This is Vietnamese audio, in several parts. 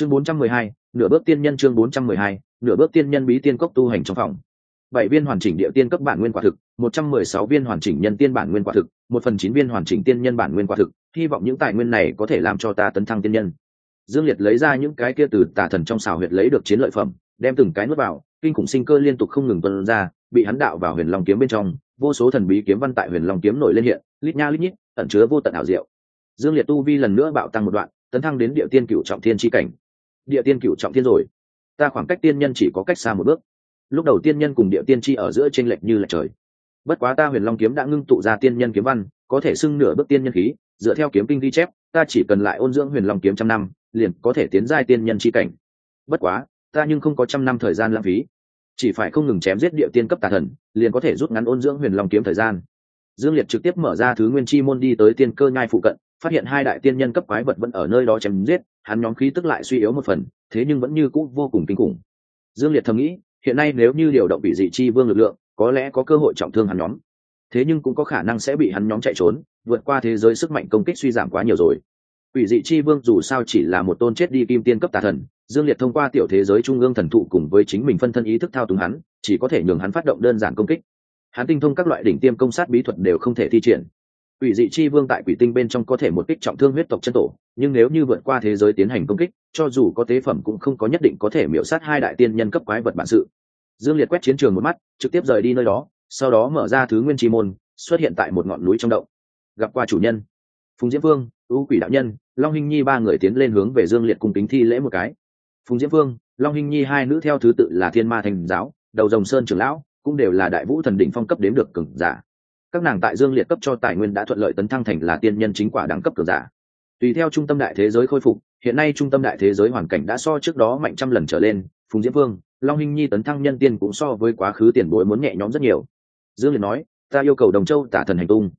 chương 412, nửa bước tiên nhân chương 412, nửa bước tiên nhân bí tiên cốc tu hành trong phòng. Bảy viên hoàn chỉnh địa tiên cấp bản nguyên quả thực một trăm mười sáu viên hoàn chỉnh nhân tiên bản nguyên quả thực một phần chín viên hoàn chỉnh tiên nhân bản nguyên quả thực. Hy vọng những tài nguyên này có thể làm cho ta tấn thăng tiên nhân. Dương liệt lấy ra những cái kia từ tà thần trong xào huyệt lấy được chiến lợi phẩm đem từng cái nuốt vào kinh khủng sinh cơ liên tục không ngừng tuân ra bị hắn đạo vào huyền long kiếm bên trong vô số thần bí kiếm văn tại huyền long kiếm nổi lên hiện lít nha lít nhít ẩn chứa vô tận ảo diệu. Dương liệt tu vi lần nữa bạo tăng một đoạn tấn thăng đến địa tiên cựu trọng thiên tri cảnh địa tiên cựu trọng thiên rồi. Ta khoảng cách tiên nhân chỉ có cách xa một bước. Lúc đầu tiên nhân cùng địa tiên chi ở giữa tranh lệch như là trời. Bất quá ta huyền long kiếm đã ngưng tụ ra tiên nhân kiếm văn, có thể xưng nửa bước tiên nhân khí, dựa theo kiếm kinh ghi chép, ta chỉ cần lại ôn dưỡng huyền long kiếm trăm năm, liền có thể tiến giai tiên nhân chi cảnh. Bất quá, ta nhưng không có trăm năm thời gian lãng phí. Chỉ phải không ngừng chém giết địa tiên cấp tà thần, liền có thể rút ngắn ôn dưỡng huyền long kiếm thời gian. Dương liệt trực tiếp mở ra thứ nguyên chi môn đi tới tiên cơ nhai phụ cận phát hiện hai đại tiên nhân cấp quái vật vẫn ở nơi đó chém giết hắn nhóm khí tức lại suy yếu một phần thế nhưng vẫn như cũ vô cùng kinh khủng dương liệt thầm nghĩ hiện nay nếu như điều động bị dị chi vương lực lượng có lẽ có cơ hội trọng thương hắn nhóm thế nhưng cũng có khả năng sẽ bị hắn nhóm chạy trốn vượt qua thế giới sức mạnh công kích suy giảm quá nhiều rồi Quỷ dị chi vương dù sao chỉ là một tôn chết đi kim tiên cấp tà thần, Dương Liệt thông qua tiểu thế giới trung ương thần thụ cùng với chính mình phân thân ý thức thao túng hắn, chỉ có thể nhường hắn phát động đơn giản công kích. Hắn tinh thông các loại đỉnh tiêm công sát bí thuật đều không thể thi triển. Quỷ dị chi vương tại quỷ tinh bên trong có thể một kích trọng thương huyết tộc chân tổ, nhưng nếu như vượt qua thế giới tiến hành công kích, cho dù có tế phẩm cũng không có nhất định có thể miểu sát hai đại tiên nhân cấp quái vật bản sự. Dương Liệt quét chiến trường một mắt, trực tiếp rời đi nơi đó, sau đó mở ra thứ nguyên chi môn, xuất hiện tại một ngọn núi trong động. Gặp qua chủ nhân. Phùng Diễm Vương, ưu quỷ đạo nhân long hinh nhi ba người tiến lên hướng về dương liệt cùng kính thi lễ một cái phùng diễm Vương, long hinh nhi hai nữ theo thứ tự là thiên ma thành giáo đầu rồng sơn trưởng lão cũng đều là đại vũ thần đỉnh phong cấp đếm được cường giả các nàng tại dương liệt cấp cho tài nguyên đã thuận lợi tấn thăng thành là tiên nhân chính quả đẳng cấp cường giả. Tùy theo trung tâm đại thế giới khôi phục hiện nay trung tâm đại thế giới hoàn cảnh đã so trước đó mạnh trăm lần trở lên phùng diễm Vương, long hinh nhi tấn thăng nhân tiên cũng so với quá khứ tiền bối muốn nhẹ nhõm rất nhiều. Dương liệt nói ta yêu cầu đồng châu tả thần hành tung.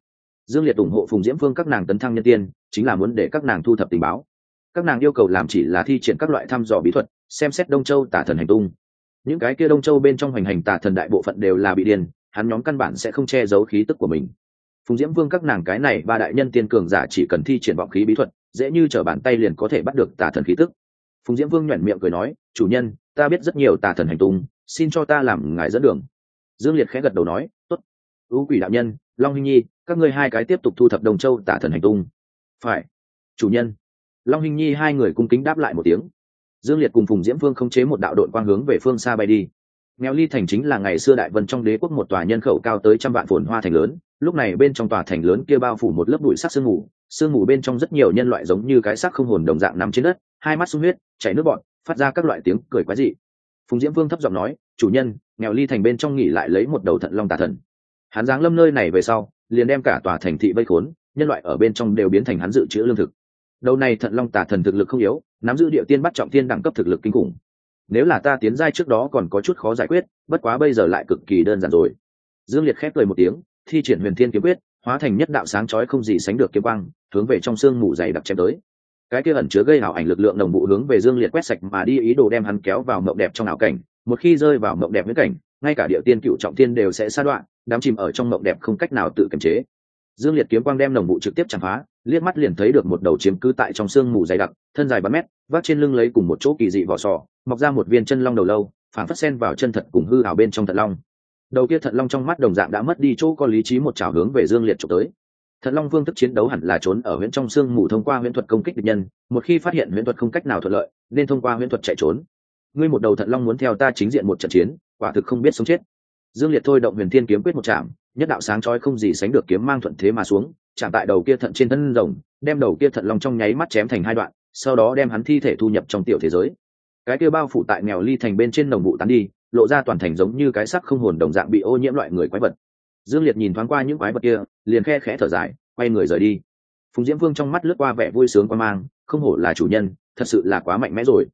Dương liệt ủng hộ phùng diễm phương các nàng tấn thăng nhân tiên chính là muốn để các nàng thu thập tình báo. Các nàng yêu cầu làm chỉ là thi triển các loại thăm dò bí thuật xem xét đông châu tả thần hành tung. Những cái kia đông châu bên trong hoành hành tả thần đại bộ phận đều là bị điền hắn nhóm căn bản sẽ không che giấu khí tức của mình. Phùng diễm vương các nàng cái này ba đại nhân tiên cường giả chỉ cần thi triển vọng khí bí thuật, dễ như t r ở bàn tay liền có thể bắt được tà thần khí tức. Phùng diễm vương nhoẻn miệng cười nói, chủ nhân, ta biết rất nhiều tà thần hành tung, xin cho ta làm ngài dẫn đường. Dương liệt khẽ gật đầu nói t ố t ưu quỷ đạo nhân, long hinh nhi, các ngươi hai cái tiếp tục thu thập đồng châu tả thần hành tung. Phải. Chủ nhân. Long Hinh nhi hai người cung kính đáp lại một tiếng. Dương liệt cùng phùng diễm phương không chế một đạo đội quang hướng về phương xa bay đi nghèo ly thành chính là ngày xưa đại vân trong đế quốc một tòa nhân khẩu cao tới trăm vạn phồn hoa thành lớn, lúc này bên trong tòa thành lớn kia bao phủ một lớp bụi sắc sương mù sương mù bên trong rất nhiều nhân loại giống như cái sắc không hồn đồng dạng nằm trên đất, hai mắt sung huyết, chảy nước bọn phát ra các loại tiếng cười quái dị. Phùng diễm Vương thấp giọng nói, chủ nhân nghèo ly thành bên trong nghỉ lại lấy một đầu thận long tà thần. Hắn giáng lâm nơi này về sau, liền đem cả tòa thành thị vây khốn, nhân loại ở bên trong đều biến thành hắn dự trữ lương thực. Đầu này thận long tà thần thực lực không yếu, nắm giữ địa tiên bắt trọng tiên đẳng cấp thực lực kinh khủng nếu là ta tiến giai trước đó còn có chút khó giải quyết, bất quá bây giờ lại cực kỳ đơn giản rồi. Dương liệt khép cười một tiếng, thi triển huyền thiên kiếm quyết, hóa thành nhất đạo sáng chói không gì sánh được kiếm quang, hướng về trong sương mù dày đặc chém tới. Cái kia ẩn chứa gây ảo ảnh lực lượng đồng bộ hướng về dương liệt quét sạch mà đi, ý đồ đem hắn kéo vào mộng đẹp trong ảo cảnh. Một khi rơi vào mộng đẹp viễn cảnh, ngay cả địa tiên cựu trọng tiên đều sẽ sa đoạn, đám chìm ở trong mộng đẹp không cách nào tự kiềm chế. Dương liệt kiếm quang đem đồng bộ trực tiếp chạm phá, liếc mắt liền thấy được một đầu chiếm cứ tại trong sương mù dày đặc, thân dài ba mét, vác trên lưng lấy cùng một chỗ kỳ dị vỏ sò mọc ra một viên chân long đầu lâu phản phát sen vào chân thật cùng hư ảo bên trong thận long. Đầu kia thận long trong mắt đồng dạng đã mất đi chỗ có lý trí một trào hướng về dương liệt trục tới. Thận long vương thức chiến đấu hẳn là trốn ở huyện trong sương mù thông qua huyễn thuật công kích địch nhân, một khi phát hiện huyễn thuật không cách nào thuận lợi, nên thông qua huyễn thuật chạy trốn. Ngươi một đầu thận long muốn theo ta chính diện một trận chiến, quả thực không biết sống chết. Dương liệt thôi động huyền thiên kiếm quyết một chạm nhất đạo sáng chói không gì sánh được kiếm mang thuận thế mà xuống, chạm tại đầu kia thận trên thân rồng, đem đầu kia thận long trong nháy mắt chém thành hai đoạn, sau đó đem hắn thi thể thu nhập trong tiểu thế giới cái kia bao phủ tại nghèo ly thành bên trên đồng vụ tán đi, lộ ra toàn thành giống như cái sắc không hồn đồng dạng bị ô nhiễm loại người quái vật. Dương liệt nhìn thoáng qua những quái vật kia, liền khe khẽ thở dài, quay người rời đi. Phùng diễm vương trong mắt lướt qua vẻ vui sướng quan mang, không hổ là chủ nhân, thật sự là quá mạnh mẽ rồi.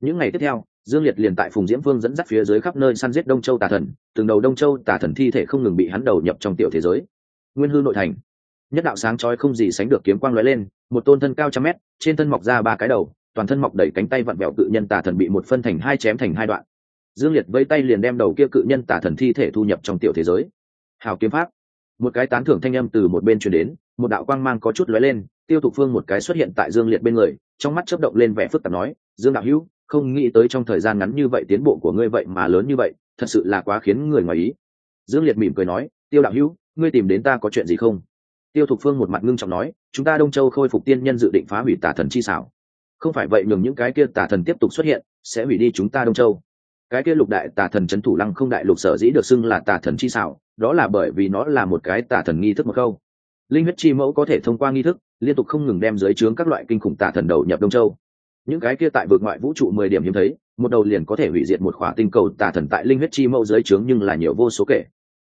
Những ngày tiếp theo, dương liệt liền tại phùng diễm vương dẫn dắt phía dưới khắp nơi săn giết đông châu tà thần, từng đầu đông châu tà thần thi thể không ngừng bị hắn đầu nhập trong tiểu thế giới. Nguyên hư nội thành. Nhất đạo sáng chói không gì sánh được kiếm quang lóe lên, một tôn thân cao trăm mét, trên thân mọc ra ba cái đầu toàn thân mọc đầy cánh tay vặn vẹo cự nhân tà thần bị một phân thành hai chém thành hai đoạn. Dương liệt vây tay liền đem đầu kia cự nhân tà thần thi thể thu nhập trong tiểu thế giới. Hào kiếm pháp. Một cái tán thưởng thanh âm từ một bên truyền đến, một đạo quang mang có chút lóe lên, tiêu thụ phương một cái xuất hiện tại dương liệt bên người, trong mắt chớp động lên vẻ phức tạp nói, dương đạo hữu, không nghĩ tới trong thời gian ngắn như vậy tiến bộ của ngươi vậy mà lớn như vậy, thật sự là quá khiến người ngoài ý. Dương liệt mỉm cười nói, tiêu đạo hữu, ngươi tìm đến ta có chuyện gì không? Tiêu thục phương một mặt ngưng trọng nói, chúng ta đông châu khôi phục tiên nhân dự định phá hủy tà thần chi xảo không phải vậy nhường những cái kia tà thần tiếp tục xuất hiện, sẽ hủy đi chúng ta đông châu. Cái kia lục đại tà thần c h ấ n thủ lăng không đại lục sở dĩ được xưng là tà thần chi xảo, đó là bởi vì nó là một cái tà thần nghi thức một câu. Linh huyết chi mẫu có thể thông qua nghi thức, liên tục không ngừng đem dưới trướng các loại kinh khủng tà thần đầu nhập đông châu. Những cái kia tại vực ngoại vũ trụ mười điểm hiếm thấy, một đầu liền có thể hủy diệt một khỏa tinh cầu tà thần tại linh huyết chi mẫu dưới trướng nhưng là nhiều vô số kể.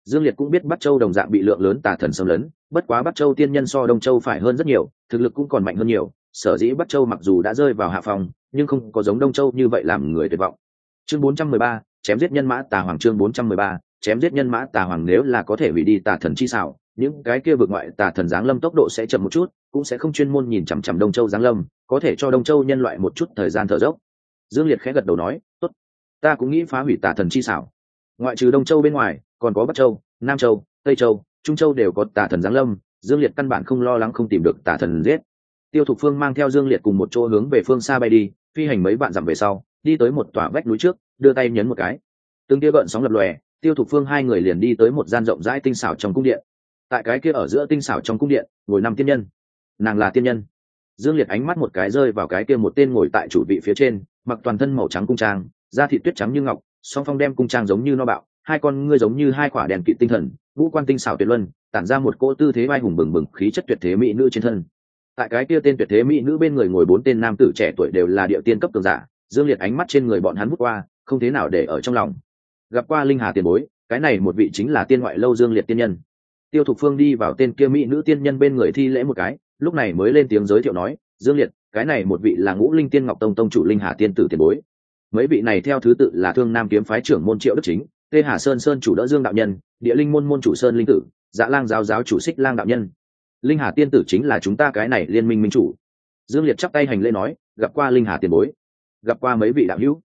Dương liệt cũng biết bắc châu đồng dạng bị lượng lớn tà thần xâm lấn, bất quá bắc châu tiên nhân so đông châu phải hơn rất nhiều, thực lực cũng còn mạnh hơn nhiều sở dĩ bắc châu mặc dù đã rơi vào hạ phòng nhưng không có giống đông châu như vậy làm người tuyệt vọng. Chương 413, chém giết nhân mã tà hoàng chương 413, chém giết nhân mã tà hoàng nếu là có thể hủy đi tà thần chi xảo những cái kia vượt ngoại tà thần giáng lâm tốc độ sẽ chậm một chút cũng sẽ không chuyên môn nhìn chằm chằm đông châu giáng lâm có thể cho đông châu nhân loại một chút thời gian thở dốc. Dương liệt khẽ gật đầu nói tốt ta cũng nghĩ phá hủy tà thần chi xảo. Ngoại trừ đông châu bên ngoài còn có bắc châu nam châu tây châu trung châu đều có tà thần giáng lâm. Dương liệt căn bản không lo lắng không tìm được tà thần giết tiêu thục phương mang theo dương liệt cùng một chỗ hướng về phương xa bay đi, phi hành mấy bạn dặm về sau, đi tới một tòa vách núi trước, đưa tay nhấn một cái. Từng kia gợn sóng lập lòe, tiêu thục phương hai người liền đi tới một gian rộng rãi tinh xảo trong cung điện. Tại cái kia ở giữa tinh xảo trong cung điện, ngồi năm tiên nhân. Nàng là tiên nhân. Dương liệt ánh mắt một cái rơi vào cái kia một tên ngồi tại chủ vị phía trên, mặc toàn thân màu trắng cung trang, da thị tuyết trắng như ngọc, song phong đem cung trang giống như no bạo, hai con ngươi giống như hai quả đèn kỵ tinh thần vũ quan tinh xảo tuyệt luân, tản ra một cỗ tư thế vai hùng bừng bừng, khí chất tuyệt thế mỹ nữ trên thân tại cái kia tên tuyệt thế mỹ nữ bên người ngồi bốn tên nam tử trẻ tuổi đều là địa tiên cấp cường giả, dương liệt ánh mắt trên người bọn hắn vút qua, không thế nào để ở trong lòng. Gặp qua linh hà tiền bối, cái này một vị chính là tiên ngoại lâu dương liệt tiên nhân. Tiêu thục phương đi vào tên kia mỹ nữ tiên nhân bên người thi lễ một cái, lúc này mới lên tiếng giới thiệu nói, dương liệt, cái này một vị là ngũ linh tiên ngọc tông tông chủ linh hà tiên tử tiền bối. Mấy vị này theo thứ tự là thương nam kiếm phái trưởng môn triệu đức chính, tê hà sơn sơn chủ đỡ dương đạo nhân, địa linh môn môn chủ sơn linh tử dạ lang giáo giáo chủ xích lang đạo nhân linh hà tiên tử chính là chúng ta cái này liên minh minh chủ. Dương liệt chắp tay hành lễ nói, gặp qua linh hà tiền bối, gặp qua mấy vị đạo hữu.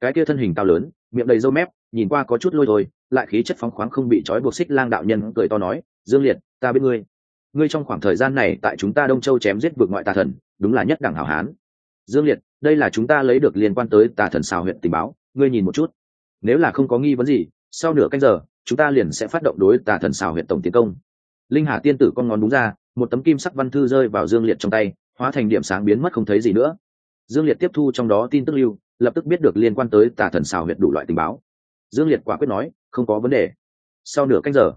Cái kia thân hình cao lớn, miệng đầy râu mép, nhìn qua có chút lôi thôi, lại khí chất phóng khoáng không bị trói buộc xích lang đạo nhân cười to nói, dương liệt, ta biết ngươi. Ngươi trong khoảng thời gian này tại chúng ta đông châu chém giết vượt ngoại tà thần, đúng là nhất đẳng hảo hán. Dương liệt, đây là chúng ta lấy được liên quan tới tà thần xào huyện tình báo, ngươi nhìn một chút. Nếu là không có nghi vấn gì, sau nửa canh giờ, chúng ta liền sẽ phát động đối tà thần xào huyện tổng tiến công. Linh hà tiên tử con ngón đúng ra một tấm kim sắc văn thư rơi vào dương liệt trong tay, hóa thành điểm sáng biến mất không thấy gì nữa. Dương liệt tiếp thu trong đó tin tức lưu, lập tức biết được liên quan tới tà thần xào huyệt đủ loại tình báo. Dương liệt quả quyết nói, không có vấn đề. Sau nửa canh giờ,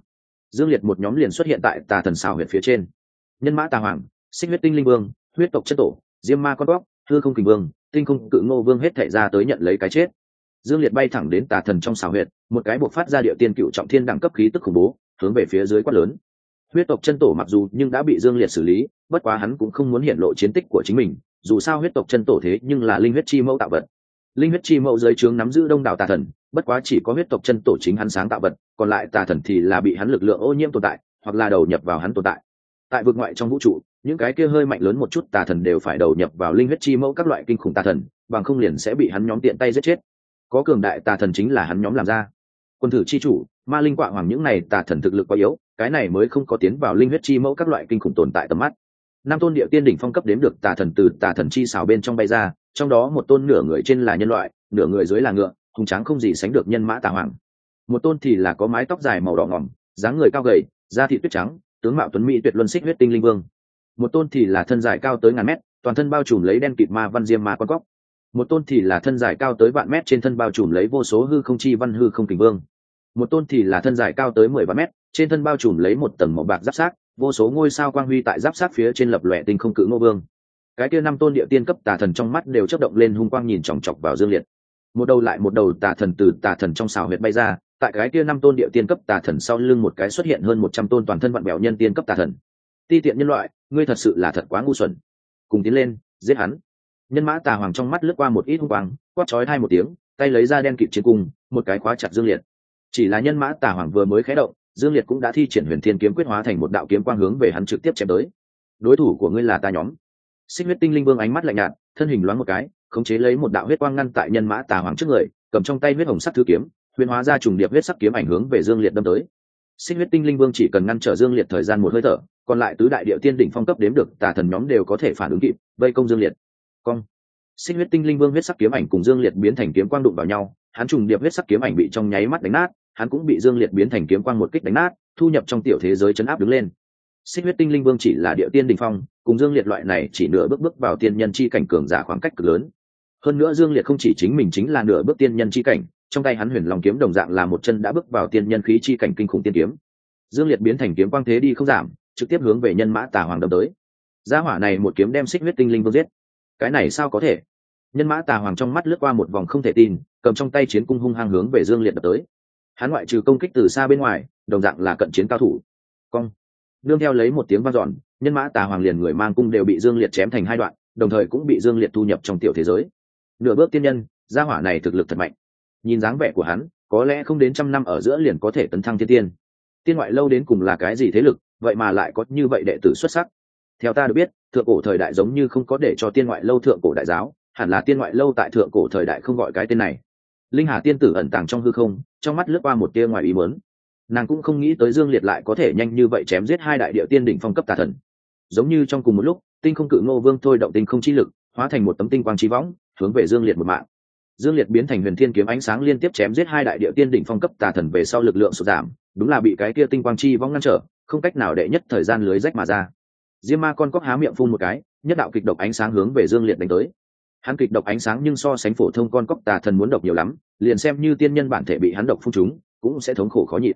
dương liệt một nhóm liền xuất hiện tại tà thần xào huyệt phía trên. Nhân mã tà hoàng, xích huyết tinh linh vương, huyết tộc chất tổ, diêm ma con góc, hư không kình vương, tinh không cự ngô vương hết thảy ra tới nhận lấy cái chết. Dương liệt bay thẳng đến tà thần trong xào huyệt, một cái buộc phát ra địa tiên cựu trọng thiên đẳng cấp khí tức khủng bố, hướng về phía dưới quát lớn huyết tộc chân tổ mặc dù nhưng đã bị dương liệt xử lý, bất quá hắn cũng không muốn hiện lộ chiến tích của chính mình, dù sao huyết tộc chân tổ thế nhưng là linh huyết chi mẫu tạo vật. Linh huyết chi mẫu dưới trướng nắm giữ đông đảo tà thần, bất quá chỉ có huyết tộc chân tổ chính hắn sáng tạo vật, còn lại tà thần thì là bị hắn lực lượng ô nhiễm tồn tại, hoặc là đầu nhập vào hắn tồn tại. Tại vực ngoại trong vũ trụ, những cái kia hơi mạnh lớn một chút tà thần đều phải đầu nhập vào linh huyết chi mẫu các loại kinh khủng tà thần, bằng không liền sẽ bị hắn nhóm tiện tay giết chết. Có cường đại tà thần chính là hắn nhóm làm ra quân thử chi chủ, ma linh quạ hoàng những này tà thần thực lực quá yếu, cái này mới không có tiến vào linh huyết chi mẫu các loại kinh khủng tồn tại tầm mắt. Năm tôn địa tiên đỉnh phong cấp đếm được tà thần từ tà thần chi xào bên trong bay ra, trong đó một tôn nửa người trên là nhân loại, nửa người dưới là ngựa, hùng tráng không gì sánh được nhân mã tà hoàng. Một tôn thì là có mái tóc dài màu đỏ ngỏm, dáng người cao gầy, da thị tuyết trắng, tướng mạo tuấn mỹ tuyệt luân xích huyết tinh linh vương. Một tôn thì là thân dài cao tới ngàn mét, toàn thân bao trùm lấy đen kịt ma văn diêm ma con cóc một tôn thì là thân dài cao tới vạn mét trên thân bao trùm lấy vô số hư không chi văn hư không kình vương một tôn thì là thân dài cao tới mười vạn mét, trên thân bao trùm lấy một tầng màu bạc giáp sát, vô số ngôi sao quang huy tại giáp sát phía trên lập lòe tinh không cự ngô vương. Cái kia năm tôn địa tiên cấp tà thần trong mắt đều chấp động lên hung quang nhìn chòng chọc vào dương liệt. Một đầu lại một đầu tà thần từ tà thần trong xào huyệt bay ra, tại cái kia năm tôn địa tiên cấp tà thần sau lưng một cái xuất hiện hơn một trăm tôn toàn thân vạn bèo nhân tiên cấp tà thần. Ti tiện nhân loại, ngươi thật sự là thật quá ngu xuẩn. Cùng tiến lên, giết hắn. Nhân mã tà hoàng trong mắt lướt qua một ít hung quang, quát chói hai một tiếng, tay lấy ra đen kịp trên cung, một cái khóa chặt dương liệt chỉ là nhân mã tà hoàng vừa mới khé động, dương liệt cũng đã thi triển huyền thiên kiếm quyết hóa thành một đạo kiếm quang hướng về hắn trực tiếp chém tới. Đối thủ của ngươi là ta nhóm. Xích huyết tinh linh vương ánh mắt lạnh nhạt, thân hình loáng một cái, khống chế lấy một đạo huyết quang ngăn tại nhân mã tà hoàng trước người, cầm trong tay huyết hồng sắc thứ kiếm, huyền hóa ra trùng điệp huyết sắc kiếm ảnh hướng về dương liệt đâm tới. Xích huyết tinh linh vương chỉ cần ngăn trở dương liệt thời gian một hơi thở, còn lại tứ đại địa tiên đỉnh phong cấp đếm được, tà thần nhóm đều có thể phản ứng kịp, vây công dương liệt. Cong. Xích huyết tinh linh vương huyết sắc kiếm ảnh cùng dương liệt biến thành kiếm quang đụng vào nhau hắn trùng điệp huyết sắc kiếm ảnh bị trong nháy mắt đánh nát, hắn cũng bị dương liệt biến thành kiếm quang một kích đánh nát, thu nhập trong tiểu thế giới chấn áp đứng lên. Xích huyết tinh linh vương chỉ là địa tiên đình phong, cùng dương liệt loại này chỉ nửa bước bước vào tiên nhân chi cảnh cường giả khoảng cách cực lớn. Hơn nữa dương liệt không chỉ chính mình chính là nửa bước tiên nhân chi cảnh, trong tay hắn huyền lòng kiếm đồng dạng là một chân đã bước vào tiên nhân khí chi cảnh kinh khủng tiên kiếm. Dương liệt biến thành kiếm quang thế đi không giảm, trực tiếp hướng về nhân mã tà hoàng đâm tới. Gia hỏa này một kiếm đem xích huyết tinh linh vương giết. Cái này sao có thể? Nhân mã tà hoàng trong mắt lướt qua một vòng không thể tin, cầm trong tay chiến cung hung hăng hướng về dương liệt đập tới. Hắn ngoại trừ công kích từ xa bên ngoài, đồng dạng là cận chiến cao thủ. Cong. Nương theo lấy một tiếng vang dọn, nhân mã tà hoàng liền người mang cung đều bị dương liệt chém thành hai đoạn, đồng thời cũng bị dương liệt thu nhập trong tiểu thế giới. Nửa bước tiên nhân, gia hỏa này thực lực thật mạnh. Nhìn dáng vẻ của hắn, có lẽ không đến trăm năm ở giữa liền có thể tấn thăng thiên tiên. Tiên ngoại lâu đến cùng là cái gì thế lực, vậy mà lại có như vậy đệ tử xuất sắc. Theo ta được biết, thượng cổ thời đại giống như không có để cho tiên ngoại lâu thượng cổ đại giáo hẳn là tiên ngoại lâu tại thượng cổ thời đại không gọi cái tên này. Linh hà tiên tử ẩn tàng trong hư không, trong mắt lướt qua một tia ngoài ý mớn nàng cũng không nghĩ tới dương liệt lại có thể nhanh như vậy chém giết hai đại địa tiên đỉnh phong cấp tà thần. Giống như trong cùng một lúc, tinh không cự ngô vương thôi động tinh không chi lực, hóa thành một tấm tinh quang chi võng, hướng về dương liệt một mạng. Dương liệt biến thành huyền thiên kiếm ánh sáng liên tiếp chém giết hai đại địa tiên đỉnh phong cấp tà thần về sau lực lượng sụt giảm, đúng là bị cái kia tinh quang chi võng ngăn trở, không cách nào đệ nhất thời gian lưới rách mà ra. Diêm ma con cóc há miệng phun một cái, nhất đạo kịch độc ánh sáng hướng về dương liệt đánh tới hắn kịch độc ánh sáng nhưng so sánh phổ thông con cóc tà thần muốn độc nhiều lắm liền xem như tiên nhân bản thể bị hắn độc phun chúng cũng sẽ thống khổ khó nhịn.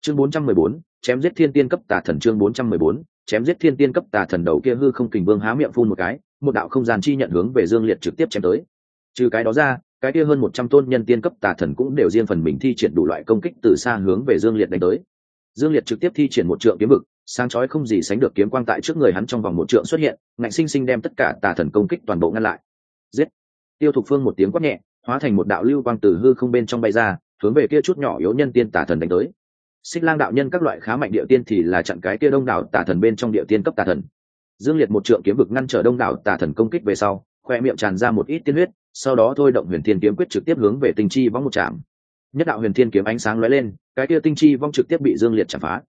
Chương 414, chém giết thiên tiên cấp tà thần chương 414, chém giết thiên tiên cấp tà thần đầu kia hư không kình vương há miệng phun một cái một đạo không gian chi nhận hướng về dương liệt trực tiếp chém tới. Trừ cái đó ra cái kia hơn một trăm tôn nhân tiên cấp tà thần cũng đều riêng phần mình thi triển đủ loại công kích từ xa hướng về dương liệt đánh tới. Dương liệt trực tiếp thi triển một trượng kiếm vực sáng chói không gì sánh được kiếm quang tại trước người hắn trong vòng một trượng xuất hiện ngạnh sinh sinh đem tất cả tà thần công kích toàn bộ ngăn lại giết. Tiêu thục phương một tiếng quát nhẹ, hóa thành một đạo lưu quang từ hư không bên trong bay ra, hướng về kia chút nhỏ yếu nhân tiên tà thần đánh tới. Xích lang đạo nhân các loại khá mạnh địa tiên thì là chặn cái kia đông đảo tà thần bên trong địa tiên cấp tà thần. Dương liệt một trượng kiếm vực ngăn trở đông đảo tà thần công kích về sau, khoe miệng tràn ra một ít tiên huyết, sau đó thôi động huyền thiên kiếm quyết trực tiếp hướng về tinh chi vong một chạm nhất đạo huyền thiên kiếm ánh sáng lóe lên, cái kia tinh chi vong trực tiếp bị dương liệt chạm phá.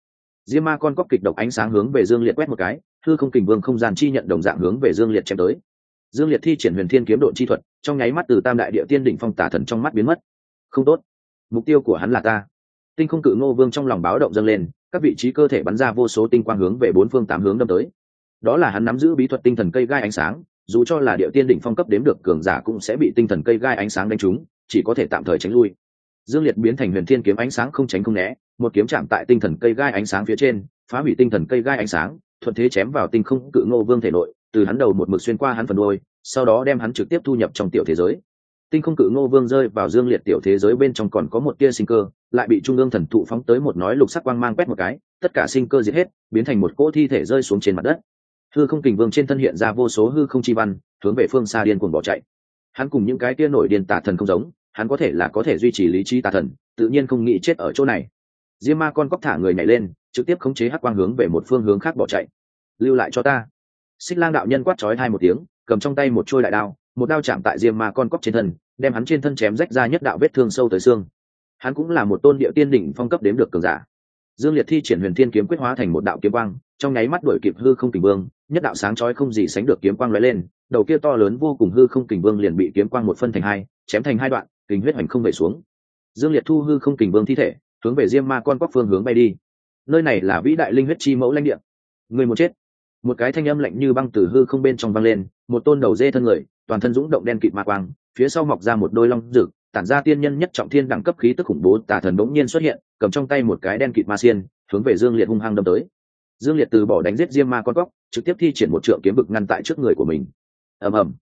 Diêm ma con cóc kịch độc ánh sáng hướng về dương liệt quét một cái thư không kình vương không gian chi nhận đồng dạng hướng về dương liệt chém tới dương liệt thi triển huyền thiên kiếm độ chi thuật, trong nháy mắt từ tam đại địa tiên đỉnh phong tả thần trong mắt biến mất. Không tốt. Mục tiêu của hắn là ta. Tinh không cự ngô vương trong lòng báo động dâng lên, các vị trí cơ thể bắn ra vô số tinh quang hướng về bốn phương tám hướng đâm tới. Đó là hắn nắm giữ bí thuật tinh thần cây gai ánh sáng, dù cho là địa tiên đỉnh phong cấp đếm được cường giả cũng sẽ bị tinh thần cây gai ánh sáng đánh trúng, chỉ có thể tạm thời tránh lui. Dương liệt biến thành huyền thiên kiếm ánh sáng không tránh không né, một kiếm chạm tại tinh thần cây gai ánh sáng phía trên, phá hủy tinh thần cây gai ánh sáng, thuận thế chém vào tinh không cự ngô vương thể nội từ hắn đầu một mực xuyên qua hắn phần đôi sau đó đem hắn trực tiếp thu nhập trong tiểu thế giới. Tinh không cự ngô vương rơi vào dương liệt tiểu thế giới bên trong còn có một tia sinh cơ, lại bị trung ương thần thụ phóng tới một nói lục sắc quang mang quét một cái, tất cả sinh cơ diệt hết, biến thành một cỗ thi thể rơi xuống trên mặt đất. Hư không kình vương trên thân hiện ra vô số hư không chi văn, hướng về phương xa điên cuồng bỏ chạy. Hắn cùng những cái tia nổi điên tà thần không giống, hắn có thể là có thể duy trì lý trí tà thần, tự nhiên không nghĩ chết ở chỗ này. Diêm ma con cóc thả người nhảy lên, trực tiếp khống chế hắc quang hướng về một phương hướng khác bỏ chạy. Lưu lại cho ta xích lang đạo nhân quát trói hai một tiếng, cầm trong tay một trôi đại đao, một đao chạm tại diêm ma con cóc trên thân, đem hắn trên thân chém rách ra nhất đạo vết thương sâu tới xương. Hắn cũng là một tôn địa tiên đỉnh phong cấp đếm được cường giả. Dương liệt thi triển huyền thiên kiếm quyết hóa thành một đạo kiếm quang, trong nháy mắt đuổi kịp hư không kình vương, nhất đạo sáng chói không gì sánh được kiếm quang lóe lên, đầu kia to lớn vô cùng hư không kình vương liền bị kiếm quang một phân thành hai, chém thành hai đoạn, kình huyết hoành không về xuống. Dương liệt thu hư không kình vương thi thể, hướng về diêm ma con cóc phương hướng bay đi. Nơi này là vĩ đại linh huyết chi mẫu lãnh địa. Người một chết một cái thanh âm lạnh như băng từ hư không bên trong vang lên, một tôn đầu dê thân người, toàn thân dũng động đen kịt ma quang, phía sau mọc ra một đôi long rực tản ra tiên nhân nhất trọng thiên đẳng cấp khí tức khủng bố, tà thần bỗng nhiên xuất hiện, cầm trong tay một cái đen kịt ma xiên, hướng về dương liệt hung hăng đâm tới. Dương liệt từ bỏ đánh giết diêm ma con cóc, trực tiếp thi triển một trượng kiếm vực ngăn tại trước người của mình. Ầm ầm.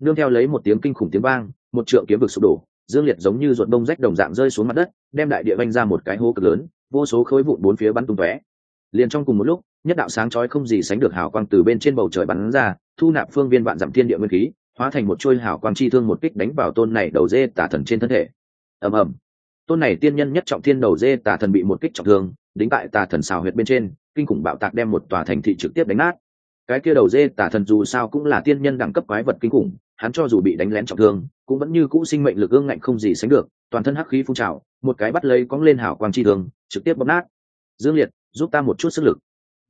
Nương theo lấy một tiếng kinh khủng tiếng vang, một trượng kiếm vực sụp đổ, dương liệt giống như ruột đông rách đồng dạng rơi xuống mặt đất, đem đại địa vanh ra một cái hố cực lớn, vô số khối vụn bốn phía bắn tung tóe. Liền trong cùng một lúc nhất đạo sáng chói không gì sánh được hào quang từ bên trên bầu trời bắn ra thu nạp phương viên vạn dặm thiên địa nguyên khí hóa thành một chuôi hào quang chi thương một kích đánh vào tôn này đầu dê tà thần trên thân thể. Ầm ầm. Tôn này tiên nhân nhất trọng thiên đầu dê tà thần bị một kích trọng thương đính tại tà thần xào huyệt bên trên kinh khủng bạo tạc đem một tòa thành thị trực tiếp đánh nát. Cái kia đầu dê tà thần dù sao cũng là tiên nhân đẳng cấp quái vật kinh khủng hắn cho dù bị đánh lén trọng thương cũng vẫn như cũ sinh mệnh lực ương ngạnh không gì sánh được toàn thân hắc khí phun trào một cái bắt lấy cóng lên hào quang chi thương, trực tiếp bóp nát. Dương liệt giúp ta một chút sức lực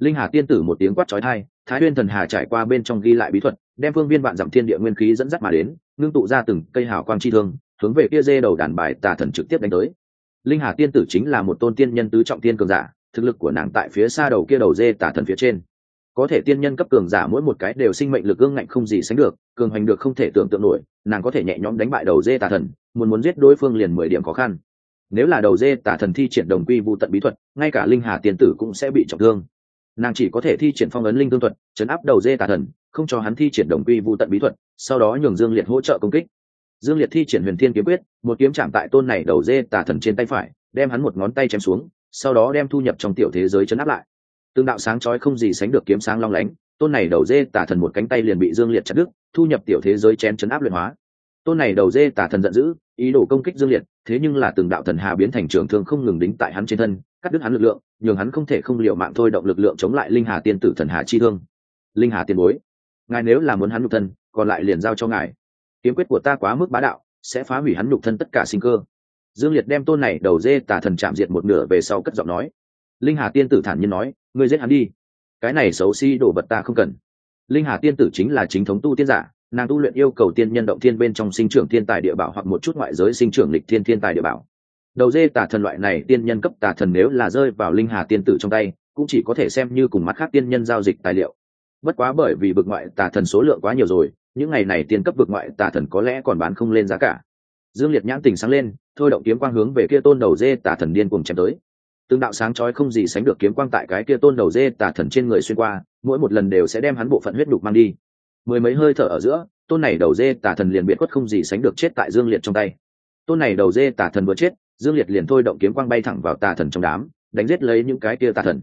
linh hà tiên tử một tiếng quát trói thai thái huyên thần hà trải qua bên trong ghi lại bí thuật, đem phương viên vạn dặm thiên địa nguyên khí dẫn dắt mà đến, ngưng tụ ra từng cây hào quang chi thương, hướng về kia dê đầu đàn bài tà thần trực tiếp đánh tới. Linh hà tiên tử chính là một tôn tiên nhân tứ trọng tiên cường giả, thực lực của nàng tại phía xa đầu kia đầu dê tà thần phía trên. Có thể tiên nhân cấp cường giả mỗi một cái đều sinh mệnh lực gương ngạnh không gì sánh được, cường hành được không thể tưởng tượng nổi, nàng có thể nhẹ nhõm đánh bại đầu dê tà thần, muốn muốn giết đối phương liền mười điểm khó khăn. Nếu là đầu dê tà thần thi triển đồng quy vụ tận bí thuật, ngay cả linh hà tiên tử cũng sẽ bị trọng thương nàng chỉ có thể thi triển phong ấn linh tương thuật, chấn áp đầu dê tà thần, không cho hắn thi triển đồng quy vụ tận bí thuật, sau đó nhường dương liệt hỗ trợ công kích. Dương liệt thi triển huyền thiên kiếm quyết, một kiếm chạm tại tôn này đầu dê tà thần trên tay phải, đem hắn một ngón tay chém xuống, sau đó đem thu nhập trong tiểu thế giới chấn áp lại. Tương đạo sáng chói không gì sánh được kiếm sáng long lánh, tôn này đầu dê tà thần một cánh tay liền bị dương liệt chặt đứt, thu nhập tiểu thế giới chén chấn áp luyện hóa. Tôn này đầu dê tà thần giận dữ, ý đồ công kích dương liệt thế nhưng là từng đạo thần hà biến thành trường thương không ngừng đính tại hắn trên thân, cắt đứt hắn lực lượng, nhường hắn không thể không liệu mạng thôi động lực lượng chống lại linh hà tiên tử thần hà chi thương. Linh hà tiên bối, ngài nếu là muốn hắn nhục thân, còn lại liền giao cho ngài. Kiếm quyết của ta quá mức bá đạo, sẽ phá hủy hắn nhục thân tất cả sinh cơ. Dương liệt đem tôn này đầu dê tà thần chạm diệt một nửa về sau cất giọng nói. Linh hà tiên tử thản nhiên nói, ngươi giết hắn đi. Cái này xấu xí si đồ vật ta không cần. Linh hà tiên tử chính là chính thống tu tiên giả nàng tu luyện yêu cầu tiên nhân động thiên bên trong sinh trưởng thiên tài địa bảo hoặc một chút ngoại giới sinh trưởng lịch thiên thiên tài địa bảo. Đầu dê tà thần loại này tiên nhân cấp tà thần nếu là rơi vào linh hà tiên tử trong tay, cũng chỉ có thể xem như cùng mắt khác tiên nhân giao dịch tài liệu. Bất quá bởi vì vực ngoại tà thần số lượng quá nhiều rồi, những ngày này tiên cấp vực ngoại tà thần có lẽ còn bán không lên giá cả. Dương liệt nhãn tình sáng lên, thôi động kiếm quang hướng về kia tôn đầu dê tà thần điên cùng chém tới. Tương đạo sáng chói không gì sánh được kiếm quang tại cái kia tôn đầu dê tà thần trên người xuyên qua, mỗi một lần đều sẽ đem hắn bộ phận huyết đục mang đi mười mấy hơi thở ở giữa, tôn này đầu dê tà thần liền biệt quất không gì sánh được chết tại dương liệt trong tay. Tôn này đầu dê tà thần vừa chết, dương liệt liền thôi động kiếm quang bay thẳng vào tà thần trong đám, đánh giết lấy những cái kia tà thần.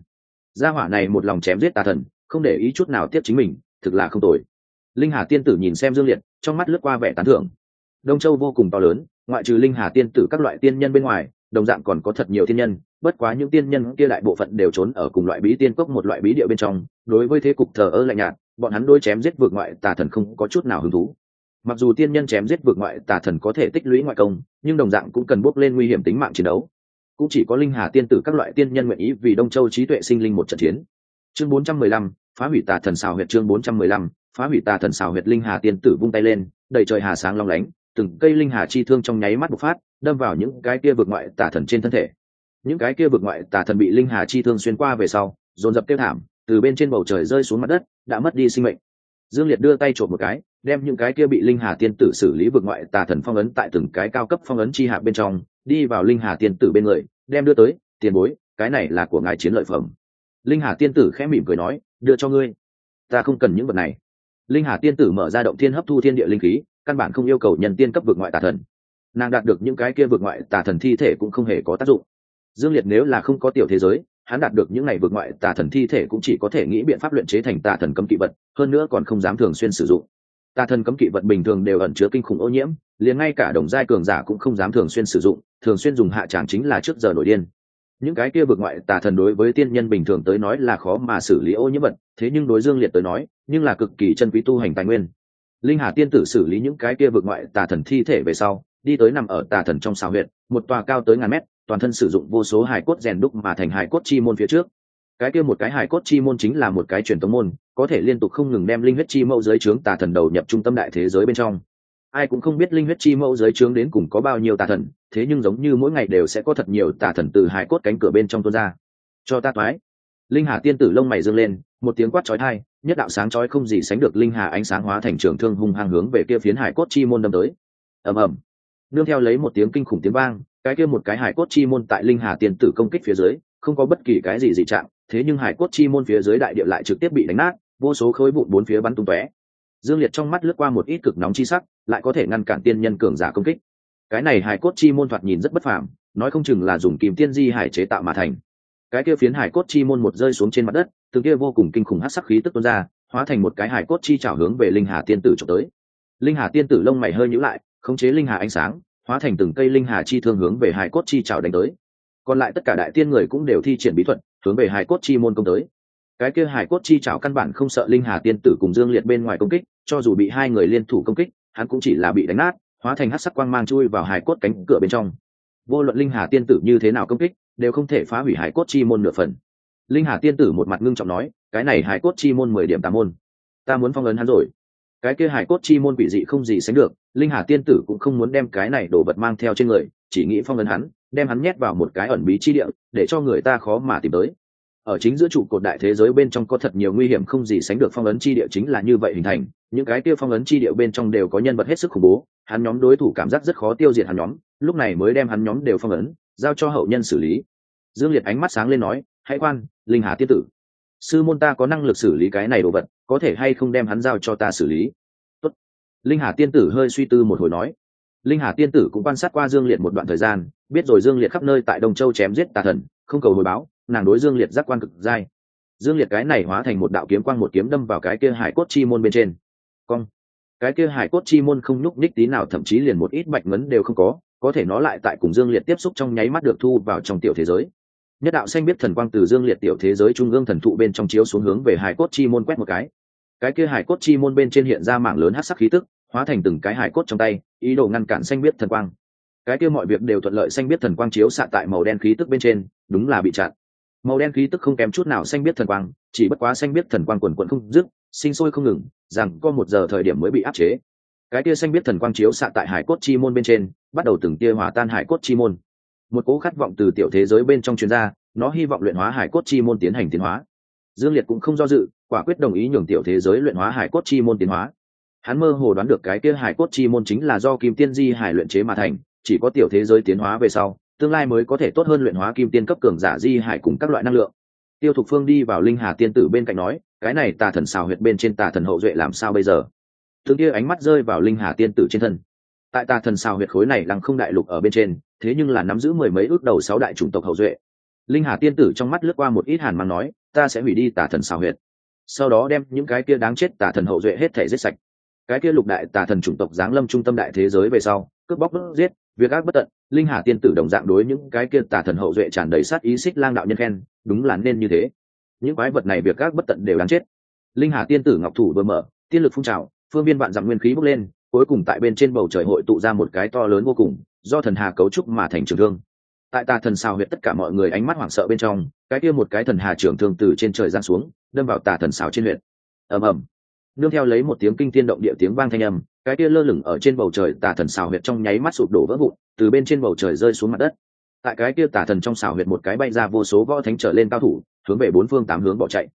Gia hỏa này một lòng chém giết tà thần, không để ý chút nào tiếp chính mình, thực là không tồi. Linh hà tiên tử nhìn xem dương liệt, trong mắt lướt qua vẻ tán thưởng. Đông châu vô cùng to lớn, ngoại trừ linh hà tiên tử các loại tiên nhân bên ngoài, đồng dạng còn có thật nhiều tiên nhân, bất quá những tiên nhân kia đại bộ phận đều trốn ở cùng loại bí tiên cốc một loại bí địa bên trong, đối với thế cục thờ ơ lạnh nhạt bọn hắn đôi chém giết vượt ngoại tà thần không có chút nào hứng thú. Mặc dù tiên nhân chém giết vượt ngoại tà thần có thể tích lũy ngoại công nhưng đồng dạng cũng cần bốc lên nguy hiểm tính mạng chiến đấu. Cũng chỉ có linh hà tiên tử các loại tiên nhân nguyện ý vì đông châu trí tuệ sinh linh một trận chiến. Chương 415, phá hủy tà thần xào huyệt chương 415, phá hủy tà thần xào huyệt linh hà tiên tử vung tay lên đầy trời hà sáng long lánh từng cây linh hà chi thương trong nháy mắt bộc phát đâm vào những cái kia vượt ngoại tà thần trên thân thể. Những cái kia vượt ngoại tà thần bị linh hà chi thương xuyên qua về sau dồn dập kêu thảm từ bên trên bầu trời rơi xuống mặt đất, đã mất đi sinh mệnh. Dương liệt đưa tay trộm một cái, đem những cái kia bị linh hà tiên tử xử lý vượt ngoại tà thần phong ấn tại từng cái cao cấp phong ấn chi hạ bên trong, đi vào linh hà tiên tử bên người, đem đưa tới, tiền bối, cái này là của ngài chiến lợi phẩm. Linh hà tiên tử khẽ mỉm cười nói, đưa cho ngươi. Ta không cần những vật này. Linh hà tiên tử mở ra động thiên hấp thu thiên địa linh khí, căn bản không yêu cầu nhân tiên cấp vượt ngoại tà thần. Nàng đạt được những cái kia vượt ngoại tà thần thi thể cũng không hề có tác dụng. Dương liệt nếu là không có tiểu thế giới hắn đạt được những ngày vượt ngoại tà thần thi thể cũng chỉ có thể nghĩ biện pháp luyện chế thành tà thần cấm kỵ vật, hơn nữa còn không dám thường xuyên sử dụng. Tà thần cấm kỵ vật bình thường đều ẩn chứa kinh khủng ô nhiễm, liền ngay cả đồng giai cường giả cũng không dám thường xuyên sử dụng, thường xuyên dùng hạ tràng chính là trước giờ nổi điên. Những cái kia vượt ngoại tà thần đối với tiên nhân bình thường tới nói là khó mà xử lý ô nhiễm vật, thế nhưng đối dương liệt tới nói, nhưng là cực kỳ chân quý tu hành tài nguyên. Linh hà tiên tử xử lý những cái kia vượt ngoại tà thần thi thể về sau, đi tới nằm ở tà thần trong xào huyện một tòa cao tới ngàn mét toàn thân sử dụng vô số hài cốt rèn đúc mà thành hài cốt chi môn phía trước. Cái kia một cái hài cốt chi môn chính là một cái truyền tống môn, có thể liên tục không ngừng đem linh huyết chi mẫu giới trướng tà thần đầu nhập trung tâm đại thế giới bên trong. Ai cũng không biết linh huyết chi mẫu giới trướng đến cùng có bao nhiêu tà thần, thế nhưng giống như mỗi ngày đều sẽ có thật nhiều tà thần từ hài cốt cánh cửa bên trong tuôn ra. Cho ta toái. Linh hà tiên tử lông mày dương lên, một tiếng quát chói tai, nhất đạo sáng chói không gì sánh được linh hà ánh sáng hóa thành trường thương hung hăng hướng về kia phiến hải cốt chi môn đâm tới. Ầm ầm. Nương theo lấy một tiếng kinh khủng tiếng vang cái kia một cái hải cốt chi môn tại linh hà tiên tử công kích phía dưới, không có bất kỳ cái gì dị trạng, thế nhưng hải cốt chi môn phía dưới đại địa lại trực tiếp bị đánh nát, vô số khối vụn bốn phía bắn tung tóe. Dương liệt trong mắt lướt qua một ít cực nóng chi sắc, lại có thể ngăn cản tiên nhân cường giả công kích. Cái này hải cốt chi môn thoạt nhìn rất bất phàm, nói không chừng là dùng kìm tiên di hải chế tạo mà thành. Cái kia phiến hải cốt chi môn một rơi xuống trên mặt đất từ kia vô cùng kinh khủng hát sắc khí tức tuôn ra, hóa thành một cái hải cốt chi trào hướng về linh hà tiên tử trộm tới. Linh hà tiên tử lông mày hơi nhữ lại, khống chế linh hà ánh sáng hóa thành từng cây linh hà chi thương hướng về hải cốt chi trào đánh tới. Còn lại tất cả đại tiên người cũng đều thi triển bí thuật, hướng về hải cốt chi môn công tới. Cái kia hải cốt chi chảo căn bản không sợ linh hà tiên tử cùng dương liệt bên ngoài công kích, cho dù bị hai người liên thủ công kích, hắn cũng chỉ là bị đánh nát, hóa thành hát sắc quang mang chui vào hải cốt cánh cửa bên trong. Vô luận linh hà tiên tử như thế nào công kích, đều không thể phá hủy hải cốt chi môn nửa phần. Linh hà tiên tử một mặt ngưng trọng nói, cái này hải cốt chi môn mười điểm tà môn. Ta muốn phong ấn hắn rồi cái kia hải cốt chi môn quỷ dị không gì sánh được, linh hà tiên tử cũng không muốn đem cái này đổ vật mang theo trên người, chỉ nghĩ phong ấn hắn, đem hắn nhét vào một cái ẩn bí chi địa, để cho người ta khó mà tìm tới. Ở chính giữa trụ cột đại thế giới bên trong có thật nhiều nguy hiểm không gì sánh được phong ấn chi địa chính là như vậy hình thành, những cái kia phong ấn chi địa bên trong đều có nhân vật hết sức khủng bố, hắn nhóm đối thủ cảm giác rất khó tiêu diệt hắn nhóm, lúc này mới đem hắn nhóm đều phong ấn, giao cho hậu nhân xử lý. Dương liệt ánh mắt sáng lên nói, hãy quan, linh hà tiên tử, sư môn ta có năng lực xử lý cái này đồ vật có thể hay không đem hắn giao cho ta xử lý? Tốt. linh hà tiên tử hơi suy tư một hồi nói. Linh hà tiên tử cũng quan sát qua dương liệt một đoạn thời gian, biết rồi dương liệt khắp nơi tại đông châu chém giết tà thần, không cầu hồi báo, nàng đối dương liệt giác quan cực dai. Dương liệt cái này hóa thành một đạo kiếm quang một kiếm đâm vào cái kia hải cốt chi môn bên trên. Cong. Cái kia hải cốt chi môn không nhúc ních tí nào, thậm chí liền một ít bạch ngấn đều không có có thể nó lại tại cùng dương liệt tiếp xúc trong nháy mắt được thu vào trong tiểu thế giới. Nhất đạo xanh biết thần quang từ dương liệt tiểu thế giới trung ương thần thụ bên trong chiếu xuống hướng về hải cốt chi môn quét một cái cái kia hải cốt chi môn bên trên hiện ra mảng lớn hát sắc khí tức, hóa thành từng cái hải cốt trong tay, ý đồ ngăn cản xanh biết thần quang. Cái kia mọi việc đều thuận lợi xanh biết thần quang chiếu xạ tại màu đen khí tức bên trên, đúng là bị chặn. Màu đen khí tức không kém chút nào xanh biết thần quang, chỉ bất quá xanh biết thần quang quần quận không dứt, sinh sôi không ngừng, rằng có một giờ thời điểm mới bị áp chế. Cái kia xanh biết thần quang chiếu xạ tại hải cốt chi môn bên trên, bắt đầu từng tia hỏa tan hải cốt chi môn. Một cố khát vọng từ tiểu thế giới bên trong chuyên gia nó hy vọng luyện hóa hải cốt chi môn tiến hành tiến hóa dương liệt cũng không do dự, quả quyết đồng ý nhường tiểu thế giới luyện hóa hải cốt chi môn tiến hóa. Hắn mơ hồ đoán được cái kia hải cốt chi môn chính là do kim tiên di hải luyện chế mà thành, chỉ có tiểu thế giới tiến hóa về sau, tương lai mới có thể tốt hơn luyện hóa kim tiên cấp cường giả di hải cùng các loại năng lượng. Tiêu thục phương đi vào linh hà tiên tử bên cạnh nói, cái này tà thần xào huyệt bên trên tà thần hậu duệ làm sao bây giờ? Thương kia ánh mắt rơi vào linh hà tiên tử trên thân. Tại tà thần xào huyệt khối này lăng không đại lục ở bên trên, thế nhưng là nắm giữ mười mấy ước đầu sáu đại chủng tộc hậu duệ linh hà tiên tử trong mắt lướt qua một ít hàn mang nói, ta sẽ hủy đi tà thần xào huyệt. Sau đó đem những cái kia đáng chết tà thần hậu duệ hết thể giết sạch. Cái kia lục đại tà thần chủng tộc giáng lâm trung tâm đại thế giới về sau, cướp bóc, giết, việc ác bất tận, linh hà tiên tử đồng dạng đối những cái kia tà thần hậu duệ tràn đầy sát ý xích lang đạo nhân khen, đúng là nên như thế. Những quái vật này việc ác bất tận đều đáng chết. Linh hà tiên tử ngọc thủ vừa mở, tiên lực phun trào, phương viên vạn dặm nguyên khí bốc lên, cuối cùng tại bên trên bầu trời hội tụ ra một cái to lớn vô cùng, do thần hà cấu trúc mà thành trường thương tại tà thần xào huyệt tất cả mọi người ánh mắt hoảng sợ bên trong, cái kia một cái thần hà trưởng thương từ trên trời giáng xuống, đâm vào tà thần xào trên huyện ầm ầm. Nương theo lấy một tiếng kinh tiên động địa tiếng vang thanh âm, cái kia lơ lửng ở trên bầu trời tà thần xào huyệt trong nháy mắt sụp đổ vỡ vụn, từ bên trên bầu trời rơi xuống mặt đất. Tại cái kia tà thần trong xào huyệt một cái bay ra vô số võ thánh trở lên cao thủ, hướng về bốn phương tám hướng bỏ chạy.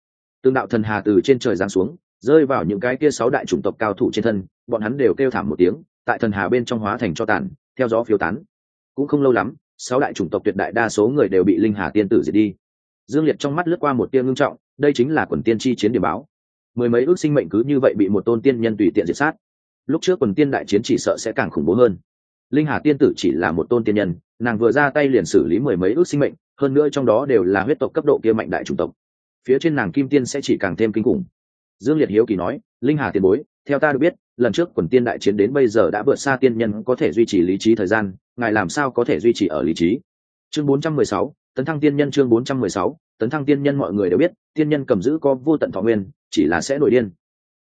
Tương đạo thần hà từ trên trời giáng xuống, rơi vào những cái kia sáu đại chủng tộc cao thủ trên thân, bọn hắn đều kêu thảm một tiếng, tại thần hà bên trong hóa thành cho tàn, theo gió phiêu tán. Cũng không lâu lắm sáu đại chủng tộc tuyệt đại đa số người đều bị linh hà tiên tử diệt đi. Dương liệt trong mắt lướt qua một tia ngưng trọng, đây chính là quần tiên chi chiến điểm báo. Mười mấy ước sinh mệnh cứ như vậy bị một tôn tiên nhân tùy tiện diệt sát. Lúc trước quần tiên đại chiến chỉ sợ sẽ càng khủng bố hơn. Linh hà tiên tử chỉ là một tôn tiên nhân, nàng vừa ra tay liền xử lý mười mấy ước sinh mệnh, hơn nữa trong đó đều là huyết tộc cấp độ kia mạnh đại chủng tộc. Phía trên nàng kim tiên sẽ chỉ càng thêm kinh khủng. Dương liệt hiếu kỳ nói, linh hà tiền bối theo ta được biết lần trước quần tiên đại chiến đến bây giờ đã vượt xa tiên nhân có thể duy trì lý trí thời gian ngài làm sao có thể duy trì ở lý trí? Chương 416, tấn thăng tiên nhân chương 416, tấn thăng tiên nhân mọi người đều biết tiên nhân cầm giữ có vô tận thọ nguyên chỉ là sẽ nổi điên.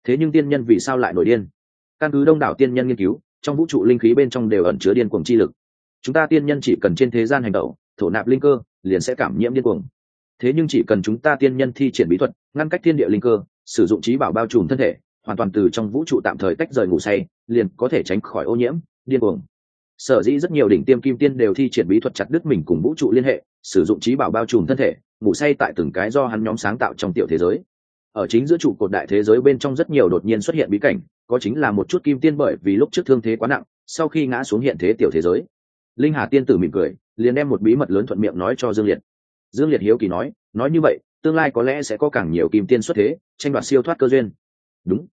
Thế nhưng tiên nhân vì sao lại nổi điên? Căn cứ đông đảo tiên nhân nghiên cứu trong vũ trụ linh khí bên trong đều ẩn chứa điên cuồng chi lực. Chúng ta tiên nhân chỉ cần trên thế gian hành động thổ nạp linh cơ liền sẽ cảm nhiễm điên cuồng. Thế nhưng chỉ cần chúng ta tiên nhân thi triển bí thuật ngăn cách thiên địa linh cơ sử dụng trí bảo bao trùm thân thể hoàn toàn từ trong vũ trụ tạm thời tách rời ngủ say, liền có thể tránh khỏi ô nhiễm, điên cuồng. Sở dĩ rất nhiều đỉnh tiêm kim tiên đều thi triển bí thuật chặt đứt mình cùng vũ trụ liên hệ, sử dụng trí bảo bao trùm thân thể, ngủ say tại từng cái do hắn nhóm sáng tạo trong tiểu thế giới. Ở chính giữa trụ cột đại thế giới bên trong rất nhiều đột nhiên xuất hiện bí cảnh, có chính là một chút kim tiên bởi vì lúc trước thương thế quá nặng, sau khi ngã xuống hiện thế tiểu thế giới. Linh hà tiên tử mỉm cười, liền đem một bí mật lớn thuận miệng nói cho dương liệt. Dương liệt hiếu kỳ nói nói như vậy, tương lai có lẽ sẽ có càng nhiều kim tiên xuất thế, tranh đoạt siêu thoát cơ duyên đúng.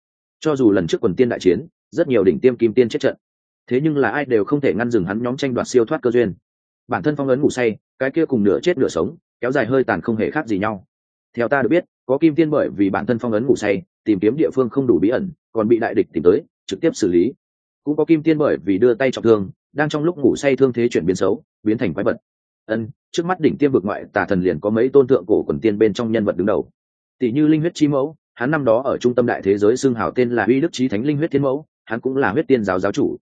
Cho dù lần trước quần tiên đại chiến, rất nhiều đỉnh tiêm kim tiên chết trận. Thế nhưng là ai đều không thể ngăn dừng hắn nhóm tranh đoạt siêu thoát cơ duyên. Bản thân phong ấn ngủ say, cái kia cùng nửa chết nửa sống, kéo dài hơi tàn không hề khác gì nhau. Theo ta được biết, có kim tiên bởi vì bản thân phong ấn ngủ say, tìm kiếm địa phương không đủ bí ẩn, còn bị đại địch tìm tới, trực tiếp xử lý. Cũng có kim tiên bởi vì đưa tay trọng thương, đang trong lúc ngủ say thương thế chuyển biến xấu, biến thành quái vật. Ân, trước mắt đỉnh tiêm vực ngoại tà thần liền có mấy tôn tượng cổ quần tiên bên trong nhân vật đứng đầu. Tỷ như linh huyết chi mẫu hắn năm đó ở trung tâm đại thế giới xưng hào tên là uy đức trí thánh linh huyết thiên mẫu, hắn cũng là huyết tiên giáo giáo chủ.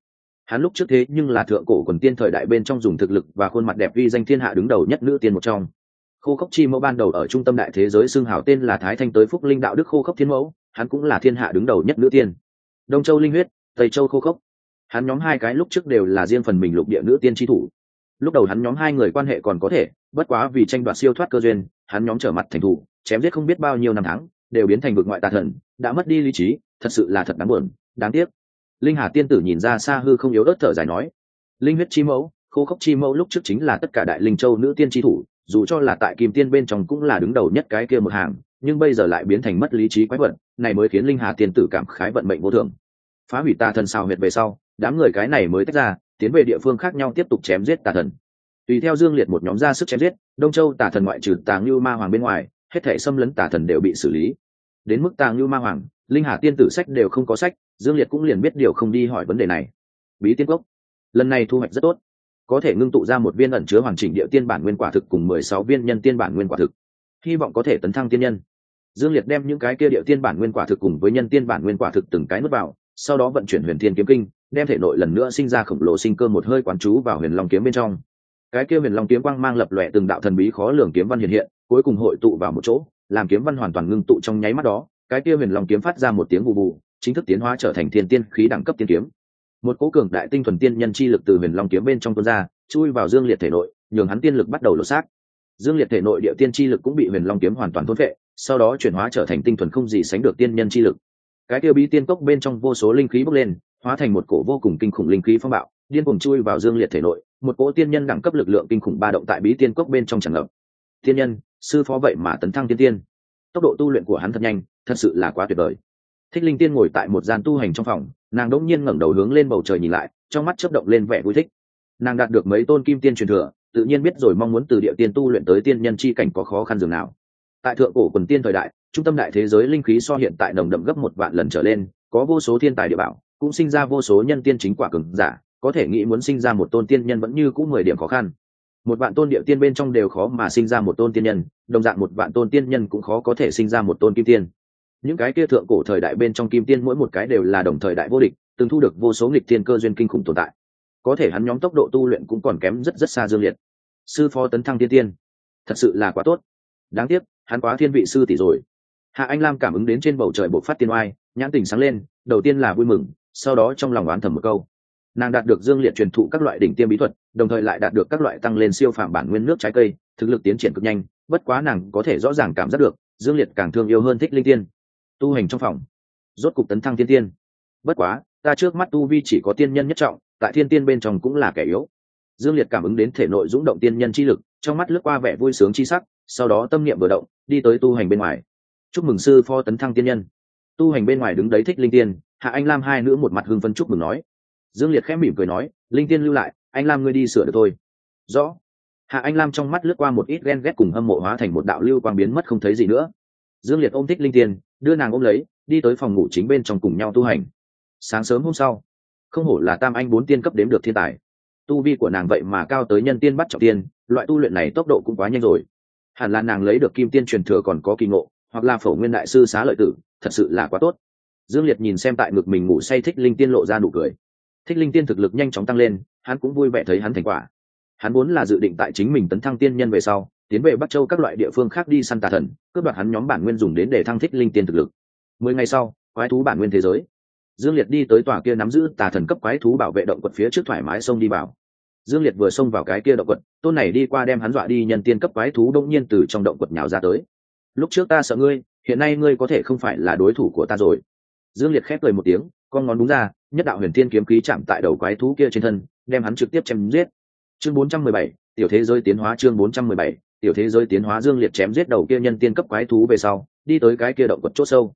Hắn lúc trước thế nhưng là thượng cổ quần tiên thời đại bên trong dùng thực lực và khuôn mặt đẹp vi danh thiên hạ đứng đầu nhất nữ tiên một trong. Khô khốc chi mẫu ban đầu ở trung tâm đại thế giới xưng hào tên là thái thanh tới phúc linh đạo đức khô khốc thiên mẫu, hắn cũng là thiên hạ đứng đầu nhất nữ tiên. Đông châu linh huyết, tây châu khô khốc. Hắn nhóm hai cái lúc trước đều là riêng phần mình lục địa nữ tiên tri thủ. Lúc đầu hắn nhóm hai người quan hệ còn có thể, bất quá vì tranh đoạt siêu thoát cơ duyên, hắn nhóm trở mặt thành thủ, chém giết không biết bao nhiêu năm tháng đều biến thành vực ngoại tà thần, đã mất đi lý trí, thật sự là thật đáng buồn, đáng tiếc. Linh hà tiên tử nhìn ra xa hư không yếu ớt thở dài nói, linh huyết chi mẫu, khô khốc chi mẫu lúc trước chính là tất cả đại linh châu nữ tiên tri thủ, dù cho là tại kim tiên bên trong cũng là đứng đầu nhất cái kia một hàng, nhưng bây giờ lại biến thành mất lý trí quái vật, này mới khiến linh hà tiên tử cảm khái vận mệnh vô thường. Phá hủy tà thần xào huyệt về sau, đám người cái này mới tách ra, tiến về địa phương khác nhau tiếp tục chém giết tà thần. Tùy theo dương liệt một nhóm ra sức chém giết, đông châu tà thần ngoại trừ Tàng Lưu ma hoàng bên ngoài hết thể xâm lấn tà thần đều bị xử lý. Đến mức tàng như ma hoàng, linh hà tiên tử sách đều không có sách, dương liệt cũng liền biết điều không đi hỏi vấn đề này. Bí tiên cốc. Lần này thu hoạch rất tốt. Có thể ngưng tụ ra một viên ẩn chứa hoàn chỉnh địa tiên bản nguyên quả thực cùng mười sáu viên nhân tiên bản nguyên quả thực. Hy vọng có thể tấn thăng tiên nhân. Dương liệt đem những cái kia địa tiên bản nguyên quả thực cùng với nhân tiên bản nguyên quả thực từng cái nuốt vào, sau đó vận chuyển huyền thiên kiếm kinh, đem thể nội lần nữa sinh ra khổng lồ sinh cơ một hơi quán chú vào huyền long kiếm bên trong. Cái kia huyền long kiếm quang mang lập lòe từng đạo thần bí khó lường kiếm văn hiện hiện cuối cùng hội tụ vào một chỗ, làm kiếm văn hoàn toàn ngưng tụ trong nháy mắt đó, cái kia huyền long kiếm phát ra một tiếng bù bù chính thức tiến hóa trở thành thiên tiên khí đẳng cấp tiên kiếm. Một cố cường đại tinh thuần tiên nhân chi lực từ huyền long kiếm bên trong tuôn ra, chui vào dương liệt thể nội, nhường hắn tiên lực bắt đầu lột xác. Dương liệt thể nội địa tiên chi lực cũng bị huyền long kiếm hoàn toàn thôn vệ sau đó chuyển hóa trở thành tinh thuần không gì sánh được tiên nhân chi lực. Cái kia bí tiên cốc bên trong vô số linh khí bốc lên, hóa thành một cổ vô cùng kinh khủng linh khí phong bạo, điên cuồng chui vào dương liệt thể nội, một cỗ tiên nhân đẳng cấp lực lượng kinh khủng ba động tại bí tiên cốc bên trong tràn ngập. Tiên nhân sư phó vậy mà tấn thăng tiên tiên. Tốc độ tu luyện của hắn thật nhanh, thật sự là quá tuyệt vời. Thích linh tiên ngồi tại một gian tu hành trong phòng, nàng đỗng nhiên ngẩng đầu hướng lên bầu trời nhìn lại, trong mắt chớp động lên vẻ vui thích. Nàng đạt được mấy tôn kim tiên truyền thừa, tự nhiên biết rồi mong muốn từ địa tiên tu luyện tới tiên nhân chi cảnh có khó khăn dường nào. Tại thượng cổ quần tiên thời đại, trung tâm đại thế giới linh khí so hiện tại nồng đậm gấp một vạn lần trở lên, có vô số thiên tài địa bảo, cũng sinh ra vô số nhân tiên chính quả cường giả, có thể nghĩ muốn sinh ra một tôn tiên nhân vẫn như cũng mười điểm khó khăn một vạn tôn địa tiên bên trong đều khó mà sinh ra một tôn tiên nhân, đồng dạng một vạn tôn tiên nhân cũng khó có thể sinh ra một tôn kim tiên. Những cái kia thượng cổ thời đại bên trong kim tiên mỗi một cái đều là đồng thời đại vô địch, từng thu được vô số nghịch tiên cơ duyên kinh khủng tồn tại. Có thể hắn nhóm tốc độ tu luyện cũng còn kém rất rất xa dương liệt. Sư phó tấn thăng tiên tiên, thật sự là quá tốt. Đáng tiếc, hắn quá thiên vị sư tỷ rồi. Hạ anh lam cảm ứng đến trên bầu trời bộc phát tiên oai, nhãn tình sáng lên, đầu tiên là vui mừng, sau đó trong lòng oán thầm một câu nàng đạt được dương liệt truyền thụ các loại đỉnh tiêm bí thuật, đồng thời lại đạt được các loại tăng lên siêu phạm bản nguyên nước trái cây, thực lực tiến triển cực nhanh, bất quá nàng có thể rõ ràng cảm giác được, dương liệt càng thương yêu hơn thích linh tiên. Tu hành trong phòng, rốt cục tấn thăng thiên tiên. Bất quá, ta trước mắt tu vi chỉ có tiên nhân nhất trọng, tại thiên tiên bên trong cũng là kẻ yếu. Dương liệt cảm ứng đến thể nội dũng động tiên nhân chi lực, trong mắt lướt qua vẻ vui sướng chi sắc, sau đó tâm niệm vừa động, đi tới tu hành bên ngoài. Chúc mừng sư pho tấn thăng tiên nhân. Tu hành bên ngoài đứng đấy thích linh tiên, hạ anh lam hai nữ một mặt hưng phân chúc mừng nói dương liệt khẽ mỉm cười nói, linh tiên lưu lại, anh lam ngươi đi sửa được thôi. Rõ. Hạ anh lam trong mắt lướt qua một ít ghen ghét cùng hâm mộ hóa thành một đạo lưu quang biến mất không thấy gì nữa. Dương liệt ôm thích linh tiên, đưa nàng ôm lấy, đi tới phòng ngủ chính bên trong cùng nhau tu hành. Sáng sớm hôm sau, không hổ là tam anh bốn tiên cấp đếm được thiên tài. Tu vi của nàng vậy mà cao tới nhân tiên bắt trọng tiên, loại tu luyện này tốc độ cũng quá nhanh rồi. Hẳn là nàng lấy được kim tiên truyền thừa còn có kỳ ngộ, hoặc là phổ nguyên đại sư xá lợi tử, thật sự là quá tốt. Dương liệt nhìn xem tại ngực mình ngủ say thích linh tiên lộ ra nụ cười thích linh tiên thực lực nhanh chóng tăng lên, hắn cũng vui vẻ thấy hắn thành quả. Hắn vốn là dự định tại chính mình tấn thăng tiên nhân về sau, tiến về bắc châu các loại địa phương khác đi săn tà thần, cướp đoạt hắn nhóm bản nguyên dùng đến để thăng thích linh tiên thực lực. Mười ngày sau, quái thú bản nguyên thế giới. Dương liệt đi tới tòa kia nắm giữ tà thần cấp quái thú bảo vệ động quật phía trước thoải mái xông đi vào. Dương liệt vừa xông vào cái kia động quật, tôn này đi qua đem hắn dọa đi nhân tiên cấp quái thú đông nhiên từ trong động quật nhào ra tới. Lúc trước ta sợ ngươi, hiện nay ngươi có thể không phải là đối thủ của ta rồi dương liệt khép cười một tiếng con ngón đúng ra nhất đạo huyền tiên kiếm khí chạm tại đầu quái thú kia trên thân đem hắn trực tiếp chém giết. Chương 417, tiểu thế giới tiến hóa chương 417, tiểu thế giới tiến hóa dương liệt chém giết đầu kia nhân tiên cấp quái thú về sau đi tới cái kia động quật chỗ sâu.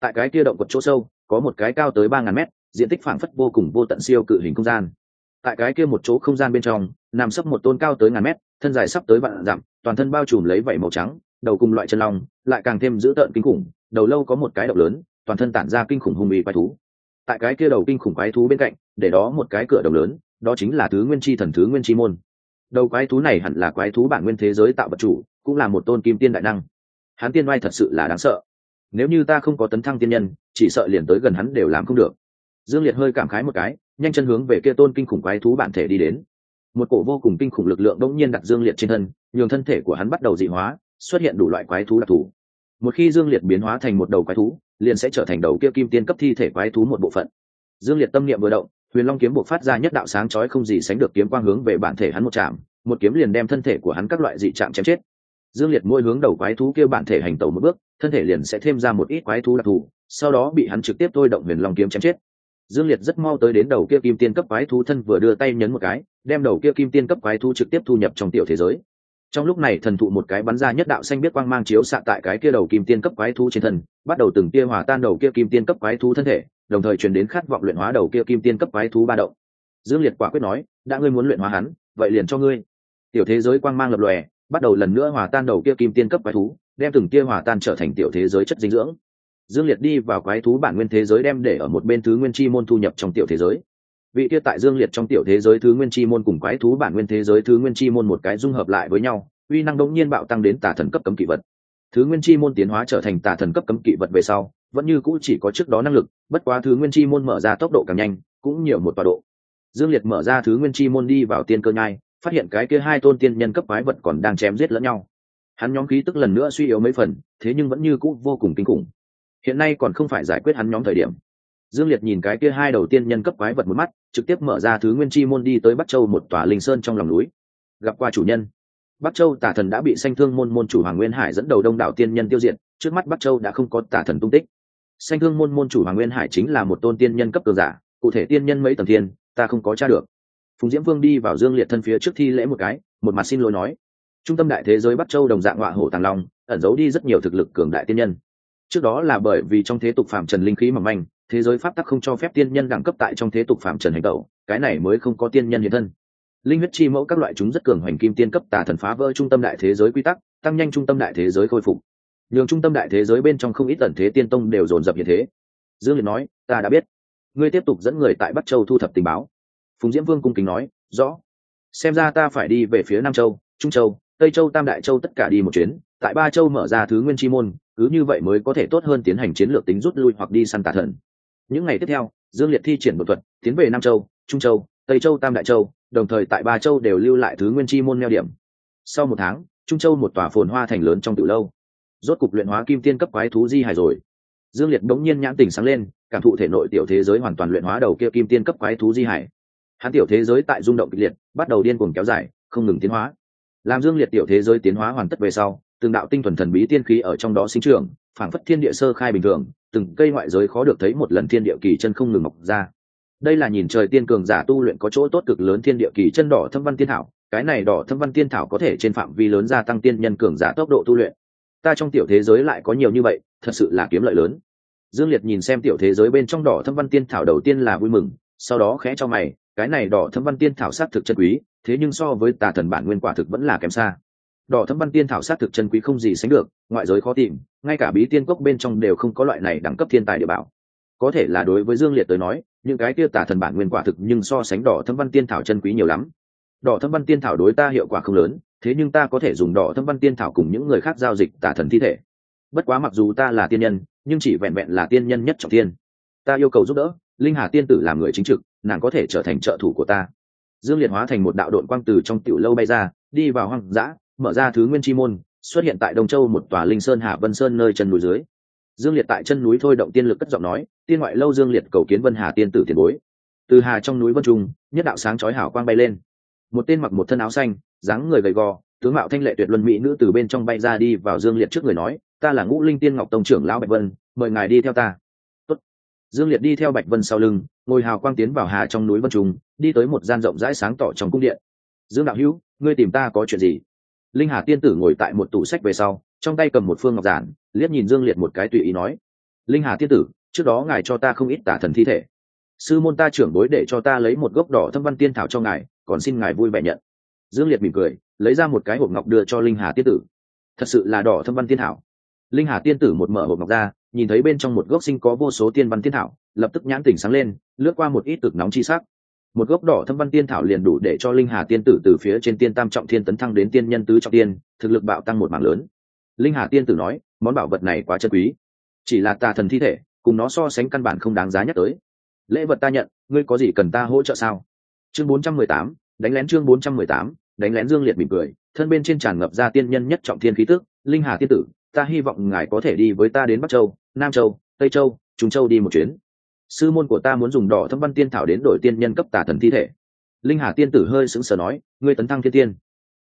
Tại cái kia động quật chỗ sâu có một cái cao tới ba ngàn mét diện tích phảng phất vô cùng vô tận siêu cự hình không gian. Tại cái kia một chỗ không gian bên trong nằm sấp một tôn cao tới ngàn mét thân dài sắp tới vạn dặm toàn thân bao trùm lấy vảy màu trắng đầu cùng loại chân long lại càng thêm dữ tợn kinh khủng đầu lâu có một cái độc lớn toàn thân tản ra kinh khủng hung uy quái thú. Tại cái kia đầu kinh khủng quái thú bên cạnh, để đó một cái cửa đồng lớn, đó chính là thứ nguyên chi thần, thứ nguyên chi môn. Đầu quái thú này hẳn là quái thú bản nguyên thế giới tạo vật chủ, cũng là một tôn kim tiên đại năng. Hắn tiên oai thật sự là đáng sợ. Nếu như ta không có tấn thăng tiên nhân, chỉ sợ liền tới gần hắn đều làm không được. Dương liệt hơi cảm khái một cái, nhanh chân hướng về kia tôn kinh khủng quái thú bản thể đi đến. Một cổ vô cùng kinh khủng lực lượng đống nhiên đặt dương liệt trên thân, nhường thân thể của hắn bắt đầu dị hóa, xuất hiện đủ loại quái thú đặc thù. Một khi dương liệt biến hóa thành một đầu quái thú liền sẽ trở thành đầu kia kim tiên cấp thi thể quái thú một bộ phận. Dương liệt tâm niệm vừa động, huyền long kiếm buộc phát ra nhất đạo sáng chói không gì sánh được kiếm quang hướng về bản thể hắn một chạm, một kiếm liền đem thân thể của hắn các loại dị trạng chém chết. Dương liệt mỗi hướng đầu quái thú kêu bản thể hành tẩu một bước, thân thể liền sẽ thêm ra một ít quái thú đặc thù, sau đó bị hắn trực tiếp thôi động huyền long kiếm chém chết. Dương liệt rất mau tới đến đầu kia kim tiên cấp quái thú thân vừa đưa tay nhấn một cái, đem đầu kia kim tiên cấp quái thú trực tiếp thu nhập trong tiểu thế giới trong lúc này thần thụ một cái bắn ra nhất đạo xanh biết quang mang chiếu xạ tại cái kia đầu kim tiên cấp quái thú trên thân, bắt đầu từng tia hòa tan đầu kia kim tiên cấp quái thú thân thể, đồng thời truyền đến khát vọng luyện hóa đầu kia kim tiên cấp quái thú ba động. Dương liệt quả quyết nói, đã ngươi muốn luyện hóa hắn, vậy liền cho ngươi. Tiểu thế giới quang mang lập lòe, bắt đầu lần nữa hòa tan đầu kia kim tiên cấp quái thú, đem từng tia hòa tan trở thành tiểu thế giới chất dinh dưỡng. Dương liệt đi vào quái thú bản nguyên thế giới đem để ở một bên thứ nguyên chi môn thu nhập trong tiểu thế giới vị kia tại dương liệt trong tiểu thế giới thứ nguyên chi môn cùng quái thú bản nguyên thế giới thứ nguyên chi môn một cái dung hợp lại với nhau, uy năng đống nhiên bạo tăng đến tà thần cấp cấm kỵ vật. Thứ nguyên chi môn tiến hóa trở thành tà thần cấp cấm kỵ vật về sau, vẫn như cũ chỉ có trước đó năng lực, bất quá thứ nguyên chi môn mở ra tốc độ càng nhanh, cũng nhiều một tọa độ. Dương liệt mở ra thứ nguyên chi môn đi vào tiên cơ nhai, phát hiện cái kia hai tôn tiên nhân cấp quái vật còn đang chém giết lẫn nhau. Hắn nhóm khí tức lần nữa suy yếu mấy phần, thế nhưng vẫn như cũ vô cùng kinh khủng. Hiện nay còn không phải giải quyết hắn nhóm thời điểm dương liệt nhìn cái kia hai đầu tiên nhân cấp quái vật một mắt, trực tiếp mở ra thứ nguyên chi môn đi tới bắc châu một tòa linh sơn trong lòng núi. Gặp qua chủ nhân. Bắc châu tả thần đã bị sanh thương môn môn chủ hoàng nguyên hải dẫn đầu đông đảo tiên nhân tiêu diệt, trước mắt bắc châu đã không có tả thần tung tích. Sanh thương môn môn chủ hoàng nguyên hải chính là một tôn tiên nhân cấp cường giả, cụ thể tiên nhân mấy tầng thiên, ta không có t r a được. Phùng diễm vương đi vào dương liệt thân phía trước thi lễ một cái, một mặt xin lỗi nói. Trung tâm đại thế giới bắc châu đồng dạng họa hổ tàng long, ẩn giấu đi rất nhiều thực lực cường đại tiên nhân. Trước đó là bởi vì trong thế tục phạm trần linh khí mỏng manh thế giới pháp tắc không cho phép tiên nhân đẳng cấp tại trong thế tục phạm trần hành tẩu, cái này mới không có tiên nhân hiện thân. Linh huyết chi mẫu các loại chúng rất cường hoành kim tiên cấp tà thần phá vỡ trung tâm đại thế giới quy tắc, tăng nhanh trung tâm đại thế giới khôi phục. Nhường trung tâm đại thế giới bên trong không ít tần thế tiên tông đều dồn dập như thế. Dương liệt nói, ta đã biết. Ngươi tiếp tục dẫn người tại bắc châu thu thập tình báo. Phùng diễm vương cung kính nói, rõ. Xem ra ta phải đi về phía nam châu, trung châu, tây châu, tam đại châu tất cả đi một chuyến. Tại ba châu mở ra thứ nguyên chi môn, cứ như vậy mới có thể tốt hơn tiến hành chiến lược tính rút lui hoặc đi săn tà thần những ngày tiếp theo, dương liệt thi triển một thuật, tiến về nam châu, trung châu, tây châu, tam đại châu, đồng thời tại ba châu đều lưu lại thứ nguyên chi môn neo điểm. Sau một tháng, trung châu một tòa phồn hoa thành lớn trong từ lâu. Rốt cục luyện hóa kim tiên cấp quái thú di hài rồi. Dương liệt đống nhiên nhãn tình sáng lên, cảm thụ thể nội tiểu thế giới hoàn toàn luyện hóa đầu kia kim tiên cấp quái thú di hải hắn tiểu thế giới tại rung động kịch liệt, bắt đầu điên cuồng kéo dài, không ngừng tiến hóa. Làm dương liệt tiểu thế giới tiến hóa hoàn tất về sau, từng đạo tinh thuần thần bí tiên khí ở trong đó sinh trưởng phảng phất thiên địa sơ khai bình thường, từng cây ngoại giới khó được thấy một lần thiên địa kỳ chân không ngừng mọc ra. Đây là nhìn trời tiên cường giả tu luyện có chỗ tốt cực lớn thiên địa kỳ chân đỏ thâm văn tiên thảo, cái này đỏ thâm văn tiên thảo có thể trên phạm vi lớn gia tăng tiên nhân cường giả tốc độ tu luyện. Ta trong tiểu thế giới lại có nhiều như vậy, thật sự là kiếm lợi lớn. Dương liệt nhìn xem tiểu thế giới bên trong đỏ thâm văn tiên thảo đầu tiên là vui mừng, sau đó khẽ cho mày, cái này đỏ thâm văn tiên thảo s á t thực chân quý, thế nhưng so với tà thần bản nguyên quả thực vẫn là kém xa đỏ thâm văn tiên thảo sát thực chân quý không gì sánh được, ngoại giới khó tìm, ngay cả bí tiên cốc bên trong đều không có loại này đẳng cấp thiên tài địa bảo. Có thể là đối với dương liệt tới nói, những cái kia tả thần bản nguyên quả thực nhưng so sánh đỏ thâm văn tiên thảo chân quý nhiều lắm. Đỏ thâm văn tiên thảo đối ta hiệu quả không lớn, thế nhưng ta có thể dùng đỏ thâm văn tiên thảo cùng những người khác giao dịch tả thần thi thể. Bất quá mặc dù ta là tiên nhân, nhưng chỉ vẹn vẹn là tiên nhân nhất trọng tiên ta yêu cầu giúp đỡ, linh hà tiên tử làm người chính trực, nàng có thể trở thành trợ thủ của ta. Dương liệt hóa thành một đạo đội quang từ trong tiểu lâu bay ra, đi vào hoang dã mở ra thứ nguyên chi môn, xuất hiện tại đông châu một tòa linh sơn hạ vân sơn nơi chân núi dưới. Dương liệt tại chân núi thôi động tiên lực cất giọng nói, tiên ngoại lâu dương liệt cầu kiến vân hà tiên tử tiền bối. Từ hà trong núi vân trung, nhất đạo sáng chói hảo quang bay lên. Một tên mặc một thân áo xanh, dáng người gầy gò, tướng mạo thanh lệ tuyệt luân mỹ nữ từ bên trong bay ra đi vào dương liệt trước người nói, ta là ngũ linh tiên ngọc tông trưởng lão bạch vân, mời ngài đi theo ta. Tốt. dương liệt đi theo bạch vân sau lưng, ngồi hào quang tiến vào hà trong núi vân trung, đi tới một gian rộng rãi sáng tỏ trong cung điện. Dương đạo hữu, ngươi tìm ta có chuyện gì? Linh hà tiên tử ngồi tại một tủ sách về sau, trong tay cầm một phương ngọc giản, liếc nhìn dương liệt một cái tùy ý nói, linh hà tiên tử, trước đó ngài cho ta không ít tả thần thi thể. Sư môn ta trưởng bối để cho ta lấy một gốc đỏ thâm văn tiên thảo cho ngài, còn xin ngài vui vẻ nhận. Dương liệt mỉm cười, lấy ra một cái hộp ngọc đưa cho linh hà tiên tử. Thật sự là đỏ thâm văn tiên thảo. Linh hà tiên tử một mở hộp ngọc ra, nhìn thấy bên trong một gốc sinh có vô số tiên văn tiên thảo, lập tức nhãn tỉnh sáng lên, lướt qua một ít cực nóng chi sắc một gốc đỏ thâm văn tiên thảo liền đủ để cho linh hà tiên tử từ phía trên tiên tam trọng thiên tấn thăng đến tiên nhân tứ trọng tiên thực lực bạo tăng một mảng lớn. Linh hà tiên tử nói món bảo vật này quá chân quý. Chỉ là tà thần thi thể cùng nó so sánh căn bản không đáng giá nhắc tới. Lễ vật ta nhận ngươi có gì cần ta hỗ trợ sao? Chương 418, đánh lén chương 418, đánh lén dương liệt mỉm cười thân bên trên tràn ngập ra tiên nhân nhất trọng thiên khí tức. Linh hà tiên tử ta hy vọng ngài có thể đi với ta đến bắc châu nam châu tây châu trung châu đi một chuyến sư môn của ta muốn dùng đỏ thâm văn tiên thảo đến đổi tiên nhân cấp tà thần thi thể. Linh hà tiên tử hơi sững sờ nói, ngươi tấn thăng thiên tiên.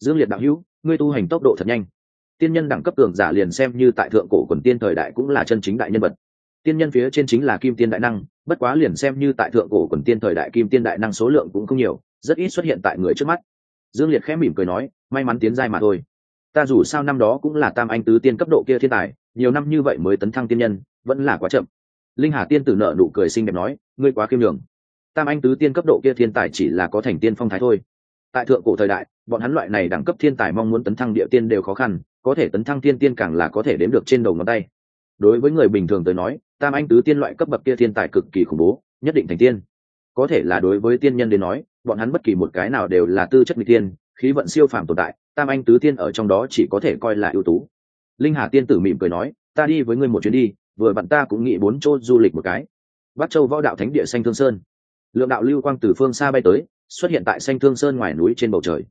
Dương liệt đạo hữu, ngươi tu hành tốc độ thật nhanh. Tiên nhân đẳng cấp cường giả liền xem như tại thượng cổ quần tiên thời đại cũng là chân chính đại nhân vật. Tiên nhân phía trên chính là kim tiên đại năng, bất quá liền xem như tại thượng cổ quần tiên thời đại kim tiên đại năng số lượng cũng không nhiều, rất ít xuất hiện tại người trước mắt. Dương liệt khẽ mỉm cười nói, may mắn tiến giai mà thôi. Ta dù sao năm đó cũng là tam anh tứ tiên cấp độ kia thiên tài, nhiều năm như vậy mới tấn thăng tiên nhân, vẫn là quá chậm linh hà tiên tử nợ nụ cười xinh đẹp nói, ngươi quá khiêm đường tam anh tứ tiên cấp độ kia thiên tài chỉ là có thành tiên phong thái thôi. Tại thượng cổ thời đại, bọn hắn loại này đẳng cấp thiên tài mong muốn tấn thăng địa tiên đều khó khăn, có thể tấn thăng tiên tiên càng là có thể đếm được trên đầu ngón tay. Đối với người bình thường tới nói, tam anh tứ tiên loại cấp bậc kia thiên tài cực kỳ khủng bố, nhất định thành tiên. Có thể là đối với tiên nhân đến nói, bọn hắn bất kỳ một cái nào đều là tư chất n tiên, khí vận siêu phàm tồn tại, tam anh tứ tiên ở trong đó chỉ có thể coi là ưu tú. Linh hà tiên tử mỉm cười nói, ta đi với ngươi một chuyến đi vừa bạn ta cũng nghĩ bốn chỗ du lịch một cái. Bắc châu võ đạo thánh địa xanh thương sơn. Lượng đạo lưu quang từ phương xa bay tới, xuất hiện tại xanh thương sơn ngoài núi trên bầu trời.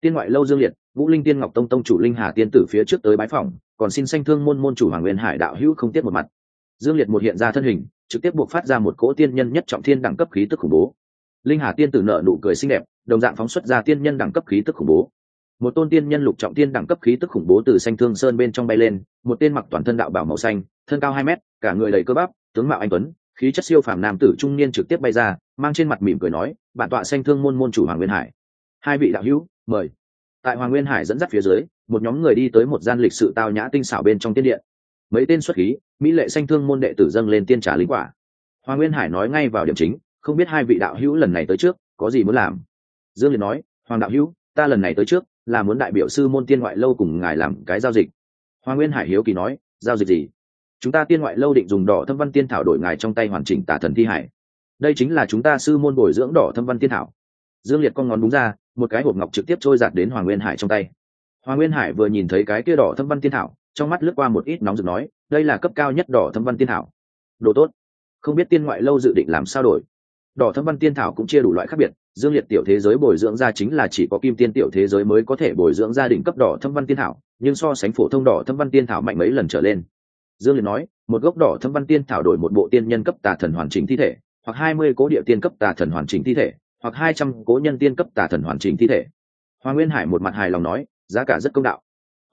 Tiên ngoại lâu dương liệt, vũ linh tiên ngọc tông tông chủ linh hà tiên tử phía trước tới bái phòng còn xin xanh thương môn môn chủ hoàng nguyên hải đạo hữu không tiết một mặt. Dương liệt một hiện ra thân hình, trực tiếp buộc phát ra một cỗ tiên nhân nhất trọng thiên đẳng cấp khí tức khủng bố. Linh hà tiên tử nợ nụ cười xinh đẹp, đồng dạng phóng xuất ra tiên nhân đẳng cấp khí tức khủng bố một tôn tiên nhân lục trọng tiên đẳng cấp khí tức khủng bố từ xanh thương sơn bên trong bay lên, một tên mặc toàn thân đạo bảo màu xanh, thân cao hai mét, cả người đầy cơ bắp, tướng mạo anh tuấn, khí chất siêu phàm nam tử trung niên trực tiếp bay ra, mang trên mặt mỉm cười nói, bản tọa xanh thương môn môn chủ hoàng nguyên hải. Hai vị đạo hữu, mời. Tại hoàng nguyên hải dẫn dắt phía dưới, một nhóm người đi tới một gian lịch sự tao nhã tinh xảo bên trong tiên điện. Mấy tên xuất khí, mỹ lệ xanh thương môn đệ tử dâng lên tiên trả lính quả. Hoàng nguyên hải nói ngay vào điểm chính, không biết hai vị đạo hữu lần này tới trước, có gì muốn làm? Dương liệt nói, hoàng đạo hữu, ta lần này tới trước là muốn đại biểu sư môn tiên ngoại lâu cùng ngài làm cái giao dịch. Hoa nguyên hải hiếu kỳ nói, giao dịch gì? Chúng ta tiên ngoại lâu định dùng đỏ thâm văn tiên thảo đổi ngài trong tay hoàn chỉnh tả thần thi hải. Đây chính là chúng ta sư môn bồi dưỡng đỏ thâm văn tiên thảo. Dương liệt con ngón đúng ra, một cái hộp ngọc trực tiếp trôi giạt đến hoàng nguyên hải trong tay. Hoàng nguyên hải vừa nhìn thấy cái kia đỏ thâm văn tiên thảo, trong mắt lướt qua một ít nóng rực nói, đây là cấp cao nhất đỏ thâm văn tiên thảo. Đồ tốt. Không biết tiên ngoại lâu dự định làm sao đổi đỏ thâm văn tiên thảo cũng chia đủ loại khác biệt, dương liệt tiểu thế giới bồi dưỡng ra chính là chỉ có kim tiên tiểu thế giới mới có thể bồi dưỡng gia đình cấp đỏ thâm văn tiên thảo, nhưng so sánh phổ thông đỏ thâm văn tiên thảo mạnh mấy lần trở lên. Dương liệt nói, một gốc đỏ thâm văn tiên thảo đổi một bộ tiên nhân cấp tà thần hoàn chỉnh thi thể, hoặc hai mươi cố địa tiên cấp tà thần hoàn chỉnh thi thể, hoặc hai trăm cố nhân tiên cấp tà thần hoàn chỉnh thi thể. Hoa nguyên hải một mặt hài lòng nói, giá cả rất công đạo.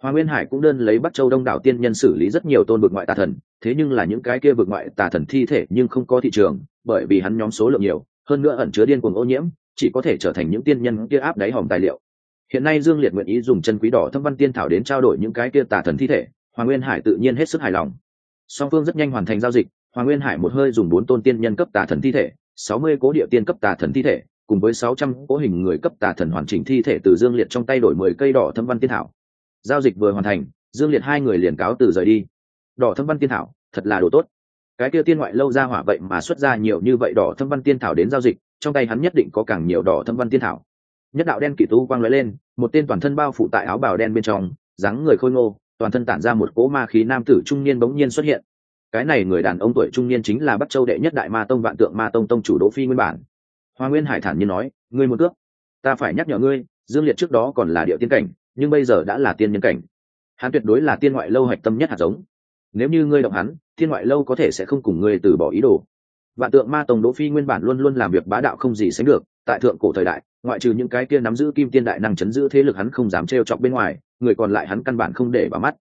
Hoa nguyên hải cũng đơn lấy bắt châu đông đảo tiên nhân xử lý rất nhiều tôn bực ngoại tà thần thế nhưng là những cái kia vực ngoại tà thần thi thể nhưng không có thị trường, bởi vì hắn nhóm số lượng nhiều, hơn nữa ẩn chứa điên cuồng ô nhiễm, chỉ có thể trở thành những tiên nhân kia áp đáy hòm tài liệu. Hiện nay dương liệt nguyện ý dùng chân quý đỏ thâm văn tiên thảo đến trao đổi những cái kia tà thần thi thể, hoàng nguyên hải tự nhiên hết sức hài lòng. Song phương rất nhanh hoàn thành giao dịch, hoàng nguyên hải một hơi dùng bốn tôn tiên nhân cấp tà thần thi thể, sáu mươi cố địa tiên cấp tà thần thi thể, cùng với sáu trăm cố hình người cấp tà thần hoàn chỉnh thi thể từ dương liệt trong tay đổi mười cây đỏ thâm văn tiên thảo. Giao dịch vừa hoàn thành, dương liệt hai người liền cáo từ rời đi đỏ thâm văn tiên thảo, thật là đồ tốt. Cái kia tiên ngoại lâu ra hỏa vậy mà xuất ra nhiều như vậy đỏ thâm văn tiên thảo đến giao dịch, trong tay hắn nhất định có càng nhiều đỏ thâm văn tiên thảo. Nhất đạo đen kỷ tu quang lóe lên, một tên toàn thân bao phủ tại áo bào đen bên trong, dáng người khôi ngô, toàn thân tản ra một cỗ ma khí nam tử trung niên bỗng nhiên xuất hiện. Cái này người đàn ông tuổi trung niên chính là bắc châu đệ nhất đại ma tông vạn tượng ma tông tông chủ đỗ phi nguyên bản. Hoa nguyên hải thản nhiên nói, ngươi một cướp? Ta phải nhắc nhở ngươi, dương liệt trước đó còn là địa tiên cảnh, nhưng bây giờ đã là tiên nhân cảnh. Hắn tuyệt đối là tiên ngoại lâu hạch tâm nhất hạt giống nếu như ngươi động hắn, thiên ngoại lâu có thể sẽ không cùng ngươi từ bỏ ý đồ. Vạn tượng ma tông đỗ phi nguyên bản luôn luôn làm việc bá đạo không gì sánh được, tại thượng cổ thời đại, ngoại trừ những cái kia nắm giữ kim tiên đại năng chấn giữ thế lực hắn không dám trêu chọc bên ngoài, người còn lại hắn căn bản không để vào mắt.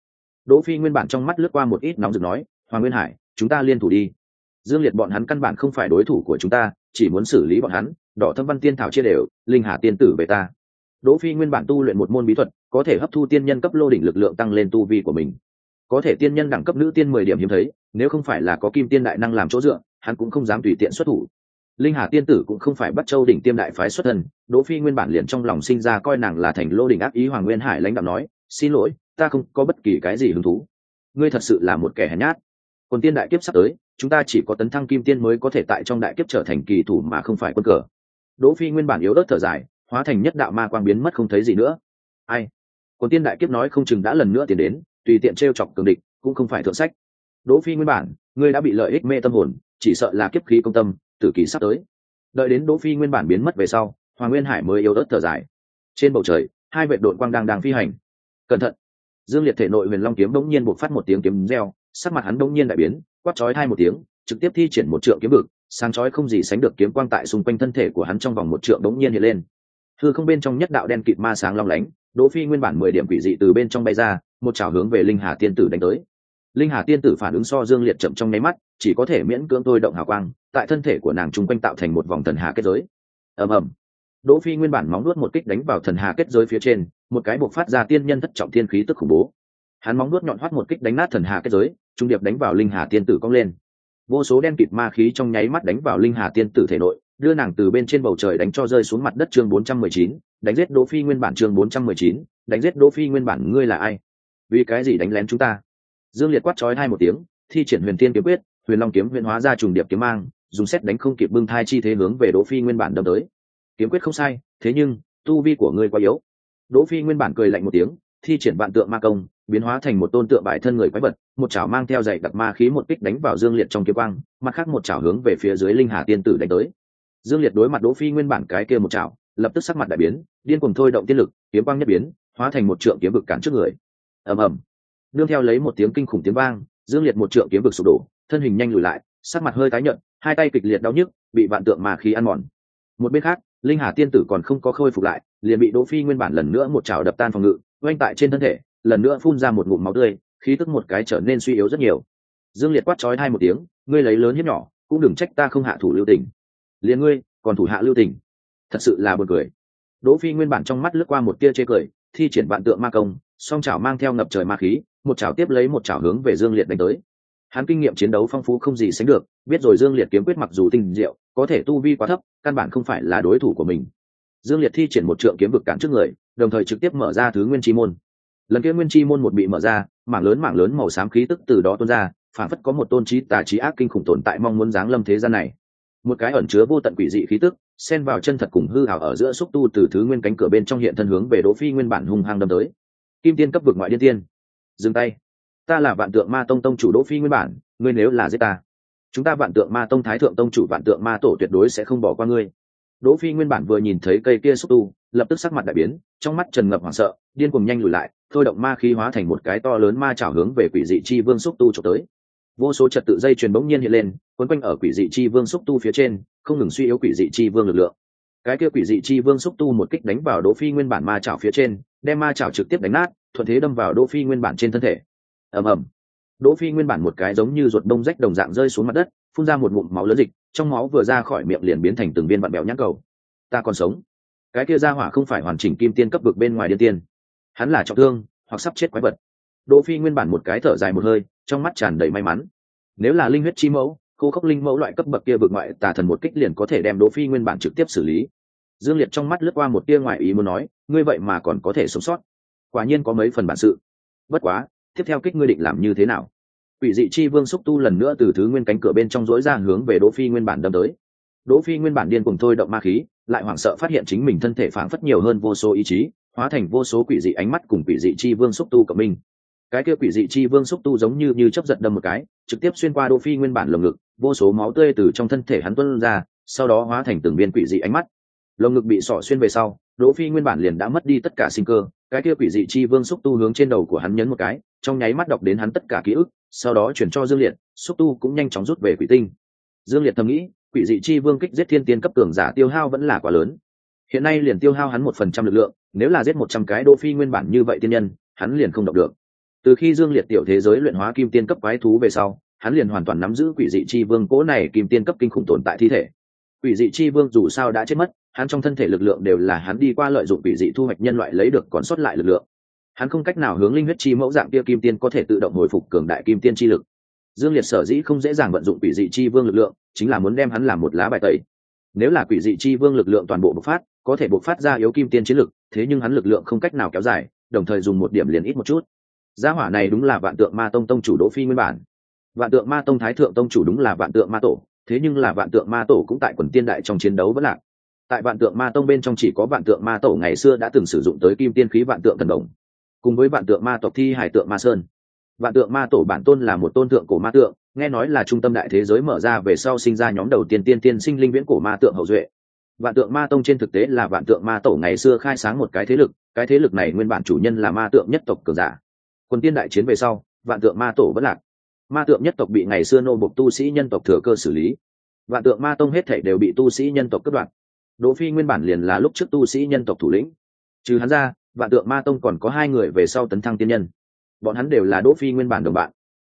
Đỗ phi nguyên bản trong mắt lướt qua một ít nóng rực nói, hoàng nguyên hải, chúng ta liên thủ đi. Dương liệt bọn hắn căn bản không phải đối thủ của chúng ta, chỉ muốn xử lý bọn hắn, đỏ thâm văn tiên thảo chia đều, linh hà tiên tử về ta. Đỗ phi nguyên bản tu luyện một môn bí thuật, có thể hấp thu tiên nhân cấp lô đỉnh lực lượng tăng lên tu vi của mình có thể tiên nhân đẳng cấp nữ tiên mười điểm hiếm thấy, nếu không phải là có kim tiên đại năng làm chỗ dựa, hắn cũng không dám tùy tiện xuất thủ. Linh hà tiên tử cũng không phải bắt châu đỉnh tiêm đại phái xuất thân, đỗ phi nguyên bản liền trong lòng sinh ra coi nàng là thành lô đỉnh ác ý hoàng nguyên hải lãnh đạo nói, xin lỗi, ta không có bất kỳ cái gì hứng thú. Ngươi thật sự là một kẻ hèn nhát. Còn tiên đại kiếp sắp tới, chúng ta chỉ có tấn thăng kim tiên mới có thể tại trong đại kiếp trở thành kỳ thủ mà không phải quân cờ. Đỗ phi nguyên bản yếu ớt thở dài, hóa thành nhất đạo ma quang biến mất không thấy gì nữa. Ai? Còn tiên đại kiếp nói không chừng đã lần nữa tiến đến tùy tiện trêu chọc cường địch, cũng không phải thượng sách. Đỗ phi nguyên bản, ngươi đã bị lợi ích mê tâm hồn, chỉ sợ là kiếp khí công tâm, tử kỳ sắp tới. Đợi đến đỗ phi nguyên bản biến mất về sau, hoàng nguyên hải mới yếu ớt thở dài. Trên bầu trời, hai vệ đội quang đang đang phi hành. Cẩn thận. Dương liệt thể nội huyền long kiếm bỗng nhiên buộc phát một tiếng kiếm reo, sắc mặt hắn bỗng nhiên đại biến, quát chói hai một tiếng, trực tiếp thi triển một trượng kiếm vực, sáng chói không gì sánh được kiếm quang tại xung quanh thân thể của hắn trong vòng một trượng đống nhiên hiện lên thư không bên trong nhất đạo đen kịt ma sáng long lánh, đỗ phi nguyên bản mười điểm quỷ dị từ bên trong bay ra, một chảo hướng về linh hà tiên tử đánh tới. Linh hà tiên tử phản ứng so dương liệt chậm trong nháy mắt, chỉ có thể miễn cưỡng thôi động hào quang, tại thân thể của nàng chung quanh tạo thành một vòng thần hà kết giới. Ầm ầm. Đỗ phi nguyên bản móng nuốt một kích đánh vào thần hà kết giới phía trên, một cái bộc phát ra tiên nhân thất trọng thiên khí tức khủng bố. Hắn móng nuốt nhọn hoắt một kích đánh nát thần hà kết giới, trung điệp đánh vào linh hà tiên tử cong lên. Vô số đen kịt ma khí trong nháy mắt đánh vào linh hà tiên tử thể nội đưa nàng từ bên trên bầu trời đánh cho rơi xuống mặt đất chương 419, đánh giết Đỗ Phi nguyên bản chương 419, đánh giết Đỗ Phi nguyên bản ngươi là ai? Vì cái gì đánh lén chúng ta? Dương Liệt quát chói hai một tiếng, thi triển Huyền Tiên kiếm quyết, Huyền Long kiếm huyền hóa ra trùng điệp kiếm mang, dùng xét đánh không kịp bưng thai chi thế hướng về Đỗ Phi nguyên bản đâm tới. Kiếm quyết không sai, thế nhưng tu vi của ngươi quá yếu. Đỗ Phi nguyên bản cười lạnh một tiếng, thi triển vạn tượng ma công, biến hóa thành một tôn tượng bại thân người quái vật, một chảo mang theo dày đặc ma khí một kích đánh vào Dương Liệt trong kiếm quang, mặt khác một chảo hướng về phía dưới Linh Hà tiên tử đánh tới dương liệt đối mặt đỗ phi nguyên bản cái kia một chảo, lập tức sắc mặt đại biến, điên cuồng thôi động tiên lực, kiếm quang nhất biến, hóa thành một trượng kiếm vực cản trước người. Ầm ầm. Nương theo lấy một tiếng kinh khủng tiếng vang, dương liệt một trượng kiếm vực sụp đổ, thân hình nhanh lùi lại, sắc mặt hơi tái nhợt, hai tay kịch liệt đau nhức, bị vạn tượng mà khí ăn mòn. Một bên khác, linh hà tiên tử còn không có khôi phục lại, liền bị đỗ phi nguyên bản lần nữa một chảo đập tan phòng ngự oanh tại trên thân thể, lần nữa phun ra một ngụm máu tươi, khí tức một cái trở nên suy yếu rất nhiều. Dương liệt quát chói hai một tiếng, ngươi lấy lớn hiếp nhỏ, cũng đừng trách ta không hạ thủ lưu tình liền ngươi, còn thủ hạ lưu tình. Thật sự là buồn cười. Đỗ phi nguyên bản trong mắt lướt qua một tia chê cười, thi triển vạn tượng ma công, song chảo mang theo ngập trời ma khí, một chảo tiếp lấy một chảo hướng về dương liệt đánh tới. Hắn kinh nghiệm chiến đấu phong phú không gì sánh được, biết rồi dương liệt kiếm quyết mặc dù tinh diệu, có thể tu vi quá thấp, căn bản không phải là đối thủ của mình. Dương liệt thi triển một trượng kiếm vực cản trước người, đồng thời trực tiếp mở ra thứ nguyên chi môn. Lần kia nguyên chi môn một bị mở ra, mảng lớn mảng lớn màu xám khí tức từ đó tuôn ra, phản phất có một tôn trí tà trí ác kinh khủng tồn tại mong muốn giáng lâm thế gian này một cái ẩn chứa vô tận quỷ dị khí tức, xen vào chân thật cùng hư hảo ở giữa xúc tu từ thứ nguyên cánh cửa bên trong hiện thân hướng về đỗ phi nguyên bản hung hăng đâm tới. Kim tiên cấp vực ngoại điên tiên. Dừng tay. Ta là vạn tượng ma tông tông chủ đỗ phi nguyên bản, ngươi nếu là giết ta, chúng ta vạn tượng ma tông thái thượng tông chủ vạn tượng ma tổ tuyệt đối sẽ không bỏ qua ngươi. Đỗ phi nguyên bản vừa nhìn thấy cây kia xúc tu, lập tức sắc mặt đại biến, trong mắt trần ngập hoảng sợ, điên cuồng nhanh lùi lại, thôi động ma khí hóa thành một cái to lớn ma chảo hướng về quỷ dị chi vương xúc tu trộm tới vô số trật tự dây chuyền bỗng nhiên hiện lên, quấn quanh ở quỷ dị chi vương xúc tu phía trên, không ngừng suy yếu quỷ dị chi vương lực lượng. Cái kia quỷ dị chi vương xúc tu một kích đánh vào đỗ phi nguyên bản ma chảo phía trên, đem ma chảo trực tiếp đánh nát, thuận thế đâm vào đỗ phi nguyên bản trên thân thể. Ầm ầm. Đỗ phi nguyên bản một cái giống như ruột đông rách đồng dạng rơi xuống mặt đất, phun ra một ngụm máu lớn dịch, trong máu vừa ra khỏi miệng liền biến thành từng viên vặn bèo nhãn cầu. Ta còn sống. Cái kia ra hỏa không phải hoàn chỉnh kim tiên cấp vực bên ngoài điên tiên. Hắn là trọng thương, hoặc sắp chết quái vật. Đỗ phi nguyên bản một cái thở dài một hơi trong mắt tràn đầy may mắn. Nếu là linh huyết chi mẫu, khô khốc linh mẫu loại cấp bậc kia vượt ngoại tà thần một kích liền có thể đem đỗ phi nguyên bản trực tiếp xử lý. Dương liệt trong mắt lướt qua một tia ngoại ý muốn nói, ngươi vậy mà còn có thể sống sót. Quả nhiên có mấy phần bản sự. Bất quá, tiếp theo kích ngươi định làm như thế nào? Quỷ dị chi vương xúc tu lần nữa từ thứ nguyên cánh cửa bên trong dối ra hướng về đỗ phi nguyên bản đâm tới. Đỗ phi nguyên bản điên cùng thôi động ma khí, lại hoảng sợ phát hiện chính mình thân thể phảng phất nhiều hơn vô số ý chí, hóa thành vô số quỷ dị ánh mắt cùng quỷ dị chi vương xúc tu của mình cái kia quỷ dị chi vương xúc tu giống như như chấp giật đâm một cái, trực tiếp xuyên qua đỗ phi nguyên bản lồng ngực, vô số máu tươi từ trong thân thể hắn tuôn ra, sau đó hóa thành từng viên quỷ dị ánh mắt. Lồng ngực bị sỏ xuyên về sau đỗ phi nguyên bản liền đã mất đi tất cả sinh cơ, cái kia quỷ dị chi vương xúc tu hướng trên đầu của hắn nhấn một cái, trong nháy mắt đọc đến hắn tất cả ký ức, sau đó chuyển cho dương liệt, xúc tu cũng nhanh chóng rút về quỷ tinh. Dương liệt thầm nghĩ, quỷ dị chi vương kích giết thiên tiên cấp cường giả tiêu hao vẫn là quá lớn. Hiện nay liền tiêu hao hắn một phần trăm lực lượng, nếu là giết một trăm cái đỗ phi nguyên bản như vậy tiên nhân, hắn liền không động được từ khi dương liệt tiểu thế giới luyện hóa kim tiên cấp quái thú về sau, hắn liền hoàn toàn nắm giữ quỷ dị chi vương cố này kim tiên cấp kinh khủng tồn tại thi thể. Quỷ dị chi vương dù sao đã chết mất, hắn trong thân thể lực lượng đều là hắn đi qua lợi dụng quỷ dị thu hoạch nhân loại lấy được còn sót lại lực lượng. Hắn không cách nào hướng linh huyết chi mẫu dạng kia kim tiên có thể tự động hồi phục cường đại kim tiên chi lực. Dương liệt sở dĩ không dễ dàng vận dụng quỷ dị chi vương lực lượng, chính là muốn đem hắn làm một lá bài tẩy. Nếu là quỷ dị chi vương lực lượng toàn bộ bộc phát, có thể bộc phát ra yếu kim tiên chiến lực, thế nhưng hắn lực lượng không cách nào kéo dài, đồng thời dùng một điểm liền ít một chút gia hỏa này đúng là vạn tượng ma tông tông chủ đỗ phi nguyên bản vạn tượng ma tông thái thượng tông chủ đúng là vạn tượng ma tổ thế nhưng là vạn tượng ma tổ cũng tại quần tiên đại trong chiến đấu vẫn lạc tại vạn tượng ma tông bên trong chỉ có vạn tượng ma tổ ngày xưa đã từng sử dụng tới kim tiên khí vạn tượng thần đồng cùng với vạn tượng ma tộc thi hải tượng ma sơn vạn tượng ma tổ bản tôn là một tôn tượng cổ ma tượng nghe nói là trung tâm đại thế giới mở ra về sau sinh ra nhóm đầu tiên tiên tiên sinh linh viễn cổ ma tượng hậu duệ vạn tượng ma tông trên thực tế là vạn tượng ma tổ ngày xưa khai sáng một cái thế lực cái thế lực này nguyên bản chủ nhân là ma tượng nhất tộc cường giả quân tiên đại chiến về sau, vạn tượng ma tổ vẫn lạc. Ma tượng nhất tộc bị ngày xưa nô bộc tu sĩ nhân tộc thừa cơ xử lý. Vạn tượng ma tông hết thể đều bị tu sĩ nhân tộc cất đoạt. Đỗ phi nguyên bản liền là lúc trước tu sĩ nhân tộc thủ lĩnh. Trừ hắn ra, vạn tượng ma tông còn có hai người về sau tấn thăng tiên nhân. Bọn hắn đều là đỗ phi nguyên bản đồng bạn.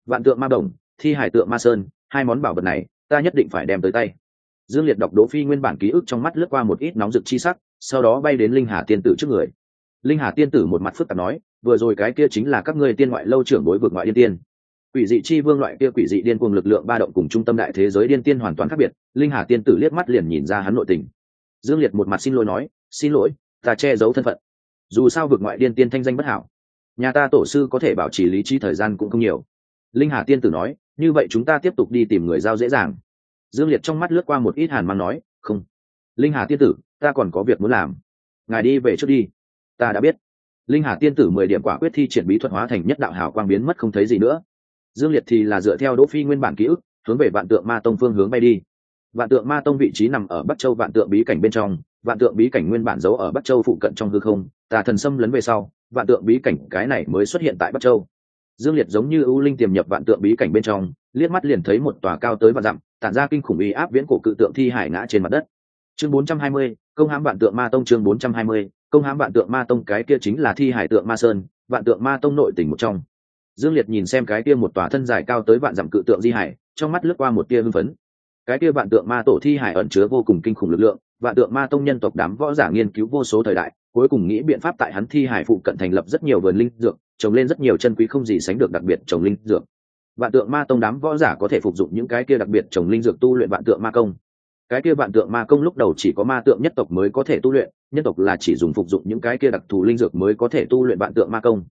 Vạn tượng ma đồng, thi hải tượng ma sơn, hai món bảo vật này, ta nhất định phải đem tới tay. Dương liệt đọc đỗ phi nguyên bản ký ức trong mắt lướt qua một ít nóng rực chi sắc, sau đó bay đến linh hà tiên tử trước người. Linh hà tiên tử một mặt phức tạp nói vừa rồi cái kia chính là các ngươi tiên ngoại lâu trưởng đối vực ngoại điên tiên. Quỷ dị chi vương loại kia quỷ dị điên cuồng lực lượng ba động cùng trung tâm đại thế giới điên tiên hoàn toàn khác biệt, linh hà tiên tử liếc mắt liền nhìn ra hắn nội tình. Dương liệt một mặt xin lỗi nói, xin lỗi, ta che giấu thân phận. Dù sao vực ngoại điên tiên thanh danh bất hảo, nhà ta tổ sư có thể bảo trì lý trí thời gian cũng không nhiều. Linh hà tiên tử nói, như vậy chúng ta tiếp tục đi tìm người giao dễ dàng. Dương liệt trong mắt lướt qua một ít hàn mang nói, không. Linh hà tiên tử, ta còn có việc muốn làm. Ngài đi về trước đi. Ta đã biết linh hà tiên tử mười điểm quả quyết thi triển bí thuật hóa thành nhất đạo hào quang biến mất không thấy gì nữa. Dương liệt thì là dựa theo đỗ phi nguyên bản ký ức, hướng về vạn tượng ma tông phương hướng bay đi. Vạn tượng ma tông vị trí nằm ở bắc châu vạn tượng bí cảnh bên trong, vạn tượng bí cảnh nguyên bản giấu ở bắc châu phụ cận trong hư không, tà thần xâm lấn về sau, vạn tượng bí cảnh cái này mới xuất hiện tại bắc châu. Dương liệt giống như ưu linh tiềm nhập vạn tượng bí cảnh bên trong, liếc mắt liền thấy một tòa cao tới vạn dặm, tản ra kinh khủng uy áp viễn cổ cự tượng thi hải ngã trên mặt đất chương 420, công hãm vạn tượng ma tông chương 420, công hãm vạn tượng ma tông cái kia chính là thi hải tượng ma sơn vạn tượng ma tông nội tỉnh một trong. Dương liệt nhìn xem cái kia một tòa thân dài cao tới vạn dặm cự tượng di hải trong mắt lướt qua một tia hưng phấn. Cái kia vạn tượng ma tổ thi hải ẩn chứa vô cùng kinh khủng lực lượng vạn tượng ma tông nhân tộc đám võ giả nghiên cứu vô số thời đại cuối cùng nghĩ biện pháp tại hắn thi hải phụ cận thành lập rất nhiều vườn linh dược trồng lên rất nhiều chân quý không gì sánh được đặc biệt trồng linh dược. Vạn tượng ma tông đám võ giả có thể phục dụng những cái kia đặc biệt trồng linh dược tu luyện vạn tượng ma công cái kia vạn tượng ma công lúc đầu chỉ có ma tượng nhất tộc mới có thể tu luyện nhân tộc là chỉ dùng phục dụng những cái kia đặc thù linh dược mới có thể tu luyện vạn tượng ma công.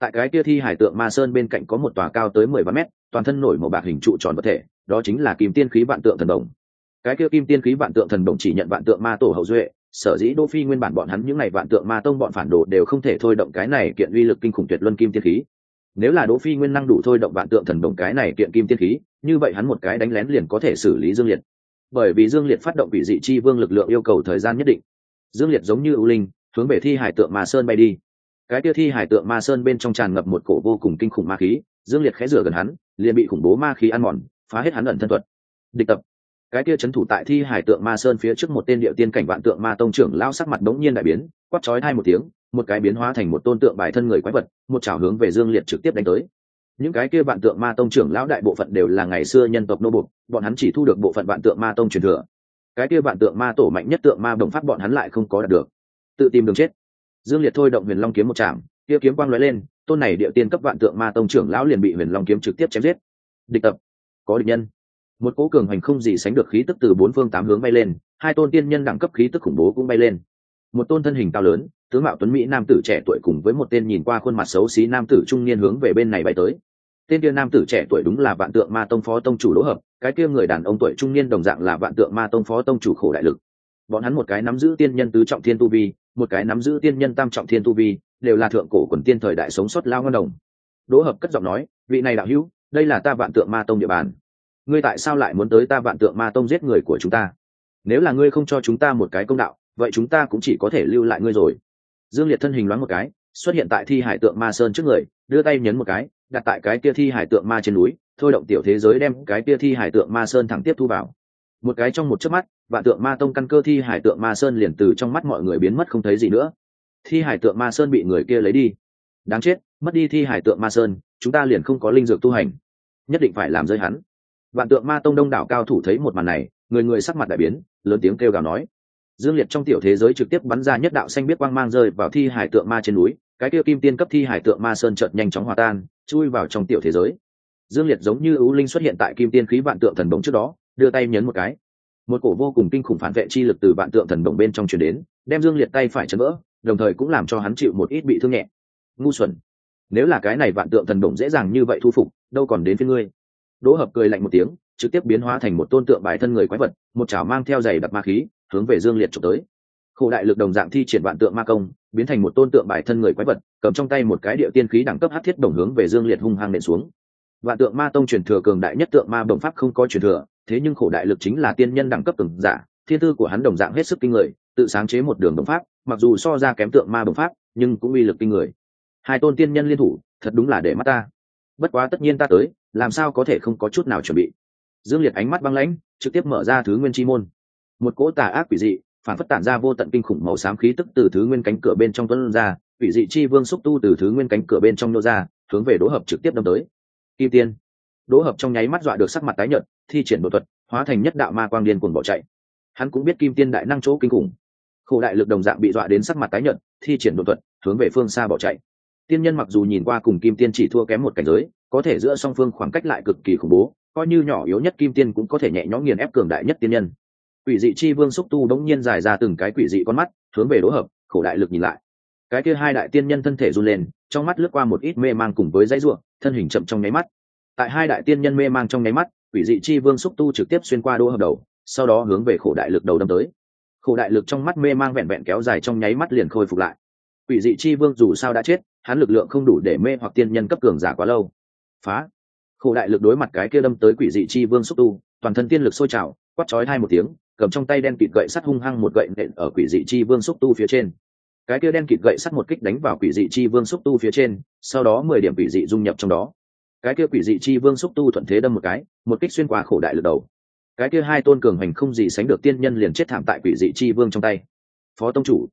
Tại cái kia thi hải tượng ma sơn bên cạnh có một tòa cao tới mười ba mét, toàn thân nổi màu bạc hình trụ tròn vật thể, đó chính là kim tiên khí vạn tượng thần đồng cái kia kim tiên khí vạn tượng thần đồng chỉ nhận vạn tượng ma tổ hậu duệ, sở dĩ đô phi nguyên bản bọn hắn những ngày vạn tượng ma tông bọn phản đồ đều không thể thôi động cái này kiện uy lực kinh khủng tuyệt luân kim tiên khí. Nếu là đỗ phi nguyên năng đủ thôi động vạn tượng thần đồng cái này kiện kim tiên khí, như vậy hắn một cái đánh lén liền có thể xử lý dương liệt bởi vì dương liệt phát động quỷ dị chi vương lực lượng yêu cầu thời gian nhất định. Dương liệt giống như ưu linh, hướng về thi hải tượng ma sơn bay đi. Cái kia thi hải tượng ma sơn bên trong tràn ngập một cổ vô cùng kinh khủng ma khí, dương liệt khẽ rửa gần hắn, liền bị khủng bố ma khí ăn mòn, phá hết hắn ẩn thân thuật. Địch tập. Cái kia trấn thủ tại thi hải tượng ma sơn phía trước một tên địa tiên cảnh vạn tượng ma tông trưởng lao sắc mặt đống nhiên đại biến, quát chói hai một tiếng, một cái biến hóa thành một tôn tượng bài thân người quái vật, một chảo hướng về dương liệt trực tiếp đánh tới những cái kia vạn tượng ma tông trưởng lão đại bộ phận đều là ngày xưa nhân tộc nô bục bọn hắn chỉ thu được bộ phận vạn tượng ma tông truyền thừa. Cái kia vạn tượng ma tổ mạnh nhất tượng ma đồng phát bọn hắn lại không có đạt được. Tự tìm đường chết. Dương liệt thôi động huyền long kiếm một chạm kia kiếm quang lóe lên, tôn này địa tiên cấp vạn tượng ma tông trưởng lão liền bị huyền long kiếm trực tiếp chém giết. Địch tập. Có địch nhân. Một cố cường hành không gì sánh được khí tức từ bốn phương tám hướng bay lên, hai tôn tiên nhân đẳng cấp khí tức khủng bố cũng bay lên. Một tôn thân hình cao lớn, tướng mạo tuấn mỹ nam tử trẻ tuổi cùng với một tên nhìn qua khuôn mặt xấu xí nam tử trung niên hướng về bên này bay tới tên kia nam tử trẻ tuổi đúng là vạn tượng ma tông phó tông chủ đỗ hợp, cái kia người đàn ông tuổi trung niên đồng dạng là vạn tượng ma tông phó tông chủ khổ đại lực. Bọn hắn một cái nắm giữ tiên nhân tứ trọng thiên tu vi, một cái nắm giữ tiên nhân tam trọng thiên tu vi, đều là thượng cổ quần tiên thời đại sống sót lao ngân đồng. Đỗ hợp cất giọng nói, vị này đạo hữu, đây là ta vạn tượng ma tông địa bàn. Ngươi tại sao lại muốn tới ta vạn tượng ma tông giết người của chúng ta? Nếu là ngươi không cho chúng ta một cái công đạo, vậy chúng ta cũng chỉ có thể lưu lại ngươi rồi. Dương liệt thân hình loáng một cái, xuất hiện tại thi hải tượng ma sơn trước người đưa tay nhấn một cái, đặt tại cái kia thi hải tượng ma trên núi, thôi động tiểu thế giới đem cái kia thi hải tượng ma sơn thẳng tiếp thu vào. Một cái trong một chớp mắt, vạn tượng ma tông căn cơ thi hải tượng ma sơn liền từ trong mắt mọi người biến mất không thấy gì nữa. Thi hải tượng ma sơn bị người kia lấy đi. Đáng chết, mất đi thi hải tượng ma sơn, chúng ta liền không có linh dược tu hành. Nhất định phải làm rơi hắn. Vạn tượng ma tông đông đảo cao thủ thấy một màn này, người người sắc mặt đại biến, lớn tiếng kêu gào nói. Dương liệt trong tiểu thế giới trực tiếp bắn ra nhất đạo xanh biết quang mang rơi vào thi hải tượng ma trên núi cái kia kim tiên cấp thi hải tượng ma sơn chợt nhanh chóng hòa tan, chui vào trong tiểu thế giới. Dương liệt giống như ưu linh xuất hiện tại kim tiên khí vạn tượng thần bóng trước đó, đưa tay nhấn một cái. Một cổ vô cùng kinh khủng phản vệ chi lực từ vạn tượng thần bồng bên trong truyền đến, đem dương liệt tay phải chấn vỡ, đồng thời cũng làm cho hắn chịu một ít bị thương nhẹ. Ngu xuẩn. Nếu là cái này vạn tượng thần bổng dễ dàng như vậy thu phục, đâu còn đến với ngươi. Đỗ hợp cười lạnh một tiếng, trực tiếp biến hóa thành một tôn tượng bài thân người quái vật, một chảo mang theo giày đặc ma khí, hướng về dương liệt trục tới. Khổ đại lực đồng dạng thi triển vạn tượng ma công biến thành một tôn tượng bài thân người quái vật, cầm trong tay một cái địa tiên khí đẳng cấp hát thiết đồng hướng về dương liệt hung hăng nện xuống. Vạn tượng ma tông truyền thừa cường đại nhất tượng ma đồng pháp không có truyền thừa, thế nhưng khổ đại lực chính là tiên nhân đẳng cấp từng giả, thiên tư của hắn đồng dạng hết sức kinh người, tự sáng chế một đường đồng pháp, mặc dù so ra kém tượng ma đồng pháp, nhưng cũng uy lực kinh người. Hai tôn tiên nhân liên thủ, thật đúng là để mắt ta. Bất quá tất nhiên ta tới, làm sao có thể không có chút nào chuẩn bị. Dương liệt ánh mắt băng lãnh, trực tiếp mở ra thứ nguyên chi môn. Một cỗ tà ác quỷ dị phản phất tản ra vô tận kinh khủng màu xám khí tức từ thứ nguyên cánh cửa bên trong tuấn ra Vị dị chi vương xúc tu từ thứ nguyên cánh cửa bên trong nô ra, hướng về đỗ hợp trực tiếp đâm tới. Kim tiên. Đỗ hợp trong nháy mắt dọa được sắc mặt tái nhợt, thi triển đột thuật, hóa thành nhất đạo ma quang điên cuồng bỏ chạy. Hắn cũng biết kim tiên đại năng chỗ kinh khủng. Khổ đại lực đồng dạng bị dọa đến sắc mặt tái nhợt, thi triển đột thuật, hướng về phương xa bỏ chạy. Tiên nhân mặc dù nhìn qua cùng kim tiên chỉ thua kém một cảnh giới, có thể giữa song phương khoảng cách lại cực kỳ khủng bố, coi như nhỏ yếu nhất kim tiên cũng có thể nhẹ nhõm nghiền ép cường đại nhất tiên nhân quỷ dị chi vương xúc tu đống nhiên dài ra từng cái quỷ dị con mắt, hướng về đỗ hợp, khổ đại lực nhìn lại. Cái kia hai đại tiên nhân thân thể run lên, trong mắt lướt qua một ít mê mang cùng với dãy ruộng thân hình chậm trong nháy mắt. Tại hai đại tiên nhân mê mang trong nháy mắt, quỷ dị chi vương xúc tu trực tiếp xuyên qua đỗ hợp đầu, sau đó hướng về khổ đại lực đầu đâm tới. Khổ đại lực trong mắt mê mang vẹn vẹn kéo dài trong nháy mắt liền khôi phục lại. Quỷ dị chi vương dù sao đã chết, hắn lực lượng không đủ để mê hoặc tiên nhân cấp cường giả quá lâu. Phá! Khổ đại lực đối mặt cái kia đâm tới quỷ dị chi vương xúc tu, toàn thân tiên lực sôi trào quắt chói hai một tiếng cầm trong tay đen kịt gậy sắt hung hăng một gậy nện ở quỷ dị chi vương xúc tu phía trên. Cái kia đen kịt gậy sắt một kích đánh vào quỷ dị chi vương xúc tu phía trên, sau đó mười điểm quỷ dị dung nhập trong đó. Cái kia quỷ dị chi vương xúc tu thuận thế đâm một cái, một kích xuyên qua khổ đại lực đầu. Cái kia hai tôn cường hành không gì sánh được tiên nhân liền chết thảm tại quỷ dị chi vương trong tay. Phó tông chủ,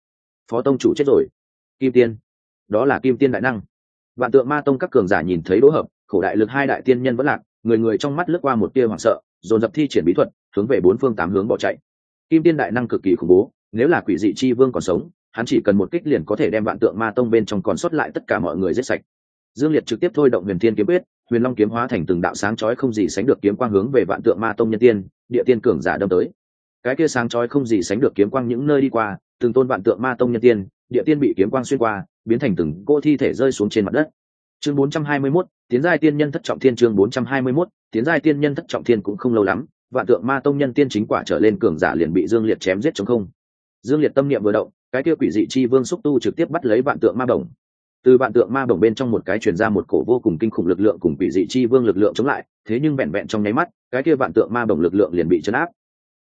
phó tông chủ chết rồi. Kim tiên, đó là kim tiên đại năng. Vạn tượng ma tông các cường giả nhìn thấy đỗ hợp, khổ đại lực hai đại tiên nhân vẫn lạc, người người trong mắt lướt qua một tia hoảng sợ, dồn dập thi triển bí thuật hướng về bốn phương tám hướng bỏ chạy. Kim tiên đại năng cực kỳ khủng bố nếu là quỷ dị chi vương còn sống hắn chỉ cần một kích liền có thể đem vạn tượng ma tông bên trong còn sót lại tất cả mọi người giết sạch. Dương liệt trực tiếp thôi động huyền thiên kiếm quyết huyền long kiếm hóa thành từng đạo sáng chói không gì sánh được kiếm quang hướng về vạn tượng ma tông nhân tiên địa tiên cường giả đâm tới. Cái kia sáng chói không gì sánh được kiếm quang những nơi đi qua từng tôn vạn tượng ma tông nhân tiên địa tiên bị kiếm quang xuyên qua biến thành từng cô thi thể rơi xuống trên mặt đất. Chương 421, tiến giai tiên nhân thất trọng thiên chương 421, tiến giai tiên nhân thất trọng thiên cũng không lâu lắm vạn tượng ma tông nhân tiên chính quả trở lên cường giả liền bị dương liệt chém giết chống không. Dương liệt tâm niệm vừa động, cái kia quỷ dị chi vương xúc tu trực tiếp bắt lấy vạn tượng ma bổng. Từ vạn tượng ma bổng bên trong một cái truyền ra một cổ vô cùng kinh khủng lực lượng cùng quỷ dị chi vương lực lượng chống lại, thế nhưng vẹn vẹn trong nháy mắt, cái kia vạn tượng ma bổng lực lượng liền bị chấn áp.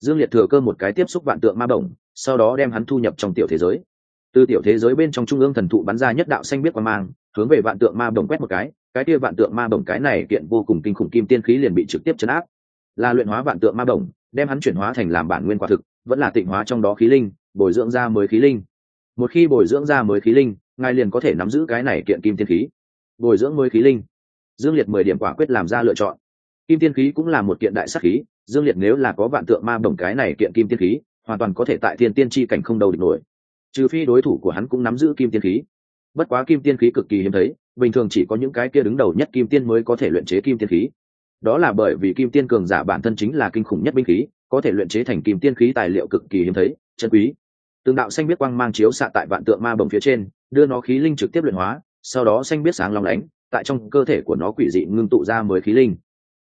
Dương liệt thừa cơ một cái tiếp xúc vạn tượng ma bổng, sau đó đem hắn thu nhập trong tiểu thế giới. Từ tiểu thế giới bên trong trung ương thần thụ bắn ra nhất đạo xanh biết qua mang, hướng về vạn tượng ma bổng quét một cái cái kia vạn tượng ma bổng cái này kiện vô cùng kinh khủng kim tiên khí liền bị trực tiếp chấn áp là luyện hóa vạn tượng ma bổng, đem hắn chuyển hóa thành làm bản nguyên quả thực, vẫn là tịnh hóa trong đó khí linh, bồi dưỡng ra mới khí linh. Một khi bồi dưỡng ra mới khí linh, ngài liền có thể nắm giữ cái này kiện kim tiên khí. Bồi dưỡng mới khí linh. Dương liệt mười điểm quả quyết làm ra lựa chọn. Kim tiên khí cũng là một kiện đại sắc khí, dương liệt nếu là có vạn tượng ma bổng cái này kiện kim tiên khí, hoàn toàn có thể tại thiên tiên tri cảnh không đầu địch nổi. Trừ phi đối thủ của hắn cũng nắm giữ kim tiên khí. Bất quá kim tiên khí cực kỳ hiếm thấy, bình thường chỉ có những cái kia đứng đầu nhất kim tiên mới có thể luyện chế kim tiên khí đó là bởi vì kim tiên cường giả bản thân chính là kinh khủng nhất binh khí, có thể luyện chế thành kim tiên khí tài liệu cực kỳ hiếm thấy, chân quý. Từng đạo xanh biết quang mang chiếu xạ tại vạn tượng ma bồng phía trên, đưa nó khí linh trực tiếp luyện hóa, sau đó xanh biết sáng long lánh, tại trong cơ thể của nó quỷ dị ngưng tụ ra mới khí linh.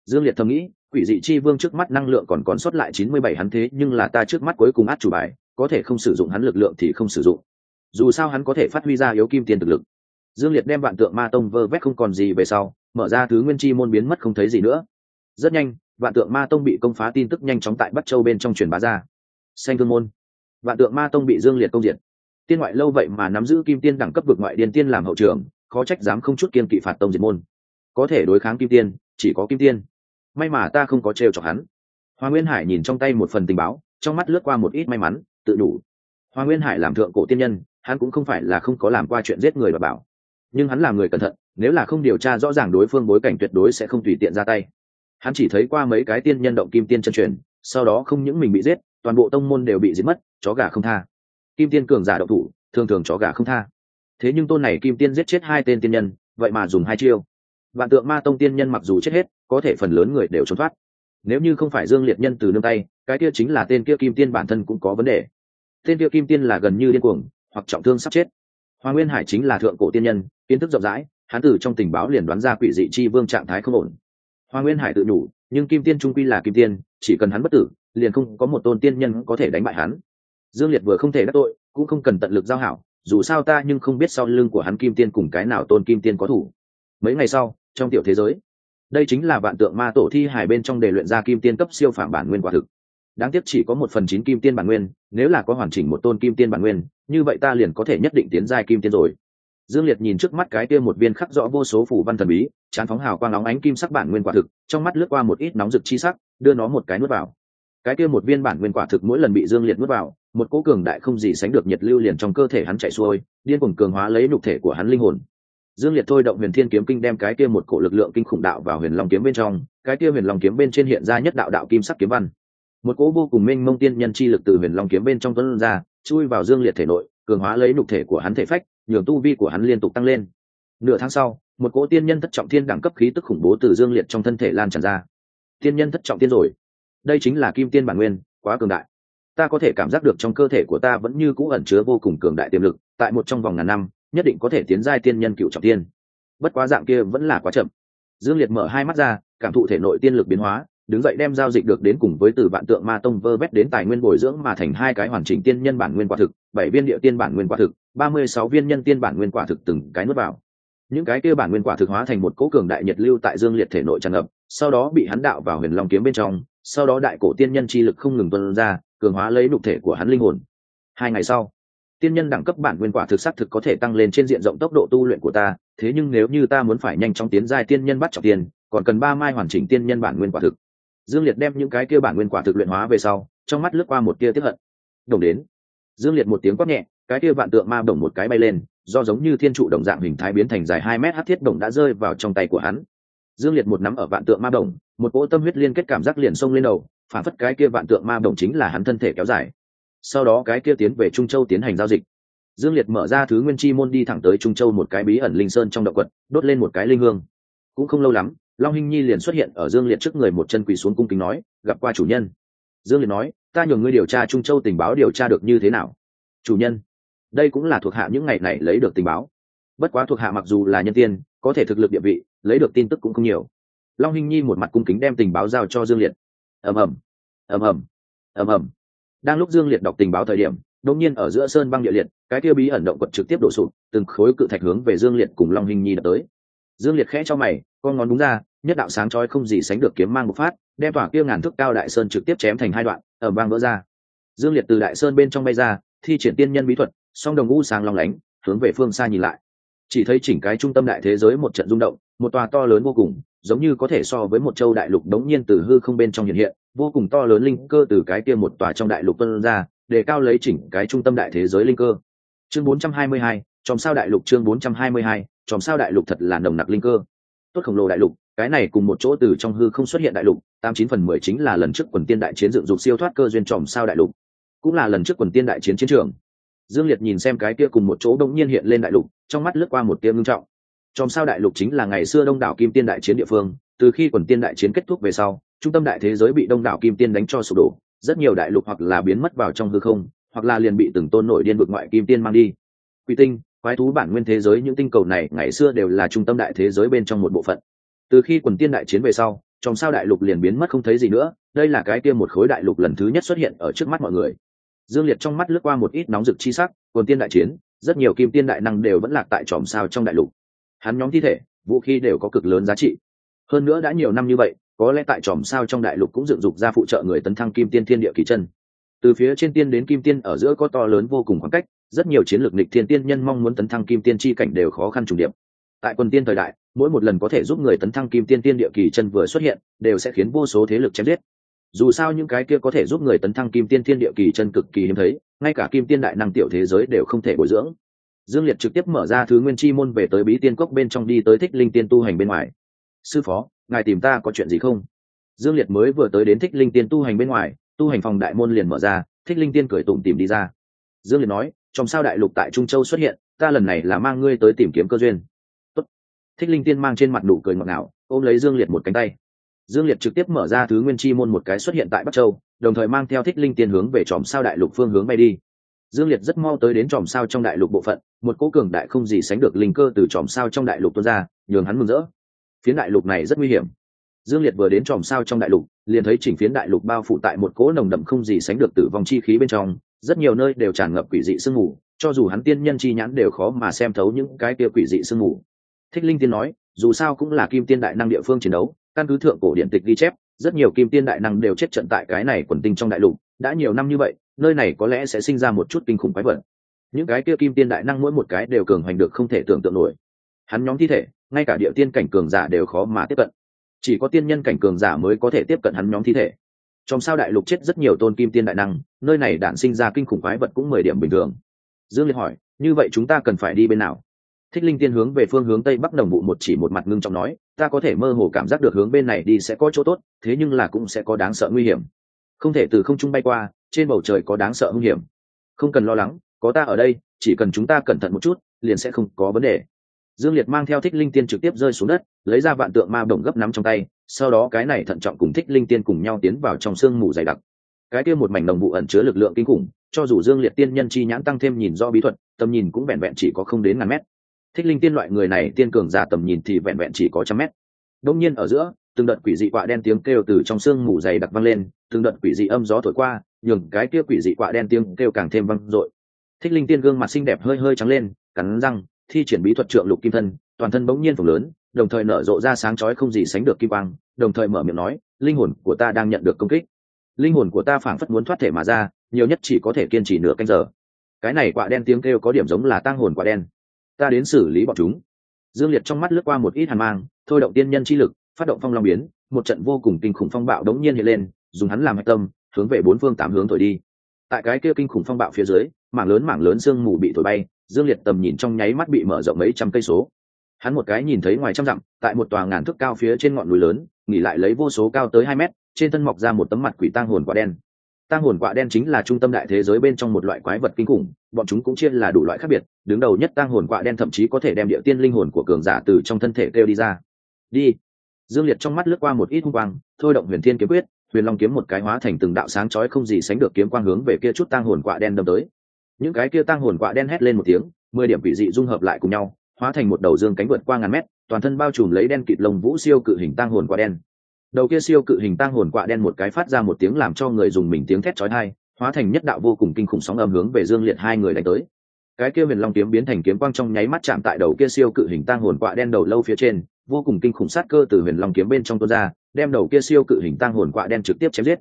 Dương liệt thầm nghĩ, quỷ dị chi vương trước mắt năng lượng còn còn sót lại chín mươi bảy hắn thế, nhưng là ta trước mắt cuối cùng át chủ bài, có thể không sử dụng hắn lực lượng thì không sử dụng. Dù sao hắn có thể phát huy ra yếu kim tiền thực lực. Dương liệt đem vạn tượng ma tông vơ vét không còn gì về sau mở ra thứ nguyên chi môn biến mất không thấy gì nữa. Rất nhanh, vạn tượng ma tông bị công phá tin tức nhanh chóng tại bắc châu bên trong truyền bá ra. Xanh thương môn. Vạn tượng ma tông bị dương liệt công diệt. Tiên ngoại lâu vậy mà nắm giữ kim tiên đẳng cấp vực ngoại điền tiên làm hậu trường, khó trách dám không chút kiên kỵ phạt tông diệt môn. Có thể đối kháng kim tiên, chỉ có kim tiên. May mà ta không có trêu chọc hắn. Hoa nguyên hải nhìn trong tay một phần tình báo, trong mắt lướt qua một ít may mắn, tự đủ. Hoa nguyên hải làm thượng cổ tiên nhân, hắn cũng không phải là không có làm qua chuyện giết người và bảo. Nhưng hắn là người cẩn thận nếu là không điều tra rõ ràng đối phương bối cảnh tuyệt đối sẽ không tùy tiện ra tay. Hắn chỉ thấy qua mấy cái tiên nhân động kim tiên chân truyền, sau đó không những mình bị giết, toàn bộ tông môn đều bị giết mất, chó gà không tha. Kim tiên cường giả động thủ, thường thường chó gà không tha. Thế nhưng tôn này kim tiên giết chết hai tên tiên nhân, vậy mà dùng hai chiêu. Vạn tượng ma tông tiên nhân mặc dù chết hết, có thể phần lớn người đều trốn thoát. Nếu như không phải dương liệt nhân từ nương tay, cái kia chính là tên kia kim tiên bản thân cũng có vấn đề. Tên kia kim tiên là gần như điên cuồng, hoặc trọng thương sắp chết. Hoa nguyên hải chính là thượng cổ tiên nhân, kiến thức rộng rãi hắn từ trong tình báo liền đoán ra quỷ dị chi vương trạng thái không ổn. Hoa nguyên hải tự nhủ, nhưng kim tiên trung quy là kim tiên, chỉ cần hắn bất tử, liền không có một tôn tiên nhân có thể đánh bại hắn. Dương liệt vừa không thể đắc tội, cũng không cần tận lực giao hảo, dù sao ta nhưng không biết sau lưng của hắn kim tiên cùng cái nào tôn kim tiên có thủ. Mấy ngày sau, trong tiểu thế giới, đây chính là vạn tượng ma tổ thi hải bên trong đề luyện ra kim tiên cấp siêu phạm bản nguyên quả thực. Đáng tiếc chỉ có một phần chín kim tiên bản nguyên, nếu là có hoàn chỉnh một tôn kim tiên bản nguyên, như vậy ta liền có thể nhất định tiến giai kim tiên rồi dương liệt nhìn trước mắt cái kia một viên khắc rõ vô số phủ văn thần bí, chán phóng hào quang nóng ánh kim sắc bản nguyên quả thực, trong mắt lướt qua một ít nóng rực chi sắc, đưa nó một cái nuốt vào. Cái kia một viên bản nguyên quả thực mỗi lần bị dương liệt nuốt vào, một cỗ cường đại không gì sánh được nhiệt lưu liền trong cơ thể hắn chạy xuôi, điên cuồng cường hóa lấy nhục thể của hắn linh hồn. Dương liệt thôi động huyền thiên kiếm kinh đem cái kia một cổ lực lượng kinh khủng đạo vào huyền long kiếm bên trong, cái kia huyền long kiếm bên trên hiện ra nhất đạo đạo kim sắc kiếm văn. Một cỗ vô cùng minh mông tiên nhân chi lực từ huyền long kiếm bên trong tuấn ra, chui vào dương liệt thể nội, cường hóa lấy nhục thể của hắn thể phách nhường tu vi của hắn liên tục tăng lên. Nửa tháng sau, một cỗ tiên nhân thất trọng thiên đẳng cấp khí tức khủng bố từ dương liệt trong thân thể lan tràn ra. Tiên nhân thất trọng tiên rồi. Đây chính là kim tiên bản nguyên, quá cường đại. Ta có thể cảm giác được trong cơ thể của ta vẫn như cũ ẩn chứa vô cùng cường đại tiềm lực, tại một trong vòng ngàn năm, nhất định có thể tiến giai tiên nhân cựu trọng tiên bất quá dạng kia vẫn là quá chậm. Dương liệt mở hai mắt ra, cảm thụ thể nội tiên lực biến hóa, đứng dậy đem giao dịch được đến cùng với từ vạn tượng ma tông vơ vét đến tài nguyên bồi dưỡng mà thành hai cái hoàn chỉnh tiên nhân bản nguyên quả thực, bảy viên địa tiên bản nguyên quả thực ba mươi sáu viên nhân tiên bản nguyên quả thực từng cái nuốt vào. Những cái kia bản nguyên quả thực hóa thành một cỗ cường đại nhiệt lưu tại dương liệt thể nội tràn ngập, sau đó bị hắn đạo vào huyền long kiếm bên trong, sau đó đại cổ tiên nhân chi lực không ngừng tuân ra, cường hóa lấy đục thể của hắn linh hồn. Hai ngày sau, tiên nhân đẳng cấp bản nguyên quả thực xác thực có thể tăng lên trên diện rộng tốc độ tu luyện của ta, thế nhưng nếu như ta muốn phải nhanh chóng tiến giai tiên nhân bắt trọng tiền còn cần ba mai hoàn chỉnh tiên nhân bản nguyên quả thực. Dương liệt đem những cái kia bản nguyên quả thực luyện hóa về sau, trong mắt lướt qua một tia tiếp hận. Đồng đến, dương liệt một tiếng quát nhẹ cái kia vạn tượng ma đồng một cái bay lên, do giống như thiên trụ đồng dạng hình thái biến thành dài hai mét hát thiết đồng đã rơi vào trong tay của hắn. Dương liệt một nắm ở vạn tượng ma đồng một cỗ tâm huyết liên kết cảm giác liền xông lên đầu, phản phất cái kia vạn tượng ma đồng chính là hắn thân thể kéo dài. Sau đó cái kia tiến về trung châu tiến hành giao dịch. Dương liệt mở ra thứ nguyên chi môn đi thẳng tới trung châu một cái bí ẩn linh sơn trong động quật, đốt lên một cái linh hương. Cũng không lâu lắm, long hinh nhi liền xuất hiện ở dương liệt trước người một chân quỳ xuống cung kính nói, gặp qua chủ nhân. Dương liệt nói, ta nhường ngươi điều tra trung châu tình báo điều tra được như thế nào? Chủ nhân đây cũng là thuộc hạ những ngày này lấy được tình báo. Bất quá thuộc hạ mặc dù là nhân tiên, có thể thực lực địa vị, lấy được tin tức cũng không nhiều. Long hinh nhi một mặt cung kính đem tình báo giao cho dương liệt. Ầm ầm ầm ầm ầm ầm. Đang lúc dương liệt đọc tình báo thời điểm, đột nhiên ở giữa sơn băng địa liệt, cái kia bí ẩn động quật trực tiếp đổ sụp, từng khối cự thạch hướng về dương liệt cùng long hình nhi đập tới. Dương liệt khẽ cho mày, con ngón đúng ra, nhất đạo sáng chói không gì sánh được kiếm mang một phát, đem tỏa kia ngàn thước cao đại sơn trực tiếp chém thành hai đoạn ở băng vỡ ra. Dương liệt từ đại sơn bên trong bay ra, thi triển tiên nhân bí thuật song đồng u sáng long lánh hướng về phương xa nhìn lại. Chỉ thấy chỉnh cái trung tâm đại thế giới một trận rung động một tòa to lớn vô cùng giống như có thể so với một châu đại lục đống nhiên từ hư không bên trong hiện hiện vô cùng to lớn linh cơ từ cái kia một tòa trong đại lục tuân ra để cao lấy chỉnh cái trung tâm đại thế giới linh cơ. Chương 422, chòm sao đại lục chương 422, chòm sao đại lục thật là nồng nặc linh cơ. Tốt khổng lồ đại lục cái này cùng một chỗ từ trong hư không xuất hiện đại lục tám chín phần mười chính là lần trước quần tiên đại chiến dựng dục siêu thoát cơ duyên chòm sao đại lục. Cũng là lần trước quần tiên đại chiến chiến trường dương liệt nhìn xem cái kia cùng một chỗ đông nhiên hiện lên đại lục, trong mắt lướt qua một tia ngưng trọng. Chòm sao đại lục chính là ngày xưa đông đảo kim tiên đại chiến địa phương, từ khi quần tiên đại chiến kết thúc về sau, trung tâm đại thế giới bị đông đảo kim tiên đánh cho sụp đổ, rất nhiều đại lục hoặc là biến mất vào trong hư không, hoặc là liền bị từng tôn nổi điên vực ngoại kim tiên mang đi. Quỷ tinh, quái thú bản nguyên thế giới những tinh cầu này ngày xưa đều là trung tâm đại thế giới bên trong một bộ phận. Từ khi quần tiên đại chiến về sau trong sao đại lục liền biến mất không thấy gì nữa, đây là cái kia một khối đại lục lần thứ nhất xuất hiện ở trước mắt mọi người dương liệt trong mắt lướt qua một ít nóng rực chi sắc quần tiên đại chiến, rất nhiều kim tiên đại năng đều vẫn lạc tại tròm sao trong đại lục. Hắn nhóm thi thể, vũ khí đều có cực lớn giá trị. Hơn nữa đã nhiều năm như vậy, có lẽ tại tròm sao trong đại lục cũng dựng dục ra phụ trợ người tấn thăng kim tiên thiên địa kỳ chân. Từ phía trên tiên đến kim tiên ở giữa có to lớn vô cùng khoảng cách, rất nhiều chiến lược nịch thiên tiên nhân mong muốn tấn thăng kim tiên chi cảnh đều khó khăn trùng điệp. Tại quần tiên thời đại, mỗi một lần có thể giúp người tấn thăng kim tiên tiên địa kỳ chân vừa xuất hiện, đều sẽ khiến vô số thế lực chém giết dù sao những cái kia có thể giúp người tấn thăng kim tiên thiên địa kỳ chân cực kỳ hiếm thấy, ngay cả kim tiên đại năng tiểu thế giới đều không thể bồi dưỡng. Dương liệt trực tiếp mở ra thứ nguyên chi môn về tới bí tiên cốc bên trong đi tới thích linh tiên tu hành bên ngoài. Sư phó, ngài tìm ta có chuyện gì không? Dương liệt mới vừa tới đến thích linh tiên tu hành bên ngoài, tu hành phòng đại môn liền mở ra, thích linh tiên cười tủm tìm đi ra. Dương liệt nói, trong sao đại lục tại trung châu xuất hiện, ta lần này là mang ngươi tới tìm kiếm cơ duyên. Tốt. thích linh tiên mang trên mặt nụ cười ngọt ngào, ôm lấy dương liệt một cánh tay dương liệt trực tiếp mở ra thứ nguyên chi môn một cái xuất hiện tại bắc châu, đồng thời mang theo thích linh tiên hướng về tròm sao đại lục phương hướng bay đi. Dương liệt rất mau tới đến tròm sao trong đại lục bộ phận, một cố cường đại không gì sánh được linh cơ từ tròm sao trong đại lục tuôn ra, nhường hắn mừng rỡ. Phiến đại lục này rất nguy hiểm. Dương liệt vừa đến tròm sao trong đại lục, liền thấy chỉnh phiến đại lục bao phủ tại một cỗ nồng đậm không gì sánh được tử vong chi khí bên trong, rất nhiều nơi đều tràn ngập quỷ dị sương mù, cho dù hắn tiên nhân chi nhãn đều khó mà xem thấu những cái kia quỷ dị sương mù. Thích linh tiên nói, dù sao cũng là kim tiên đại năng địa phương chiến đấu căn cứ thượng cổ điện tịch ghi chép, rất nhiều kim tiên đại năng đều chết trận tại cái này quần tinh trong đại lục, đã nhiều năm như vậy, nơi này có lẽ sẽ sinh ra một chút kinh khủng quái vật. Những cái kia kim tiên đại năng mỗi một cái đều cường hành được không thể tưởng tượng nổi. Hắn nhóm thi thể, ngay cả địa tiên cảnh cường giả đều khó mà tiếp cận. Chỉ có tiên nhân cảnh cường giả mới có thể tiếp cận hắn nhóm thi thể. Trong sao đại lục chết rất nhiều tôn kim tiên đại năng, nơi này đản sinh ra kinh khủng quái vật cũng mười điểm bình thường. Dương liệt hỏi, như vậy chúng ta cần phải đi bên nào? Thích linh tiên hướng về phương hướng tây bắc đồng vụ một chỉ một mặt ngưng trọng nói, ta có thể mơ hồ cảm giác được hướng bên này đi sẽ có chỗ tốt, thế nhưng là cũng sẽ có đáng sợ nguy hiểm. Không thể từ không trung bay qua, trên bầu trời có đáng sợ nguy hiểm. Không cần lo lắng, có ta ở đây, chỉ cần chúng ta cẩn thận một chút, liền sẽ không có vấn đề. Dương liệt mang theo thích linh tiên trực tiếp rơi xuống đất, lấy ra vạn tượng ma bổng gấp nắm trong tay, sau đó cái này thận trọng cùng thích linh tiên cùng nhau tiến vào trong sương mù dày đặc. Cái kia một mảnh đồng vụ ẩn chứa lực lượng kinh khủng, cho dù dương liệt tiên nhân chi nhãn tăng thêm nhìn do bí thuật, tầm nhìn cũng vẹn vẹn chỉ có không đến ngàn mét thích linh tiên loại người này tiên cường giả tầm nhìn thì vẹn vẹn chỉ có trăm mét. Đông nhiên ở giữa, từng đợt quỷ dị quạ đen tiếng kêu từ trong sương mù dày đặc vang lên, từng đợt quỷ dị âm gió thổi qua, nhường cái kia quỷ dị quạ đen tiếng kêu càng thêm vang dội. Thích linh tiên gương mặt xinh đẹp hơi hơi trắng lên, cắn răng, thi triển bí thuật trượng lục kim thân, toàn thân bỗng nhiên phồng lớn, đồng thời nở rộ ra sáng chói không gì sánh được kim quang, đồng thời mở miệng nói, linh hồn của ta đang nhận được công kích. Linh hồn của ta phảng phất muốn thoát thể mà ra, nhiều nhất chỉ có thể kiên trì nửa canh giờ. Cái này quạ đen tiếng kêu có điểm giống là tang hồn quạ đen ta đến xử lý bọn chúng. Dương liệt trong mắt lướt qua một ít hàn mang, thôi động tiên nhân chi lực, phát động phong long biến, một trận vô cùng kinh khủng phong bạo đống nhiên hiện lên, dùng hắn làm hạch tâm, hướng về bốn phương tám hướng thổi đi. Tại cái kia kinh khủng phong bạo phía dưới, mảng lớn mảng lớn sương mù bị thổi bay, dương liệt tầm nhìn trong nháy mắt bị mở rộng mấy trăm cây số. Hắn một cái nhìn thấy ngoài trăm dặm, tại một tòa ngàn thước cao phía trên ngọn núi lớn, nghỉ lại lấy vô số cao tới hai mét, trên thân mọc ra một tấm mặt quỷ tang hồn quả đen tang hồn quạ đen chính là trung tâm đại thế giới bên trong một loại quái vật kinh khủng, bọn chúng cũng chia là đủ loại khác biệt, đứng đầu nhất tang hồn quạ đen thậm chí có thể đem địa tiên linh hồn của cường giả từ trong thân thể kêu đi ra. Đi. Dương liệt trong mắt lướt qua một ít hung quang, thôi động huyền thiên kiếm quyết, huyền long kiếm một cái hóa thành từng đạo sáng chói không gì sánh được kiếm quang hướng về kia chút tang hồn quạ đen đâm tới. Những cái kia tang hồn quạ đen hét lên một tiếng, mười điểm vị dị dung hợp lại cùng nhau, hóa thành một đầu dương cánh vượt qua ngàn mét, toàn thân bao trùm lấy đen kịt lồng vũ siêu cự hình tang hồn quạ đen đầu kia siêu cự hình tang hồn quạ đen một cái phát ra một tiếng làm cho người dùng mình tiếng thét chói tai, hóa thành nhất đạo vô cùng kinh khủng sóng âm hướng về dương liệt hai người đánh tới. Cái kia huyền long kiếm biến thành kiếm quang trong nháy mắt chạm tại đầu kia siêu cự hình tang hồn quạ đen đầu lâu phía trên, vô cùng kinh khủng sát cơ từ huyền long kiếm bên trong tuôn ra, đem đầu kia siêu cự hình tang hồn quạ đen trực tiếp chém giết.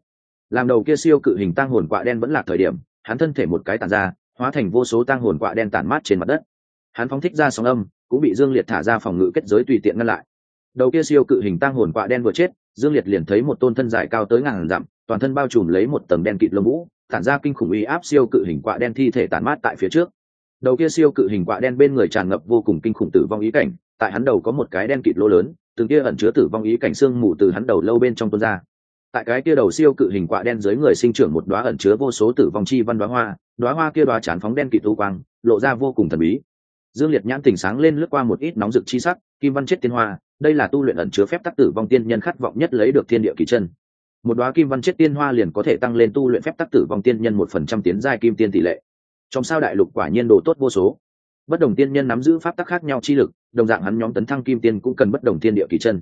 Làm đầu kia siêu cự hình tang hồn quạ đen vẫn là thời điểm, hắn thân thể một cái tàn ra, hóa thành vô số tang hồn quạ đen tản mát trên mặt đất. Hắn phóng thích ra sóng âm, cũng bị dương liệt thả ra phòng ngự kết giới tùy tiện ngăn lại. Đầu kia siêu cự hình tang hồn quạ đen vừa chết dương liệt liền thấy một tôn thân dài cao tới ngàn dặm, toàn thân bao trùm lấy một tầng đen kịt lông vũ, tản ra kinh khủng uy áp siêu cự hình quạ đen thi thể tản mát tại phía trước. Đầu kia siêu cự hình quạ đen bên người tràn ngập vô cùng kinh khủng tử vong ý cảnh, tại hắn đầu có một cái đen kịt lỗ lớn, từng kia ẩn chứa tử vong ý cảnh xương mù từ hắn đầu lâu bên trong tuôn ra. Tại cái kia đầu siêu cự hình quạ đen dưới người sinh trưởng một đóa ẩn chứa vô số tử vong chi văn đóa hoa đóa hoa kia đóa chán phóng đen kịt u quang, lộ ra vô cùng thần bí. Dương liệt nhãn tỉnh sáng lên lướt qua một ít nóng rực chi sắc, kim văn chết tiên hoa đây là tu luyện ẩn chứa phép tắc tử vong tiên nhân khát vọng nhất lấy được thiên địa kỳ chân. Một đoá kim văn chết tiên hoa liền có thể tăng lên tu luyện phép tắc tử vong tiên nhân một phần trăm tiến giai kim tiên tỷ lệ. Trong sao đại lục quả nhiên đồ tốt vô số. Bất đồng tiên nhân nắm giữ pháp tắc khác nhau chi lực đồng dạng hắn nhóm tấn thăng kim tiên cũng cần bất đồng thiên địa kỳ chân.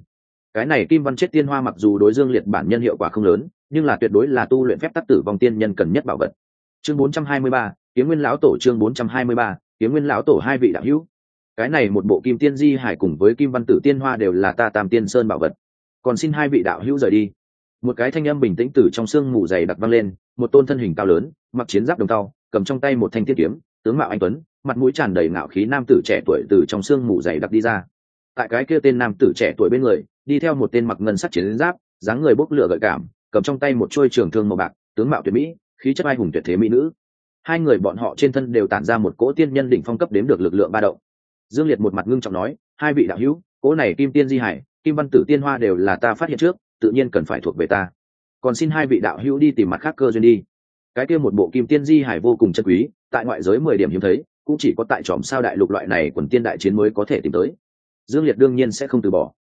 Cái này kim văn chết tiên hoa mặc dù đối dương liệt bản nhân hiệu quả không lớn nhưng là tuyệt đối là tu luyện phép tắc tử vong tiên nhân cần nhất bảo vật. Chương 423, kiếm nguyên lão tổ chương 423, kiếm nguyên lão tổ hai vị đạo hữu cái này một bộ kim tiên di hải cùng với kim văn tử tiên hoa đều là ta tam tiên sơn bảo vật. Còn xin hai vị đạo hữu rời đi. Một cái thanh âm bình tĩnh từ trong sương mù dày đặc văng lên, một tôn thân hình cao lớn, mặc chiến giáp đồng tao cầm trong tay một thanh tiên kiếm, tướng mạo anh tuấn, mặt mũi tràn đầy ngạo khí nam tử trẻ tuổi từ trong sương mù dày đặc đi ra. Tại cái kia tên nam tử trẻ tuổi bên người, đi theo một tên mặc ngân sắc chiến giáp, dáng người bốc lửa gợi cảm, cầm trong tay một chuôi trường thương màu bạc, tướng mạo tuyệt mỹ, khí chất ai hùng tuyệt thế mỹ nữ. Hai người bọn họ trên thân đều tản ra một cỗ tiên nhân đỉnh phong cấp đếm được lực lượng ba động dương liệt một mặt ngưng trọng nói, hai vị đạo hữu cỗ này kim tiên di hải, kim văn tử tiên hoa đều là ta phát hiện trước, tự nhiên cần phải thuộc về ta. Còn xin hai vị đạo hữu đi tìm mặt khác cơ duyên đi. Cái kia một bộ kim tiên di hải vô cùng chân quý, tại ngoại giới mười điểm hiếm thấy, cũng chỉ có tại tròm sao đại lục loại này quần tiên đại chiến mới có thể tìm tới. Dương liệt đương nhiên sẽ không từ bỏ.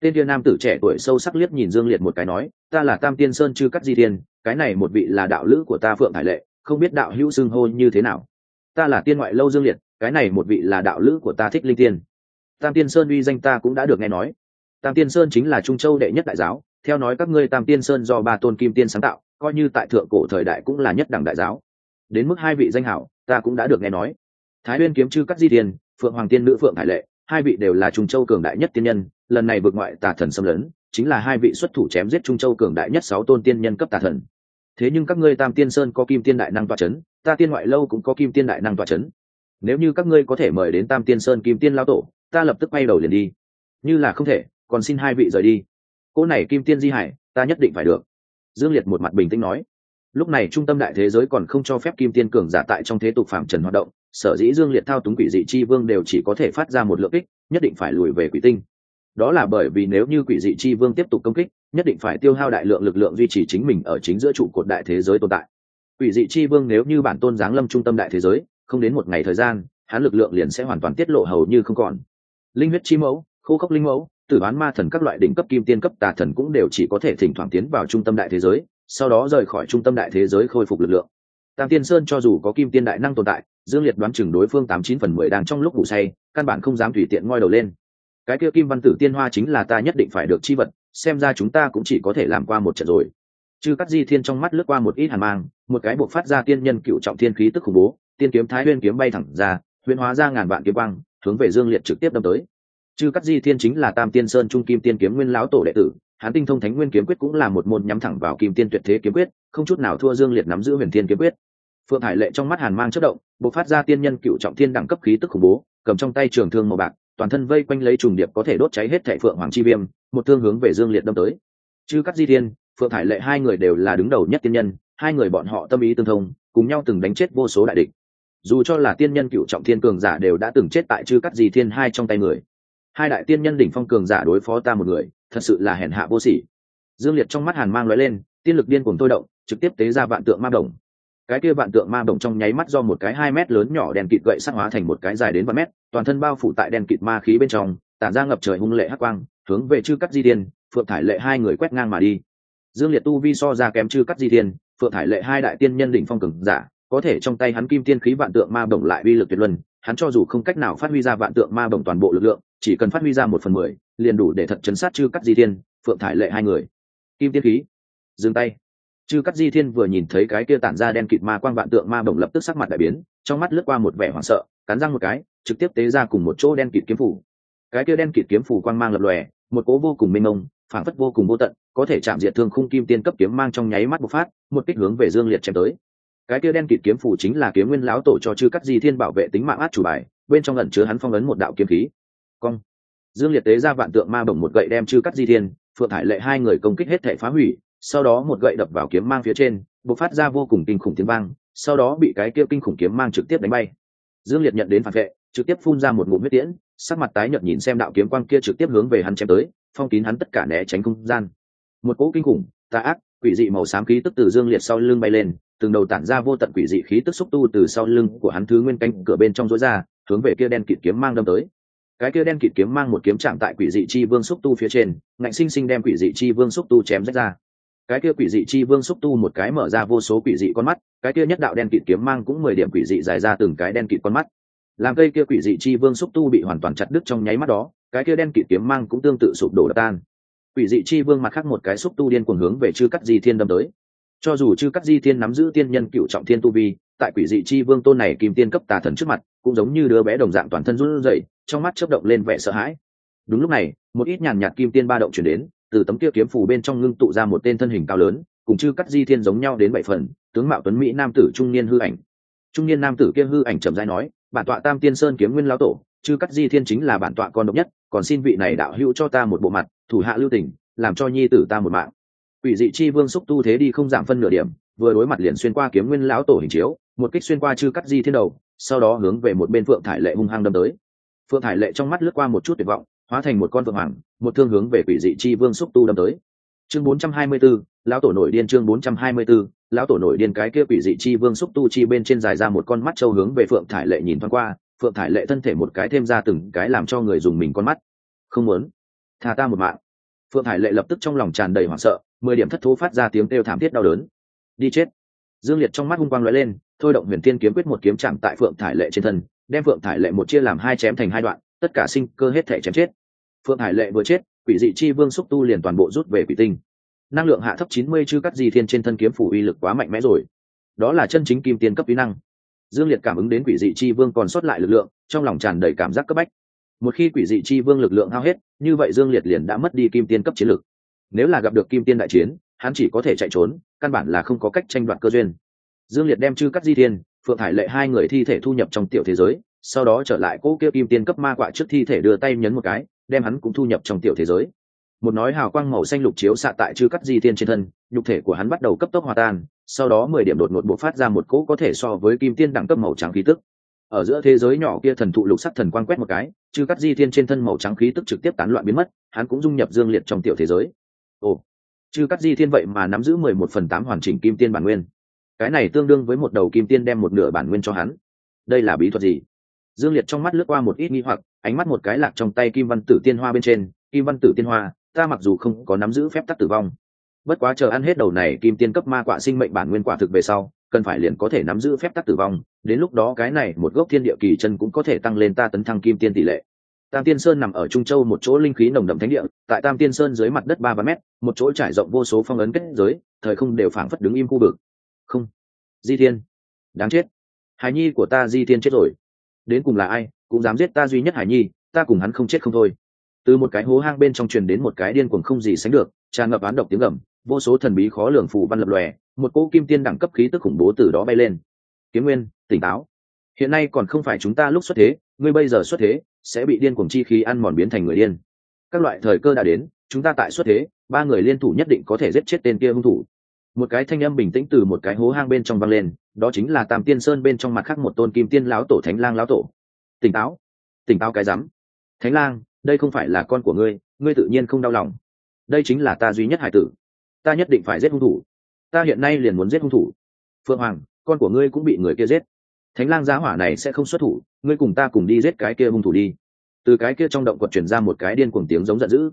Tên tiên nam tử trẻ tuổi sâu sắc liếc nhìn dương liệt một cái nói, ta là tam tiên sơn chư cắt di tiên cái này một vị là đạo lữ của ta phượng hải lệ, không biết đạo hữu xưng hô như thế nào ta là tiên ngoại lâu dương liệt, cái này một vị là đạo lữ của ta thích linh tiên. Tam tiên sơn uy danh ta cũng đã được nghe nói. Tam tiên sơn chính là trung châu đệ nhất đại giáo, theo nói các ngươi tam tiên sơn do ba tôn kim tiên sáng tạo, coi như tại thượng cổ thời đại cũng là nhất đẳng đại giáo. Đến mức hai vị danh hảo, ta cũng đã được nghe nói. Thái nguyên kiếm chư các di tiên phượng hoàng tiên nữ phượng hải lệ, hai vị đều là trung châu cường đại nhất tiên nhân, lần này vượt ngoại tà thần xâm lấn, chính là hai vị xuất thủ chém giết trung châu cường đại nhất sáu tôn tiên nhân cấp tà thần thế nhưng các ngươi tam tiên sơn có kim tiên đại năng tọa c h ấ n ta tiên ngoại lâu cũng có kim tiên đại năng tọa c h ấ n nếu như các ngươi có thể mời đến tam tiên sơn kim tiên lao tổ, ta lập tức bay đầu liền đi. Như là không thể, còn xin hai vị rời đi. Cô này kim tiên di hải, ta nhất định phải được. Dương liệt một mặt bình tĩnh nói. Lúc này trung tâm đại thế giới còn không cho phép kim tiên cường giả tại trong thế tục phạm trần hoạt động, sở dĩ dương liệt thao túng quỷ dị chi vương đều chỉ có thể phát ra một lượng ích nhất định phải lùi về quỷ tinh đó là bởi vì nếu như quỷ dị chi vương tiếp tục công kích, nhất định phải tiêu hao đại lượng lực lượng duy trì chính mình ở chính giữa trụ cột đại thế giới tồn tại. Quỷ dị chi vương nếu như bản tôn giáng lâm trung tâm đại thế giới, không đến một ngày thời gian, hắn lực lượng liền sẽ hoàn toàn tiết lộ hầu như không còn. Linh huyết chi mẫu, khô khốc linh mẫu, tử bán ma thần các loại đỉnh cấp kim tiên cấp tà thần cũng đều chỉ có thể thỉnh thoảng tiến vào trung tâm đại thế giới, sau đó rời khỏi trung tâm đại thế giới khôi phục lực lượng. Tam tiên sơn cho dù có kim tiên đại năng tồn tại, dương liệt đoán chừng đối phương tám chín phần mười đang trong lúc ngủ say, căn bản không dám tùy tiện ngoi đầu lên cái kia kim văn tử tiên hoa chính là ta nhất định phải được chi vật, xem ra chúng ta cũng chỉ có thể làm qua một trận rồi. Chư cắt di thiên trong mắt lướt qua một ít hàn mang, một cái buộc phát ra tiên nhân cựu trọng thiên khí tức khủng bố, tiên kiếm thái huyên kiếm bay thẳng ra huyên hóa ra ngàn vạn kiếm băng hướng về dương liệt trực tiếp đâm tới. Chư cắt di thiên chính là tam tiên sơn trung kim tiên kiếm nguyên lão tổ đệ tử, hán tinh thông thánh nguyên kiếm quyết cũng là một môn nhắm thẳng vào kim tiên tuyệt thế kiếm quyết, không chút nào thua dương liệt nắm giữ huyền thiên kiếm quyết. Phượng hải lệ trong mắt hàn mang chất động b ộ c phát ra tiên nhân cựu trọng thiên đẳng cấp khí tức khủng bố, cầm trong tay trường thương màu bạc toàn thân vây quanh lấy trùng điệp có thể đốt cháy hết thệ phượng hoàng chi viêm, một thương hướng về dương liệt đâm tới. Chư cắt di thiên, phượng thải lệ hai người đều là đứng đầu nhất tiên nhân, hai người bọn họ tâm ý tương thông, cùng nhau từng đánh chết vô số đại địch. Dù cho là tiên nhân cựu trọng thiên cường giả đều đã từng chết tại chư cắt di thiên hai trong tay người. Hai đại tiên nhân đỉnh phong cường giả đối phó ta một người, thật sự là hèn hạ vô sỉ. Dương liệt trong mắt hàn mang lóe lên, tiên lực điên cùng tôi động, trực tiếp tế ra vạn tượng ma đồng cái kia vạn tượng ma đồng trong nháy mắt do một cái hai mét lớn nhỏ đèn kịt gậy sắc hóa thành một cái dài đến ba mét toàn thân bao phủ tại đèn kịt ma khí bên trong tản ra ngập trời hung lệ hắc quang hướng về chư cắt di tiên phượng thải lệ hai người quét ngang mà đi. Dương liệt tu vi so ra kém chư cắt di tiên phượng thải lệ hai đại tiên nhân đỉnh phong cường giả có thể trong tay hắn kim tiên khí vạn tượng ma bổng lại uy lực tuyệt luân hắn cho dù không cách nào phát huy ra vạn tượng ma bổng toàn bộ lực lượng chỉ cần phát huy ra một phần mười liền đủ để thật chấn sát chư cắt di tiên, phượng thải lệ hai người. Kim tiên khí. Dừng tay chư cắt di thiên vừa nhìn thấy cái kia tản ra đen kịt ma quang vạn tượng ma bổng lập tức sắc mặt đại biến, trong mắt lướt qua một vẻ hoảng sợ, cắn răng một cái, trực tiếp tế ra cùng một chỗ đen kịt kiếm phủ. Cái kia đen kịt kiếm phủ quang mang lập lòe, một cố vô cùng mênh mông, phảng phất vô cùng vô tận, có thể chạm diệt thương khung kim tiên cấp kiếm mang trong nháy mắt bộc phát, một kích hướng về dương liệt chém tới. Cái kia đen kịt kiếm phủ chính là kiếm nguyên lão tổ cho chư cắt di thiên bảo vệ tính mạng át chủ bài, bên trong ẩn chứa hắn phong ấn một đạo kiếm khí. Cong. Dương liệt tế ra vạn tượng ma bổng một gậy đem chư cắt di thiên, phượng thải lệ hai người công kích hết thể phá hủy sau đó một gậy đập vào kiếm mang phía trên, bộc phát ra vô cùng kinh khủng tiếng vang, sau đó bị cái kia kinh khủng kiếm mang trực tiếp đánh bay. Dương liệt nhận đến phản vệ, trực tiếp phun ra một ngụm huyết tiễn, sắc mặt tái nhợt nhìn xem đạo kiếm quang kia trực tiếp hướng về hắn chém tới, phong kín hắn tất cả né tránh không gian. Một cỗ kinh khủng, tà ác, quỷ dị màu xám khí tức từ dương liệt sau lưng bay lên, từng đầu tản ra vô tận quỷ dị khí tức xúc tu từ sau lưng của hắn thứ nguyên canh cửa bên trong rối ra, hướng về kia đen kịt kiếm mang đâm tới. Cái kia đen kịt kiếm mang một kiếm chạm tại quỷ dị chi vương xúc tu phía trên, ngạnh sinh sinh đem quỷ dị chi vương xúc tu chém rách ra cái kia quỷ dị chi vương xúc tu một cái mở ra vô số quỷ dị con mắt, cái kia nhất đạo đen kịt kiếm mang cũng mười điểm quỷ dị dài ra từng cái đen kịt con mắt. Làm cây kia quỷ dị chi vương xúc tu bị hoàn toàn chặt đứt trong nháy mắt đó, cái kia đen kịt kiếm mang cũng tương tự sụp đổ đập tan. Quỷ dị chi vương mặt khác một cái xúc tu điên cuồng hướng về chư cắt di thiên đâm tới. Cho dù chư cắt di thiên nắm giữ tiên nhân cựu trọng thiên tu vi, tại quỷ dị chi vương tôn này kim tiên cấp tà thần trước mặt, cũng giống như đứa bé đồng dạng toàn thân run rẩy, trong mắt chớp động lên vẻ sợ hãi. Đúng lúc này, một ít nhàn nhạt kim tiên ba động chuyển đến từ tấm kia kiếm phủ bên trong ngưng tụ ra một tên thân hình cao lớn, cùng chư cắt di thiên giống nhau đến bảy phần, tướng mạo tuấn mỹ nam tử trung niên hư ảnh. Trung niên nam tử kia hư ảnh trầm dai nói, bản tọa tam tiên sơn kiếm nguyên lão tổ, chư cắt di thiên chính là bản tọa con độc nhất, còn xin vị này đạo hữu cho ta một bộ mặt, thủ hạ lưu tình, làm cho nhi tử ta một mạng. Quỷ dị chi vương xúc tu thế đi không giảm phân nửa điểm, vừa đối mặt liền xuyên qua kiếm nguyên lão tổ hình chiếu, một kích xuyên qua chư cắt di thiên đầu, sau đó hướng về một bên phượng thải lệ hung hăng đâm tới. Phượng thải lệ trong mắt lướt qua một chút tuyệt vọng hóa thành một con vượng hoàng một thương hướng về quỷ dị chi vương xúc tu đâm tới. Chương 424, lão tổ nổi điên chương 424, lão tổ nổi điên cái kia quỷ dị chi vương xúc tu chi bên trên dài ra một con mắt trâu hướng về phượng thải lệ nhìn thoáng qua phượng thải lệ thân thể một cái thêm ra từng cái làm cho người dùng mình con mắt. Không muốn. Thà ta một mạng. Phượng thải lệ lập tức trong lòng tràn đầy hoảng sợ mười điểm thất thố phát ra tiếng kêu thảm thiết đau đớn. Đi chết. Dương liệt trong mắt hung quang lóe lên thôi động huyền tiên kiếm quyết một kiếm chạm tại phượng thải lệ trên thân đem phượng thải lệ một chia làm hai chém thành hai đoạn tất cả sinh cơ hết thể chém chết phượng Hải lệ vừa chết, quỷ dị chi vương xúc tu liền toàn bộ rút về quỷ tinh. Năng lượng hạ thấp chín mươi chư cắt di thiên trên thân kiếm phủ uy lực quá mạnh mẽ rồi. Đó là chân chính kim tiên cấp kỹ năng. Dương liệt cảm ứng đến quỷ dị chi vương còn sót lại lực lượng, trong lòng tràn đầy cảm giác cấp bách. Một khi quỷ dị chi vương lực lượng hao hết, như vậy dương liệt liền đã mất đi kim tiên cấp chiến lực. Nếu là gặp được kim tiên đại chiến, hắn chỉ có thể chạy trốn, căn bản là không có cách tranh đoạt cơ duyên. Dương liệt đem chư cắt di thiên, phượng Hải lệ hai người thi thể thu nhập trong tiểu thế giới, sau đó trở lại cỗ kia kim tiên cấp ma quạ trước thi thể đưa tay nhấn một cái đem hắn cũng thu nhập trong tiểu thế giới. Một nói hào quang màu xanh lục chiếu xạ tại chư cắt di thiên trên thân, nhục thể của hắn bắt đầu cấp tốc hòa tan, sau đó mười điểm đột ngột bộc phát ra một cỗ có thể so với kim tiên đẳng cấp màu trắng khí tức. Ở giữa thế giới nhỏ kia thần thụ lục sắc thần quang quét một cái, chư cắt di thiên trên thân màu trắng khí tức trực tiếp tán loạn biến mất, hắn cũng dung nhập dương liệt trong tiểu thế giới. Ồ, chư cắt di thiên vậy mà nắm giữ mười một phần tám hoàn chỉnh kim tiên bản nguyên. Cái này tương đương với một đầu kim tiên đem một nửa bản nguyên cho hắn. Đây là bí thuật gì? Dương liệt trong mắt lướt qua một ít nghi hoặc ánh mắt một cái lạc trong tay kim văn tử tiên hoa bên trên, kim văn tử tiên hoa, ta mặc dù không có nắm giữ phép tắc tử vong, bất quá chờ ăn hết đầu này kim tiên cấp ma quạ sinh mệnh bản nguyên quả thực về sau, cần phải liền có thể nắm giữ phép tắc tử vong, đến lúc đó cái này một gốc thiên địa kỳ chân cũng có thể tăng lên ta tấn thăng kim tiên tỷ lệ. Tam tiên sơn nằm ở trung châu một chỗ linh khí nồng đậm thánh địa, tại tam tiên sơn dưới mặt đất ba ba mét, một chỗ trải rộng vô số phong ấn kết giới, thời không đều phảng phất đứng im khu vực. Không, di thiên, đáng chết. Hải nhi của ta di thiên chết rồi đến cùng là ai, cũng dám giết ta duy nhất hải nhi, ta cùng hắn không chết không thôi. Từ một cái hố hang bên trong truyền đến một cái điên cuồng không gì sánh được, tràn ngập án độc tiếng gầm, vô số thần bí khó lường phù văn lập lòe, một cỗ kim tiên đẳng cấp khí tức khủng bố từ đó bay lên. Kiếm nguyên, tỉnh táo. Hiện nay còn không phải chúng ta lúc xuất thế, ngươi bây giờ xuất thế, sẽ bị điên cuồng chi khí ăn mòn biến thành người điên. Các loại thời cơ đã đến, chúng ta tại xuất thế, ba người liên thủ nhất định có thể giết chết tên kia hung thủ một cái thanh âm bình tĩnh từ một cái hố hang bên trong vang lên, đó chính là tam tiên sơn bên trong mặt khác một tôn kim tiên lão tổ thánh lang lão tổ. Tỉnh táo tỉnh táo cái rắm. Thánh lang, đây không phải là con của ngươi ngươi tự nhiên không đau lòng. Đây chính là ta duy nhất hải tử. Ta nhất định phải giết hung thủ. Ta hiện nay liền muốn giết hung thủ. Phượng hoàng, con của ngươi cũng bị người kia giết. Thánh lang giá hỏa này sẽ không xuất thủ, ngươi cùng ta cùng đi giết cái kia hung thủ đi. Từ cái kia trong động quật chuyển ra một cái điên cuồng tiếng giống giận dữ.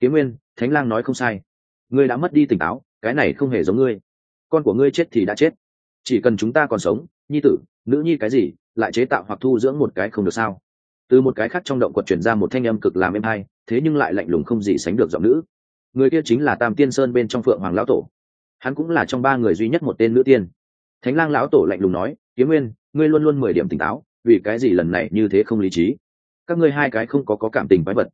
Kiếm nguyên, thánh lang nói không sai. Ngươi đã mất đi tỉnh táo cái này không hề giống ngươi. Con của ngươi chết thì đã chết. Chỉ cần chúng ta còn sống nhi tử nữ nhi cái gì lại chế tạo hoặc thu dưỡng một cái không được sao? Từ một cái khác trong động quật chuyển ra một thanh âm cực làm êm hay thế nhưng lại lạnh lùng không gì sánh được giọng nữ. Người kia chính là tam tiên sơn bên trong phượng hoàng lão tổ. Hắn cũng là trong ba người duy nhất một tên nữ tiên. Thánh lang lão tổ lạnh lùng nói kiếm nguyên ngươi luôn luôn mười điểm tỉnh táo vì cái gì lần này như thế không lý trí? Các ngươi hai cái không có, có cảm tình quái vật.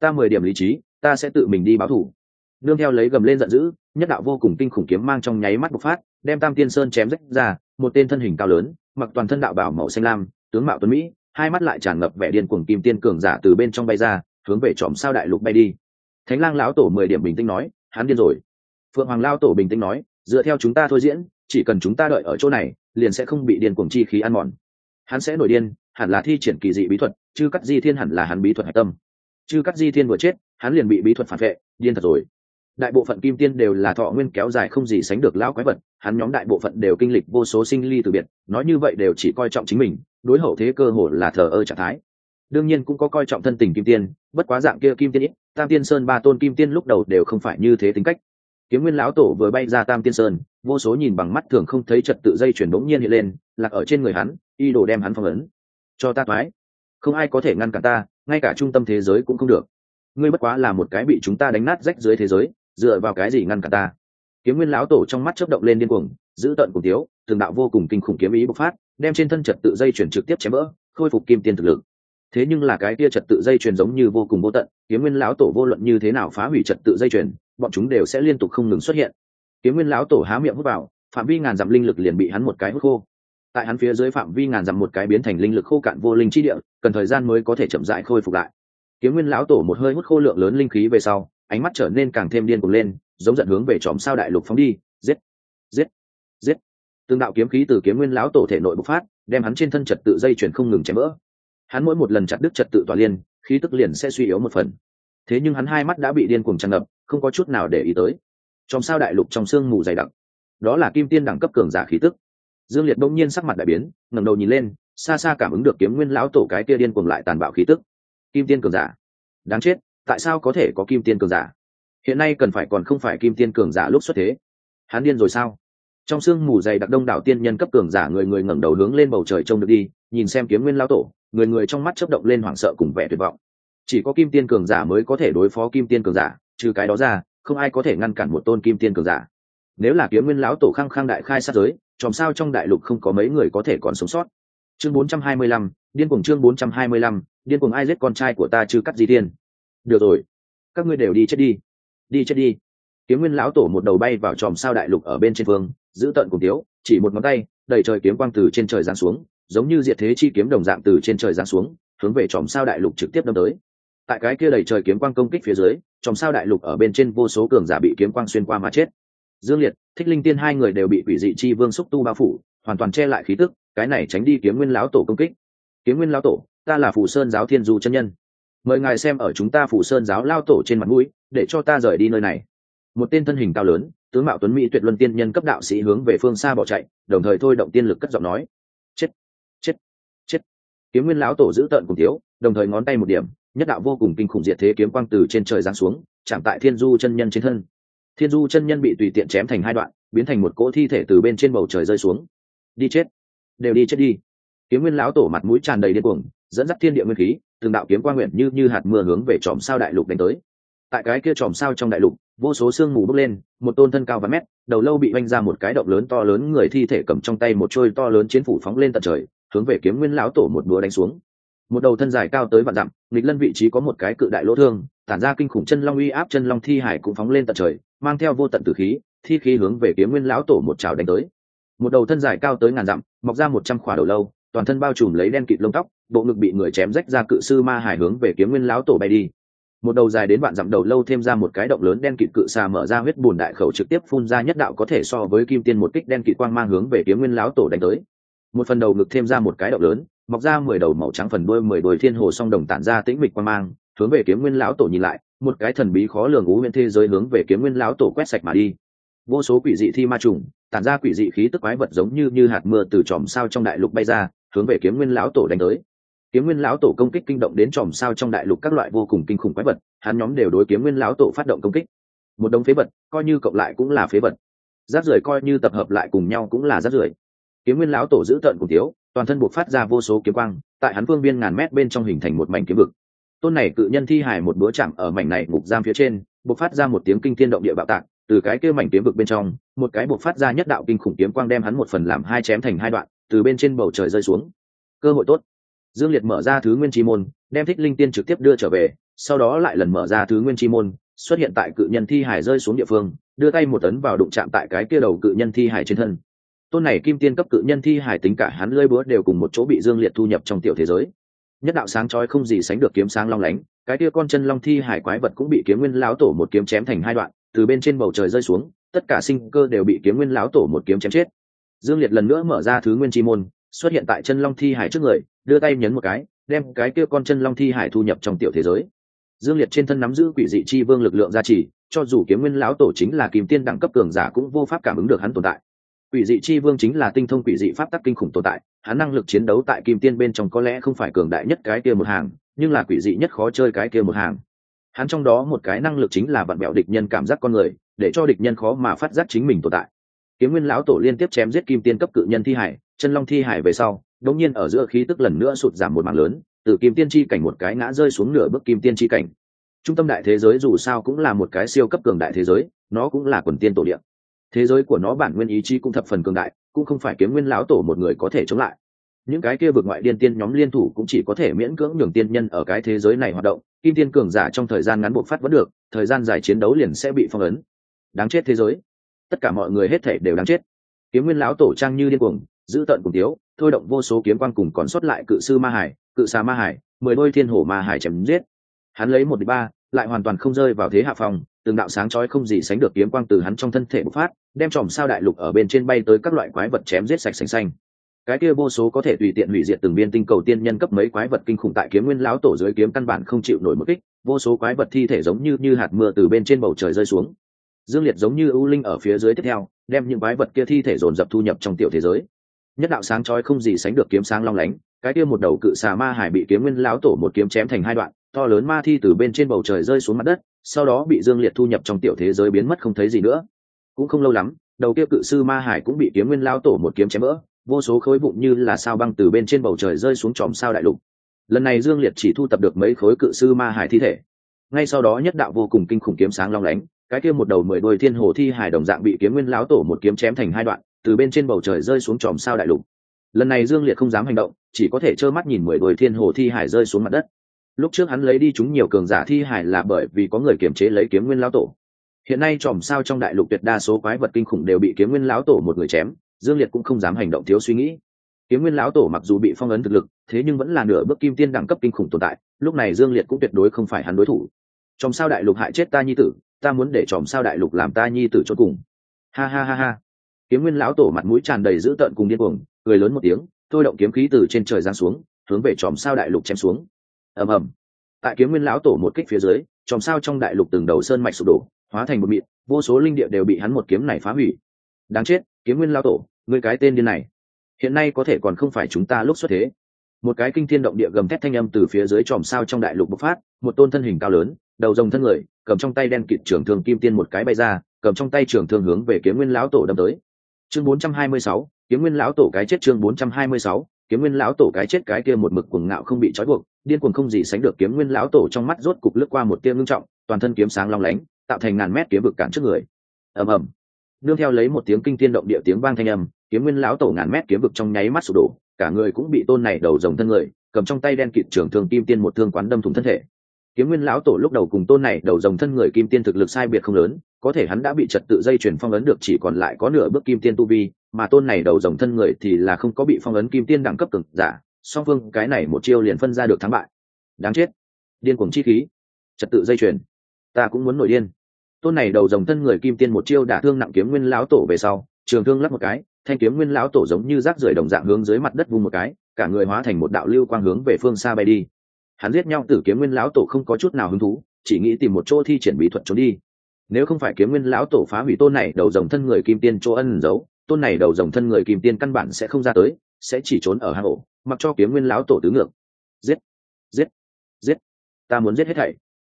Ta mười điểm lý trí ta sẽ tự mình đi báo thủ. Nương theo lấy gầm lên giận dữ nhất đạo vô cùng kinh khủng kiếm mang trong nháy mắt bộc phát, đem tam tiên sơn chém rách ra, một tên thân hình cao lớn, mặc toàn thân đạo bảo màu xanh lam, tướng mạo tuấn mỹ, hai mắt lại tràn ngập vẻ điên cuồng kim tiên cường giả từ bên trong bay ra, hướng về trọm sao đại lục bay đi. Thánh lang lão tổ mười điểm bình tĩnh nói, hắn điên rồi. Phượng hoàng lao tổ bình tĩnh nói, dựa theo chúng ta thôi diễn, chỉ cần chúng ta đợi ở chỗ này, liền sẽ không bị điên cuồng chi khí ăn mòn. Hắn sẽ nổi điên, hẳn là thi triển kỳ dị bí thuật chứ cắt di thiên hẳn là hắn bí thuật hạch tâm. Chứ cắt di thiên vừa chết, hắn liền bị bí thuật phản vệ, điên thật rồi đại bộ phận kim tiên đều là thọ nguyên kéo dài không gì sánh được lão quái vật, hắn nhóm đại bộ phận đều kinh lịch vô số sinh ly từ biệt, nói như vậy đều chỉ coi trọng chính mình, đối hậu thế cơ hồ là thờ ơ trạng thái. Đương nhiên cũng có coi trọng thân tình kim tiên, bất quá dạng kia kim tiên ít, tam tiên sơn ba tôn kim tiên lúc đầu đều không phải như thế tính cách. Kiếm nguyên lão tổ vừa bay ra tam tiên sơn, vô số nhìn bằng mắt thường không thấy trật tự dây chuyển bỗng nhiên hiện lên, lạc ở trên người hắn y đồ đem hắn phong ấn. Cho ta thoái không ai có thể ngăn cản ta, ngay cả trung tâm thế giới cũng không được. Ngươi bất quá là một cái bị chúng ta đánh nát rách dưới thế giới dựa vào cái gì ngăn cản ta? Kiếm nguyên lão tổ trong mắt chớp động lên điên cuồng giữ tận cùng tiếu từng đạo vô cùng kinh khủng kiếm ý bộc phát, đem trên thân trật tự dây chuyển trực tiếp chém vỡ khôi phục kim tiên thực lực. Thế nhưng là cái kia trật tự dây chuyền giống như vô cùng vô tận, kiếm nguyên lão tổ vô luận như thế nào phá hủy trật tự dây chuyền, bọn chúng đều sẽ liên tục không ngừng xuất hiện. Kiếm nguyên lão tổ há miệng hút vào, phạm vi ngàn dặm linh lực liền bị hắn một cái hút khô. Tại hắn phía dưới phạm vi ngàn dặm một cái biến thành linh lực khô cạn vô linh chi địa, cần thời gian mới có thể chậm dại khôi phục lại. Kiếm nguyên lão tổ một hơi hút khô lượng lớn linh khí về sau ánh mắt trở nên càng thêm điên cuồng lên, giống giận hướng về tròm sao đại lục phóng đi, giết giết giết. Tương đạo kiếm khí từ kiếm nguyên lão tổ thể nội bộc phát, đem hắn trên thân trật tự dây chuyển không ngừng chém vỡ. Hắn mỗi một lần chặt đứt trật tự tỏa liên, khí tức liền sẽ suy yếu một phần. Thế nhưng hắn hai mắt đã bị điên cuồng tràn ngập, không có chút nào để ý tới. Trong sao đại lục trong sương mù dày đặc. Đó là kim tiên đẳng cấp cường giả khí tức. Dương liệt Đông nhiên sắc mặt đại biến, ngẩng đầu nhìn lên, xa xa cảm ứng được kiếm nguyên lão tổ cái kia điên cuồng lại tàn bạo khí tức. Kim tiên cường giả. Đáng chết tại sao có thể có kim tiên cường giả? Hiện nay cần phải còn không phải kim tiên cường giả lúc xuất thế. Hắn điên rồi sao? Trong sương mù dày đặc đông đảo tiên nhân cấp cường giả người người ngẩng đầu hướng lên bầu trời trông được đi nhìn xem kiếm nguyên lão tổ người người trong mắt chớp động lên hoảng sợ cùng vẻ tuyệt vọng. Chỉ có kim tiên cường giả mới có thể đối phó kim tiên cường giả trừ cái đó ra không ai có thể ngăn cản một tôn kim tiên cường giả. Nếu là kiếm nguyên lão tổ khăng khăng đại khai sát giới chòm sao trong đại lục không có mấy người có thể còn sống sót. Chương 425, điên cuồng chương 425, điên cuồng ai giết con trai của ta chứ cắt gì tiên được rồi. Các ngươi đều đi chết đi. Đi chết đi. Kiếm nguyên lão tổ một đầu bay vào tròm sao đại lục ở bên trên phương giữ tận cùng tiếu, chỉ một ngón tay, đầy trời kiếm quang từ trên trời giáng xuống, giống như diệt thế chi kiếm đồng dạng từ trên trời giáng xuống, hướng về tròm sao đại lục trực tiếp đâm tới. Tại cái kia đầy trời kiếm quang công kích phía dưới, tròm sao đại lục ở bên trên vô số cường giả bị kiếm quang xuyên qua mà chết. Dương liệt, thích linh tiên hai người đều bị quỷ dị chi vương xúc tu bao phủ, hoàn toàn che lại khí tức, cái này tránh đi kiếm nguyên lão tổ công kích. Kiếm nguyên lão tổ, ta là phù sơn giáo thiên du chân nhân mời ngài xem ở chúng ta phủ sơn giáo lao tổ trên mặt mũi, để cho ta rời đi nơi này. Một tên thân hình cao lớn, tướng mạo tuấn mỹ tuyệt luân tiên nhân cấp đạo sĩ hướng về phương xa bỏ chạy, đồng thời thôi động tiên lực cất giọng nói, chết chết chết. Kiếm nguyên lão tổ giữ tợn cùng thiếu, đồng thời ngón tay một điểm, nhất đạo vô cùng kinh khủng diệt thế kiếm quang từ trên trời giáng xuống, chạm tại thiên du chân nhân trên thân. Thiên du chân nhân bị tùy tiện chém thành hai đoạn, biến thành một cỗ thi thể từ bên trên bầu trời rơi xuống. Đi chết, đều đi chết đi. Kiếm nguyên lão tổ mặt mũi tràn đầy điên cuồng, dẫn dắt thiên địa nguyên khí từng đạo kiếm quang nguyện như như hạt mưa hướng về chòm sao đại lục đánh tới. Tại cái kia chòm sao trong đại lục, vô số sương mù bốc lên, một tôn thân cao và mét, đầu lâu bị oanh ra một cái động lớn to lớn, người thi thể cầm trong tay một trôi to lớn chiến phủ phóng lên tận trời, hướng về kiếm nguyên lão tổ một búa đánh xuống. Một đầu thân dài cao tới vạn dặm, nghịch lân vị trí có một cái cự đại lỗ thương, tản ra kinh khủng chân long uy áp chân long thi hải cũng phóng lên tận trời, mang theo vô tận tử khí, thi khí hướng về kiếm nguyên lão tổ một trào đánh tới. Một đầu thân dài cao tới ngàn dặm, mọc ra một trăm khỏa đầu lâu toàn thân bao trùm lấy đen kịt lông tóc, bộ ngực bị người chém rách ra cự sư ma hải hướng về kiếm nguyên lão tổ bay đi. Một đầu dài đến vạn dặm đầu lâu thêm ra một cái động lớn đen kịt cự xà mở ra huyết bùn đại khẩu trực tiếp phun ra nhất đạo có thể so với kim tiên một kích đen kịt quang mang hướng về kiếm nguyên lão tổ đánh tới. Một phần đầu ngực thêm ra một cái động lớn, mọc ra mười đầu màu trắng phần đuôi mười đuôi thiên hồ song đồng tản ra tĩnh mịch quang mang, hướng về kiếm nguyên lão tổ nhìn lại, một cái thần bí khó lường ú nguyên thế giới hướng về kiếm nguyên lão tổ quét sạch mà đi. Vô số quỷ dị thi ma trùng, tản ra quỷ dị khí tức quái vật giống như như hạt mưa từ tròm sao trong đại lục bay ra hướng về kiếm nguyên lão tổ đánh tới. Kiếm nguyên lão tổ công kích kinh động đến chòm sao trong đại lục các loại vô cùng kinh khủng quái vật, hắn nhóm đều đối kiếm nguyên lão tổ phát động công kích. Một đống phế vật, coi như cộng lại cũng là phế vật. Rác rưởi coi như tập hợp lại cùng nhau cũng là rác rưởi. Kiếm nguyên lão tổ giữ tợn cùng thiếu, toàn thân buộc phát ra vô số kiếm quang, tại hắn phương viên ngàn mét bên trong hình thành một mảnh kiếm vực. Tôn này cự nhân thi hài một búa chạm ở mảnh này ngục giam phía trên, buộc phát ra một tiếng kinh thiên động địa bạo tạc, từ cái kia mảnh kiếm vực bên trong, một cái buộc phát ra nhất đạo kinh khủng kiếm quang đem hắn một phần làm hai chém thành hai đoạn từ bên trên bầu trời rơi xuống. Cơ hội tốt. Dương liệt mở ra thứ nguyên chi môn, đem thích linh tiên trực tiếp đưa trở về, sau đó lại lần mở ra thứ nguyên chi môn, xuất hiện tại cự nhân thi hải rơi xuống địa phương, đưa tay một tấn vào đụng chạm tại cái kia đầu cự nhân thi hải trên thân. Tôn này kim tiên cấp cự nhân thi hải tính cả hắn lơi búa đều cùng một chỗ bị dương liệt thu nhập trong tiểu thế giới. Nhất đạo sáng chói không gì sánh được kiếm sáng long lánh, cái kia con chân long thi hải quái vật cũng bị kiếm nguyên lão tổ một kiếm chém thành hai đoạn, từ bên trên bầu trời rơi xuống, tất cả sinh cơ đều bị kiếm nguyên lão tổ một kiếm chém chết dương liệt lần nữa mở ra thứ nguyên chi môn, xuất hiện tại chân long thi hải trước người, đưa tay nhấn một cái, đem cái kia con chân long thi hải thu nhập trong tiểu thế giới. Dương liệt trên thân nắm giữ quỷ dị chi vương lực lượng gia trì, cho dù kiếm nguyên lão tổ chính là kim tiên đẳng cấp cường giả cũng vô pháp cảm ứng được hắn tồn tại. Quỷ dị chi vương chính là tinh thông quỷ dị pháp tắc kinh khủng tồn tại, hắn năng lực chiến đấu tại kim tiên bên trong có lẽ không phải cường đại nhất cái kia một hàng, nhưng là quỷ dị nhất khó chơi cái kia một hàng. Hắn trong đó một cái năng lực chính là vặn bẹo địch nhân cảm giác con người, để cho địch nhân khó mà phát giác chính mình tồn tại kiếm nguyên lão tổ liên tiếp chém giết kim tiên cấp cự nhân thi hải, chân long thi hải về sau, đống nhiên ở giữa khí tức lần nữa sụt giảm một mảng lớn, từ kim tiên chi cảnh một cái ngã rơi xuống nửa bước kim tiên chi cảnh. Trung tâm đại thế giới dù sao cũng là một cái siêu cấp cường đại thế giới, nó cũng là quần tiên tổ điện thế giới của nó bản nguyên ý chí cũng thập phần cường đại, cũng không phải kiếm nguyên lão tổ một người có thể chống lại. Những cái kia vượt ngoại điên tiên nhóm liên thủ cũng chỉ có thể miễn cưỡng nhường tiên nhân ở cái thế giới này hoạt động, kim tiên cường giả trong thời gian ngắn buộc phát vẫn được, thời gian dài chiến đấu liền sẽ bị phong ấn. Đáng chết thế giới tất cả mọi người hết thể đều đáng chết. Kiếm nguyên lão tổ trang như điên cuồng giữ tận cùng tiếu, thôi động vô số kiếm quan cùng còn sót lại cự sư ma hải, cự xà ma hải, mười đôi thiên hổ ma hải chém giết. Hắn lấy một đ ba, lại hoàn toàn không rơi vào thế hạ phòng, từng đạo sáng chói không gì sánh được kiếm quang từ hắn trong thân thể bộc phát, đem chòm sao đại lục ở bên trên bay tới các loại quái vật chém giết sạch sành xanh. Cái kia vô số có thể tùy tiện hủy diệt từng viên tinh cầu tiên nhân cấp mấy quái vật kinh khủng tại kiếm nguyên lão tổ dưới kiếm căn bản không chịu nổi một kích, vô số quái vật thi thể giống như như hạt mưa từ bên trên bầu trời rơi xuống dương liệt giống như ưu linh ở phía dưới tiếp theo, đem những quái vật kia thi thể dồn dập thu nhập trong tiểu thế giới. Nhất đạo sáng chói không gì sánh được kiếm sáng long lánh, cái kia một đầu cự xà ma hải bị kiếm nguyên lão tổ một kiếm chém thành hai đoạn, to lớn ma thi từ bên trên bầu trời rơi xuống mặt đất, sau đó bị dương liệt thu nhập trong tiểu thế giới biến mất không thấy gì nữa. Cũng không lâu lắm, đầu kia cự sư ma hải cũng bị kiếm nguyên lão tổ một kiếm chém vỡ, vô số khối vụn như là sao băng từ bên trên bầu trời rơi xuống tròm sao đại lục. Lần này dương liệt chỉ thu tập được mấy khối cự sư ma hải thi thể. Ngay sau đó nhất đạo vô cùng kinh khủng kiếm sáng long lánh cái kia một đầu mười đôi thiên hồ thi hải đồng dạng bị kiếm nguyên lão tổ một kiếm chém thành hai đoạn, từ bên trên bầu trời rơi xuống tròm sao đại lục. Lần này dương liệt không dám hành động, chỉ có thể trơ mắt nhìn mười đôi thiên hồ thi hải rơi xuống mặt đất. Lúc trước hắn lấy đi chúng nhiều cường giả thi hải là bởi vì có người kiềm chế lấy kiếm nguyên lão tổ. Hiện nay tròm sao trong đại lục tuyệt đa số quái vật kinh khủng đều bị kiếm nguyên lão tổ một người chém, dương liệt cũng không dám hành động thiếu suy nghĩ. Kiếm nguyên lão tổ mặc dù bị phong ấn thực lực, thế nhưng vẫn là nửa bước kim tiên đẳng cấp kinh khủng tồn tại, lúc này dương liệt cũng tuyệt đối không phải hắn đối thủ. Trong sao đại lục hại chết ta nhi tử ta muốn để chòm sao đại lục làm ta nhi tử cho cùng. Ha ha ha ha. Kiếm nguyên lão tổ mặt mũi tràn đầy dữ tợn cùng điên cuồng, cười lớn một tiếng, thôi động kiếm khí từ trên trời giáng xuống, hướng về chòm sao đại lục chém xuống. Ầm ầm. Tại kiếm nguyên lão tổ một kích phía dưới, chòm sao trong đại lục từng đầu sơn mạch sụp đổ, hóa thành một mịn, vô số linh địa đều bị hắn một kiếm này phá hủy. Đáng chết, kiếm nguyên lão tổ người cái tên điên này. Hiện nay có thể còn không phải chúng ta lúc xuất thế. Một cái kinh thiên động địa gầm thét thanh âm từ phía dưới chòm sao trong đại lục bộc phát, một tôn thân hình cao lớn, đầu rồng thân người cầm trong tay đen kịt trưởng thương kim tiên một cái bay ra cầm trong tay trưởng thương hướng về kiếm nguyên lão tổ đâm tới. Chương 426, kiếm nguyên lão tổ cái chết chương 426, kiếm nguyên lão tổ cái chết cái kia một mực cuồng ngạo không bị trói buộc điên cuồng không gì sánh được kiếm nguyên lão tổ trong mắt rốt cục lướt qua một tia ngưng trọng toàn thân kiếm sáng long lánh tạo thành ngàn mét kiếm vực cản trước người. Ầm ầm. Nương theo lấy một tiếng kinh thiên động địa tiếng vang thanh âm kiếm nguyên lão tổ ngàn mét kiếm vực trong nháy mắt sụp đổ cả người cũng bị tôn này đầu rồng thân người cầm trong tay đen kịt trưởng thương kim tiên một thương quán đâm thủng thân thể kiếm nguyên lão tổ lúc đầu cùng tôn này đầu dòng thân người kim tiên thực lực sai biệt không lớn, có thể hắn đã bị trật tự dây chuyển phong ấn được chỉ còn lại có nửa bước kim tiên tu vi, mà tôn này đầu dòng thân người thì là không có bị phong ấn kim tiên đẳng cấp cực giả, song phương cái này một chiêu liền phân ra được thắng bại. Đáng chết. Điên cuồng chi khí. Trật tự dây chuyền. Ta cũng muốn nổi điên. Tôn này đầu dòng thân người kim tiên một chiêu đả thương nặng kiếm nguyên lão tổ về sau, trường thương lắp một cái, thanh kiếm nguyên lão tổ giống như rác rưởi đồng dạng hướng dưới mặt đất vùng một cái, cả người hóa thành một đạo lưu quang hướng về phương xa bay đi hắn giết nhau tử kiếm nguyên lão tổ không có chút nào hứng thú, chỉ nghĩ tìm một chỗ thi triển bí thuật trốn đi. Nếu không phải kiếm nguyên lão tổ phá hủy tôn này, đầu dòng thân người kim tiên chỗ ân giấu, tôn này đầu dòng thân người kim tiên căn bản sẽ không ra tới, sẽ chỉ trốn ở hang ổ, mặc cho kiếm nguyên lão tổ tứ ngược. Giết! Giết! Giết! Ta muốn giết hết thảy.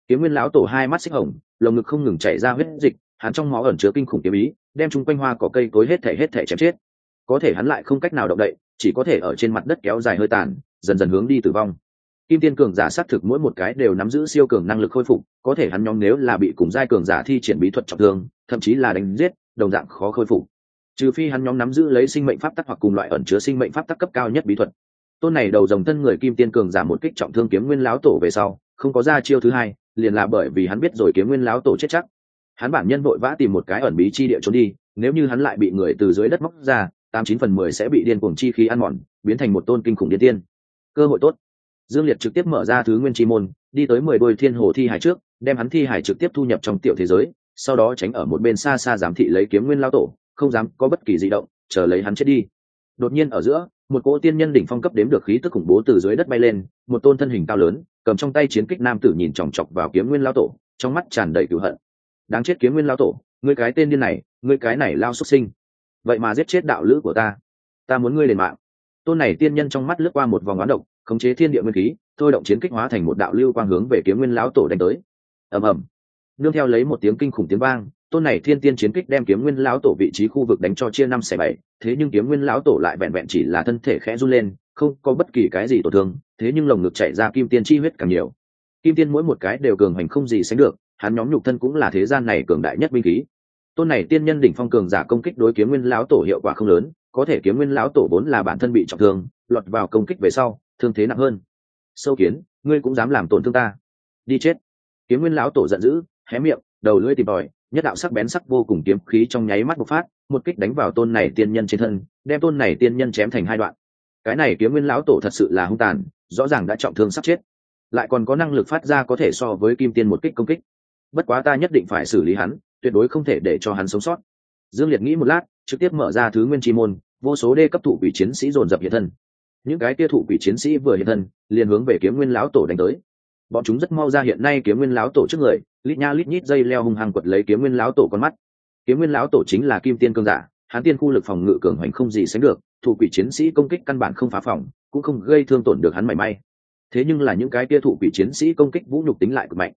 Kiếm nguyên lão tổ hai mắt xích hồng, lồng ngực không ngừng chảy ra huyết dịch, hắn trong máu ẩn chứa kinh khủng kiếm ý, đem chung quanh hoa cỏ cây cối hết thảy hết thảy chém chết. Có thể hắn lại không cách nào động đậy, chỉ có thể ở trên mặt đất kéo dài hơi tàn, dần dần hướng đi tử vong kim tiên cường giả xác thực mỗi một cái đều nắm giữ siêu cường năng lực khôi phục, có thể hắn nhóm nếu là bị cùng giai cường giả thi triển bí thuật trọng thương, thậm chí là đánh giết, đồng dạng khó khôi phục. Trừ phi hắn nhóm nắm giữ lấy sinh mệnh pháp tắc hoặc cùng loại ẩn chứa sinh mệnh pháp tắc cấp cao nhất bí thuật. Tôn này đầu dòng thân người kim tiên cường giả một kích trọng thương kiếm nguyên láo tổ về sau, không có ra chiêu thứ hai, liền là bởi vì hắn biết rồi kiếm nguyên láo tổ chết chắc. Hắn bản nhân vội vã tìm một cái ẩn bí chi địa trốn đi, nếu như hắn lại bị người từ dưới đất móc ra, tám chín phần mười sẽ bị điên cuồng chi khí ăn mòn, biến thành một tôn kinh khủng điên tiên. Cơ hội tốt dương liệt trực tiếp mở ra thứ nguyên chi môn, đi tới mười đôi thiên hồ thi hải trước, đem hắn thi hải trực tiếp thu nhập trong tiểu thế giới, sau đó tránh ở một bên xa xa giám thị lấy kiếm nguyên lao tổ, không dám có bất kỳ di động, chờ lấy hắn chết đi. Đột nhiên ở giữa, một cỗ tiên nhân đỉnh phong cấp đếm được khí tức khủng bố từ dưới đất bay lên, một tôn thân hình cao lớn, cầm trong tay chiến kích nam tử nhìn chòng chọc vào kiếm nguyên lao tổ, trong mắt tràn đầy cửu hận. Đáng chết kiếm nguyên lao tổ, ngươi cái tên điên này, ngươi cái này lao xuất sinh. Vậy mà giết chết đạo lữ của ta. Ta muốn ngươi lên mạng. Tôn này tiên nhân trong mắt lướt qua một vòng oán độc khống chế thiên địa nguyên khí, thôi động chiến kích hóa thành một đạo lưu quang hướng về kiếm nguyên lão tổ đánh tới. Ầm ầm. Nương theo lấy một tiếng kinh khủng tiếng vang, tôn này thiên tiên chiến kích đem kiếm nguyên lão tổ vị trí khu vực đánh cho chia năm xẻ bảy, thế nhưng kiếm nguyên lão tổ lại vẹn vẹn chỉ là thân thể khẽ run lên, không có bất kỳ cái gì tổn thương, thế nhưng lồng ngực chạy ra kim tiên chi huyết càng nhiều. Kim tiên mỗi một cái đều cường hành không gì sánh được, hắn nhóm nhục thân cũng là thế gian này cường đại nhất binh khí. Tôn này tiên nhân đỉnh phong cường giả công kích đối kiếm nguyên lão tổ hiệu quả không lớn, có thể kiếm nguyên lão tổ vốn là bản thân bị trọng thương, lọt vào công kích về sau thương thế nặng hơn. Sâu kiến, ngươi cũng dám làm tổn thương ta. Đi chết. Kiếm nguyên lão tổ giận dữ, hé miệng, đầu lưỡi tìm tòi, nhất đạo sắc bén sắc vô cùng kiếm khí trong nháy mắt bộc phát, một kích đánh vào tôn này tiên nhân trên thân, đem tôn này tiên nhân chém thành hai đoạn. Cái này kiếm nguyên lão tổ thật sự là hung tàn, rõ ràng đã trọng thương sắp chết. Lại còn có năng lực phát ra có thể so với kim tiên một kích công kích. Bất quá ta nhất định phải xử lý hắn, tuyệt đối không thể để cho hắn sống sót. Dương liệt nghĩ một lát, trực tiếp mở ra thứ nguyên chi môn, vô số đê cấp thủ vị chiến sĩ dồn dập hiện thân những cái kia thủ quỷ chiến sĩ vừa hiện thân, liền hướng về kiếm nguyên lão tổ đánh tới. Bọn chúng rất mau ra hiện nay kiếm nguyên lão tổ trước người, lít nha lít nhít dây leo hung hăng quật lấy kiếm nguyên lão tổ con mắt. Kiếm nguyên lão tổ chính là kim tiên cương giả hán tiên khu lực phòng ngự cường hoành không gì sánh được thủ quỷ chiến sĩ công kích căn bản không phá phòng, cũng không gây thương tổn được hắn mảy may. Thế nhưng là những cái kia thủ quỷ chiến sĩ công kích vũ nhục tính lại cực mạnh.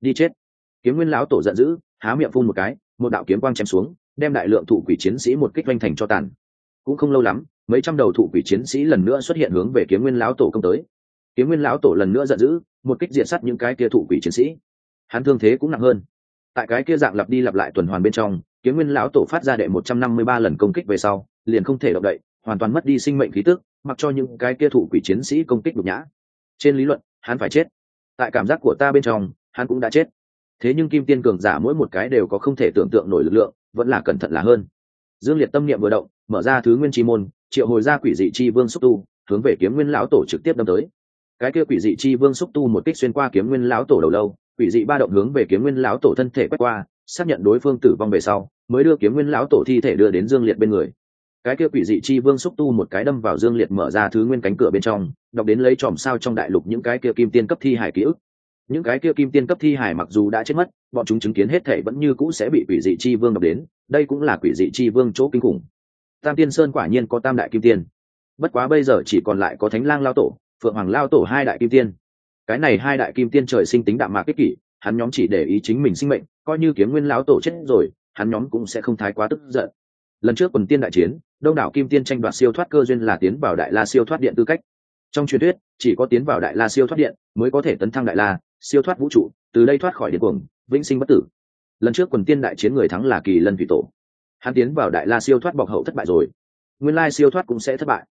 Đi chết. Kiếm nguyên lão tổ giận dữ, há miệng phun một cái, một đạo kiếm quang chém xuống, đem đại lượng thủ quỷ chiến sĩ một kích doanh thành cho tàn. Cũng không lâu lắm mấy trăm đầu thụ quỷ chiến sĩ lần nữa xuất hiện hướng về kiếm nguyên lão tổ công tới. Kiếm nguyên lão tổ lần nữa giận dữ, một kích diện sắt những cái kia thụ quỷ chiến sĩ. Hắn thương thế cũng nặng hơn. Tại cái kia dạng lặp đi lặp lại tuần hoàn bên trong, kiếm nguyên lão tổ phát ra đệ một trăm năm mươi ba lần công kích về sau, liền không thể động đậy, hoàn toàn mất đi sinh mệnh khí tức, mặc cho những cái kia thụ quỷ chiến sĩ công kích nhục nhã. Trên lý luận, hắn phải chết. Tại cảm giác của ta bên trong, hắn cũng đã chết. Thế nhưng kim tiên cường giả mỗi một cái đều có không thể tưởng tượng nổi lực lượng, vẫn là cẩn thận là hơn. Dương liệt tâm niệm vừa động, mở ra thứ nguyên tri môn triệu hồi ra quỷ dị chi vương xúc tu, hướng về kiếm nguyên lão tổ trực tiếp đâm tới. Cái kia quỷ dị chi vương xúc tu một kích xuyên qua kiếm nguyên lão tổ đầu lâu, quỷ dị ba động hướng về kiếm nguyên lão tổ thân thể quét qua, xác nhận đối phương tử vong về sau, mới đưa kiếm nguyên lão tổ thi thể đưa đến dương liệt bên người. Cái kia quỷ dị chi vương xúc tu một cái đâm vào dương liệt mở ra thứ nguyên cánh cửa bên trong, đọc đến lấy chòm sao trong đại lục những cái kia kim tiên cấp thi hải ký ức. Những cái kia kim tiên cấp thi hải mặc dù đã chết mất, bọn chúng chứng kiến hết thể vẫn như cũ sẽ bị quỷ dị chi vương đọc đến, đây cũng là quỷ dị chi vương chỗ kinh khủng tam tiên sơn quả nhiên có tam đại kim tiên. Bất quá bây giờ chỉ còn lại có thánh lang lao tổ, phượng hoàng lao tổ hai đại kim tiên. Cái này hai đại kim tiên trời sinh tính đạm mạc kích kỷ, hắn nhóm chỉ để ý chính mình sinh mệnh, coi như kiếm nguyên lão tổ chết rồi, hắn nhóm cũng sẽ không thái quá tức giận. Lần trước quần tiên đại chiến, đông đảo kim tiên tranh đoạt siêu thoát cơ duyên là tiến vào đại la siêu thoát điện tư cách. Trong truyền thuyết, chỉ có tiến vào đại la siêu thoát điện mới có thể tấn thăng đại la, siêu thoát vũ trụ, từ đây thoát khỏi điện cuồng, vĩnh sinh bất tử. Lần trước quần tiên đại chiến người thắng là kỳ lân thủy tổ hắn tiến vào đại la siêu thoát bọc hậu thất bại rồi. Nguyên lai siêu thoát cũng sẽ thất bại.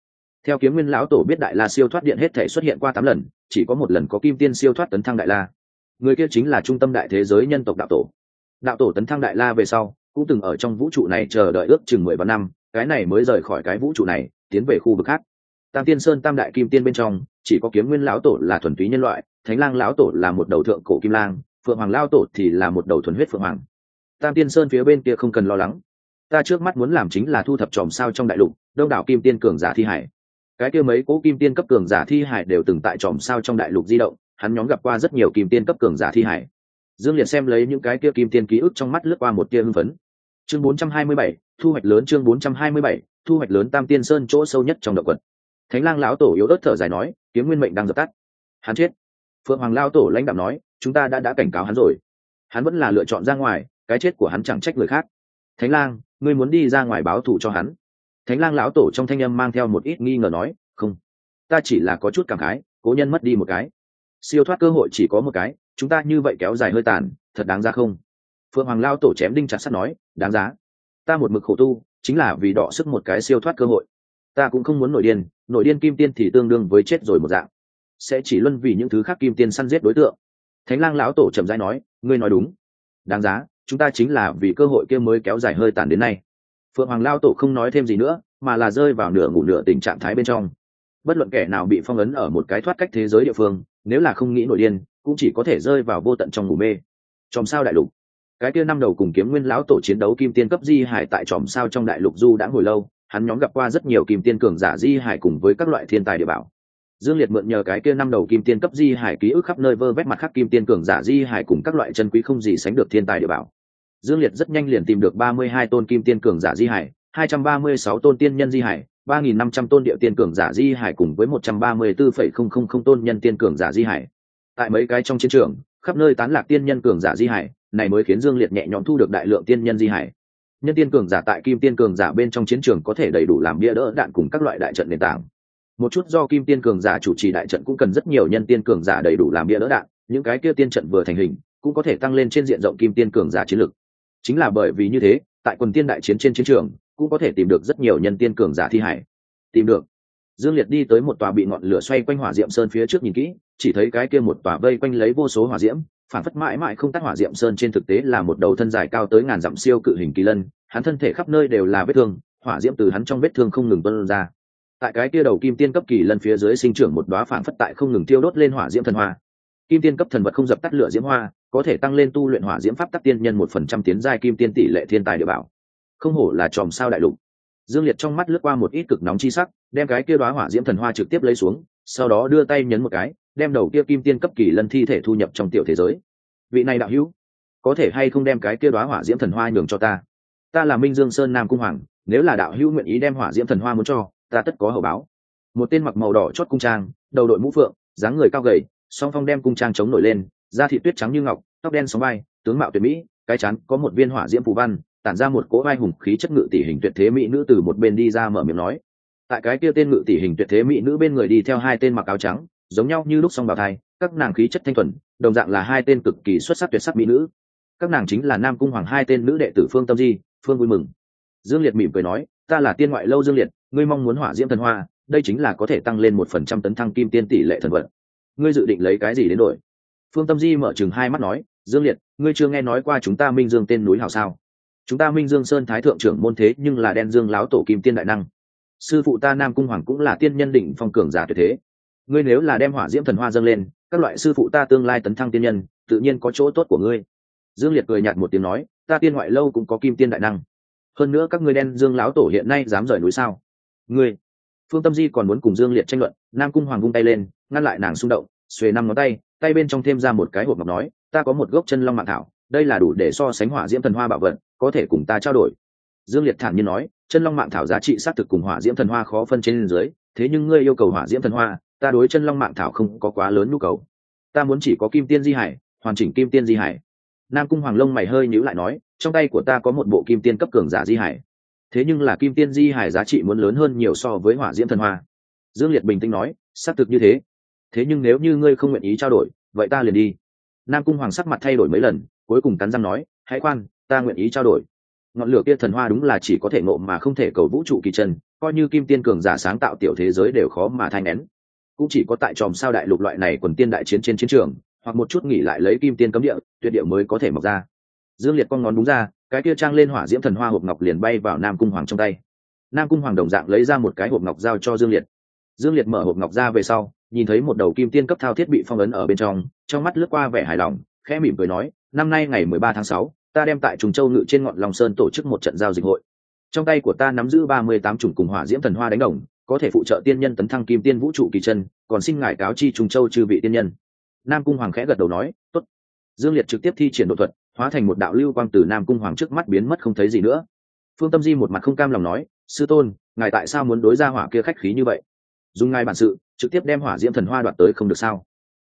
Theo kiếm nguyên lão tổ biết đại la siêu thoát điện hết thể xuất hiện qua tám lần, chỉ có một lần có kim tiên siêu thoát tấn thăng đại la. Người kia chính là trung tâm đại thế giới nhân tộc đạo tổ. Đạo tổ tấn thăng đại la về sau, cũng từng ở trong vũ trụ này chờ đợi ước chừng mười vạn năm, cái này mới rời khỏi cái vũ trụ này, tiến về khu vực khác. Tam tiên sơn, tam đại kim tiên bên trong, chỉ có kiếm nguyên lão tổ là thuần túy nhân loại, thánh lang lão tổ là một đầu thượng cổ kim lang, phượng hoàng lao tổ thì là một đầu thuần huyết phượng hoàng. Tam tiên sơn phía bên kia không cần lo lắng ta trước mắt muốn làm chính là thu thập tròm sao trong đại lục đông đảo kim tiên cường giả thi hải. Cái kia mấy cố kim tiên cấp cường giả thi hải đều từng tại tròm sao trong đại lục di động hắn nhóm gặp qua rất nhiều kim tiên cấp cường giả thi hải. Dương liệt xem lấy những cái kia kim tiên ký ức trong mắt lướt qua một tia hưng phấn. Chương 427, thu hoạch lớn chương 427, thu hoạch lớn tam tiên sơn chỗ sâu nhất trong động quật. Thánh lang lão tổ yếu ớt thở dài nói kiếm nguyên mệnh đang dập tắt. Hắn chết. Phượng hoàng lao tổ lãnh đạo nói chúng ta đã đã cảnh cáo hắn rồi. Hắn vẫn là lựa chọn ra ngoài cái chết của hắn chẳng trách người khác thánh lang, ngươi muốn đi ra ngoài báo thù cho hắn. Thánh lang lão tổ trong thanh âm mang theo một ít nghi ngờ nói, không, ta chỉ là có chút cảm khái, cố nhân mất đi một cái. Siêu thoát cơ hội chỉ có một cái, chúng ta như vậy kéo dài hơi tàn, thật đáng ra không? Phượng hoàng lao tổ chém đinh chặt sắt nói, đáng giá. Ta một mực khổ tu, chính là vì đọ sức một cái siêu thoát cơ hội. Ta cũng không muốn nội điên nội điên kim tiên thì tương đương với chết rồi một dạng. Sẽ chỉ luân vì những thứ khác kim tiên săn giết đối tượng. Thánh lang lão tổ trầm dai nói, ngươi nói đúng. Đáng giá chúng ta chính là vì cơ hội kia mới kéo dài hơi tàn đến nay. Phượng hoàng lao tổ không nói thêm gì nữa, mà là rơi vào nửa ngủ nửa tình trạng thái bên trong. Bất luận kẻ nào bị phong ấn ở một cái thoát cách thế giới địa phương, nếu là không nghĩ nổi điên, cũng chỉ có thể rơi vào vô tận trong ngủ mê. Chòm sao đại lục. Cái kia năm đầu cùng kiếm nguyên lão tổ chiến đấu kim tiên cấp di hải tại chòm sao trong đại lục du đã hồi lâu, hắn nhóm gặp qua rất nhiều kim tiên cường giả di hải cùng với các loại thiên tài địa bảo dương liệt mượn nhờ cái kia năm đầu kim tiên cấp di hải ký ức khắp nơi vơ vét mặt khắc kim tiên cường giả di hải cùng các loại chân quý không gì sánh được thiên tài địa bảo. Dương liệt rất nhanh liền tìm được ba mươi hai tôn kim tiên cường giả di hải, hai trăm ba mươi sáu tôn tiên nhân di hải, ba nghìn năm trăm tôn địa tiên cường giả di hải cùng với một trăm ba mươi bốn phẩy không không không tôn nhân tiên cường giả di hải. Tại mấy cái trong chiến trường, khắp nơi tán lạc tiên nhân cường giả di hải, này mới khiến dương liệt nhẹ nhõm thu được đại lượng tiên nhân di hải. Nhân tiên cường giả tại kim tiên cường giả bên trong chiến trường có thể đầy đủ làm bia đỡ đạn cùng các loại đại trận nền tảng một chút do kim tiên cường giả chủ trì đại trận cũng cần rất nhiều nhân tiên cường giả đầy đủ làm bia đỡ đạn, những cái kia tiên trận vừa thành hình, cũng có thể tăng lên trên diện rộng kim tiên cường giả chiến lực. Chính là bởi vì như thế, tại quần tiên đại chiến trên chiến trường, cũng có thể tìm được rất nhiều nhân tiên cường giả thi hải. Tìm được. Dương liệt đi tới một tòa bị ngọn lửa xoay quanh hỏa diệm sơn phía trước nhìn kỹ, chỉ thấy cái kia một tòa vây quanh lấy vô số hỏa diễm, phản phất mãi mãi không tắt hỏa diệm sơn trên thực tế là một đầu thân dài cao tới ngàn dặm siêu cự hình kỳ lân, hắn thân thể khắp nơi đều là vết thương, hỏa diễm từ hắn trong vết thương không ngừng tuân ra tại cái kia đầu kim tiên cấp kỳ lân phía dưới sinh trưởng một đóa phảng phất tại không ngừng tiêu đốt lên hỏa diễm thần hoa. Kim tiên cấp thần vật không dập tắt lửa diễm hoa, có thể tăng lên tu luyện hỏa diễm pháp tắc tiên nhân một phần trăm tiến giai kim tiên tỷ lệ thiên tài địa bảo. Không hổ là tròm sao đại lục. Dương liệt trong mắt lướt qua một ít cực nóng chi sắc, đem cái kia đoá hỏa diễm thần hoa trực tiếp lấy xuống, sau đó đưa tay nhấn một cái, đem đầu kia kim tiên cấp kỳ lân thi thể thu nhập trong tiểu thế giới. Vị này đạo hữu, có thể hay không đem cái kia đoá hỏa diễm thần hoa nhường cho ta? Ta là minh dương sơn nam cung hoàng, nếu là đạo hữu nguyện ý đem hỏa diễm thần hoa muốn cho ta tất có hậu báo. Một tên mặc màu đỏ chót cung trang, đầu đội mũ phượng, dáng người cao gầy, song phong đem cung trang chống nổi lên, da thị tuyết trắng như ngọc, tóc đen sóng vai, tướng mạo tuyệt mỹ, cái chắn có một viên hỏa diễm phù văn, tản ra một cỗ vai hùng khí chất ngự tỷ hình tuyệt thế mỹ nữ từ một bên đi ra mở miệng nói. Tại cái kia tên ngự tỷ hình tuyệt thế mỹ nữ bên người đi theo hai tên mặc áo trắng, giống nhau như lúc song bào thai, các nàng khí chất thanh thuần, đồng dạng là hai tên cực kỳ xuất sắc tuyệt sắc mỹ nữ. Các nàng chính là nam cung hoàng hai tên nữ đệ tử phương tâm di, phương vui mừng. Dương liệt mỉm cười nói, ta là tiên ngoại lâu dương liệt ngươi mong muốn hỏa diễm thần hoa, đây chính là có thể tăng lên một phần trăm tấn thăng kim tiên tỷ lệ thần vật ngươi dự định lấy cái gì đến đổi? Phương tâm di mở chừng hai mắt nói, dương liệt, ngươi chưa nghe nói qua chúng ta minh dương tên núi hào sao? Chúng ta minh dương sơn thái thượng trưởng môn thế nhưng là đen dương láo tổ kim tiên đại năng. Sư phụ ta nam cung hoàng cũng là tiên nhân đỉnh phong cường giả tuyệt thế. Ngươi nếu là đem hỏa diễm thần hoa dâng lên, các loại sư phụ ta tương lai tấn thăng tiên nhân, tự nhiên có chỗ tốt của ngươi. Dương liệt cười nhạt một tiếng nói, ta tiên ngoại lâu cũng có kim tiên đại năng. Hơn nữa các ngươi đen dương láo tổ hiện nay dám rời núi sao? Ngươi, phương tâm di còn muốn cùng dương liệt tranh luận, nam cung hoàng vung tay lên, ngăn lại nàng xung động, xuề năm ngón tay tay bên trong thêm ra một cái hộp ngọc nói, ta có một gốc chân long mạng thảo, đây là đủ để so sánh hỏa diễm thần hoa bảo vật, có thể cùng ta trao đổi. Dương liệt thản nhiên nói, chân long mạng thảo giá trị xác thực cùng hỏa diễm thần hoa khó phân trên dưới, thế nhưng ngươi yêu cầu hỏa diễm thần hoa, ta đối chân long mạng thảo không có quá lớn nhu cầu. Ta muốn chỉ có kim tiên di hải, hoàn chỉnh kim tiên di hải. Nam cung hoàng lông mày hơi nhíu lại nói, trong tay của ta có một bộ kim tiên cấp cường giả di hải thế nhưng là kim tiên di hải giá trị muốn lớn hơn nhiều so với hỏa diễm thần hoa. Dương liệt bình tĩnh nói, xác thực như thế. Thế nhưng nếu như ngươi không nguyện ý trao đổi, vậy ta liền đi. Nam cung hoàng sắc mặt thay đổi mấy lần, cuối cùng cắn răng nói, hãy khoan, ta nguyện ý trao đổi. Ngọn lửa kia thần hoa đúng là chỉ có thể ngộ mà không thể cầu vũ trụ kỳ chân, coi như kim tiên cường giả sáng tạo tiểu thế giới đều khó mà thay nén cũng chỉ có tại tròm sao đại lục loại này quần tiên đại chiến trên chiến trường, hoặc một chút nghỉ lại lấy kim tiên cấm địa, tuyệt địa mới có thể mọc ra. Dương liệt con ngón đúng ra cái kia trang lên hỏa diễm thần hoa hộp ngọc liền bay vào nam cung hoàng trong tay. Nam cung hoàng đồng dạng lấy ra một cái hộp ngọc giao cho dương liệt. Dương liệt mở hộp ngọc ra về sau, nhìn thấy một đầu kim tiên cấp thao thiết bị phong ấn ở bên trong trong mắt lướt qua vẻ hài lòng, khẽ mỉm cười nói, năm nay ngày mười ba tháng sáu, ta đem tại trùng châu ngự trên ngọn lòng sơn tổ chức một trận giao dịch hội. Trong tay của ta nắm giữ ba mươi tám chủng cùng hỏa diễm thần hoa đánh đồng, có thể phụ trợ tiên nhân tấn thăng kim tiên vũ trụ kỳ chân, còn xin ngài cáo chi trùng châu chư vị tiên nhân. Nam cung hoàng khẽ gật đầu nói t ố t dương liệt trực tiếp thi triển đột thuật hóa thành một đạo lưu quang từ nam cung hoàng trước mắt biến mất không thấy gì nữa. Phương tâm di một mặt không cam lòng nói, sư tôn, ngài tại sao muốn đối ra hỏa kia khách khí như vậy? Dùng ngài bản sự, trực tiếp đem hỏa diễm thần hoa đoạt tới không được sao?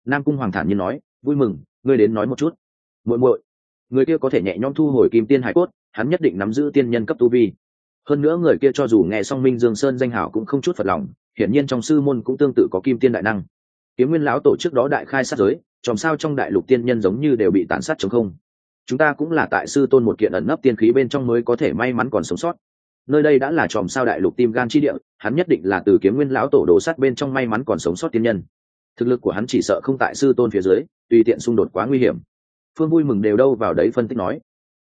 Nam cung hoàng thản nhiên nói, vui mừng, ngươi đến nói một chút. Muội muội, người kia có thể nhẹ nhõm thu hồi kim tiên hải cốt, hắn nhất định nắm giữ tiên nhân cấp tu vi. Hơn nữa người kia cho dù nghe song minh dương sơn danh hảo cũng không chút phật lòng, hiển nhiên trong sư môn cũng tương tự có kim tiên đại năng. Kiếm nguyên lão tổ chức đó đại khai sát giới, chòm sao trong đại lục tiên nhân giống như đều bị tàn sát chống không chúng ta cũng là tại sư tôn một kiện ẩn nấp tiên khí bên trong mới có thể may mắn còn sống sót. Nơi đây đã là chòm sao đại lục tim gan chi địa hắn nhất định là từ kiếm nguyên lão tổ đồ sát bên trong may mắn còn sống sót tiên nhân. Thực lực của hắn chỉ sợ không tại sư tôn phía dưới tùy tiện xung đột quá nguy hiểm. Phương vui mừng đều đâu vào đấy phân tích nói.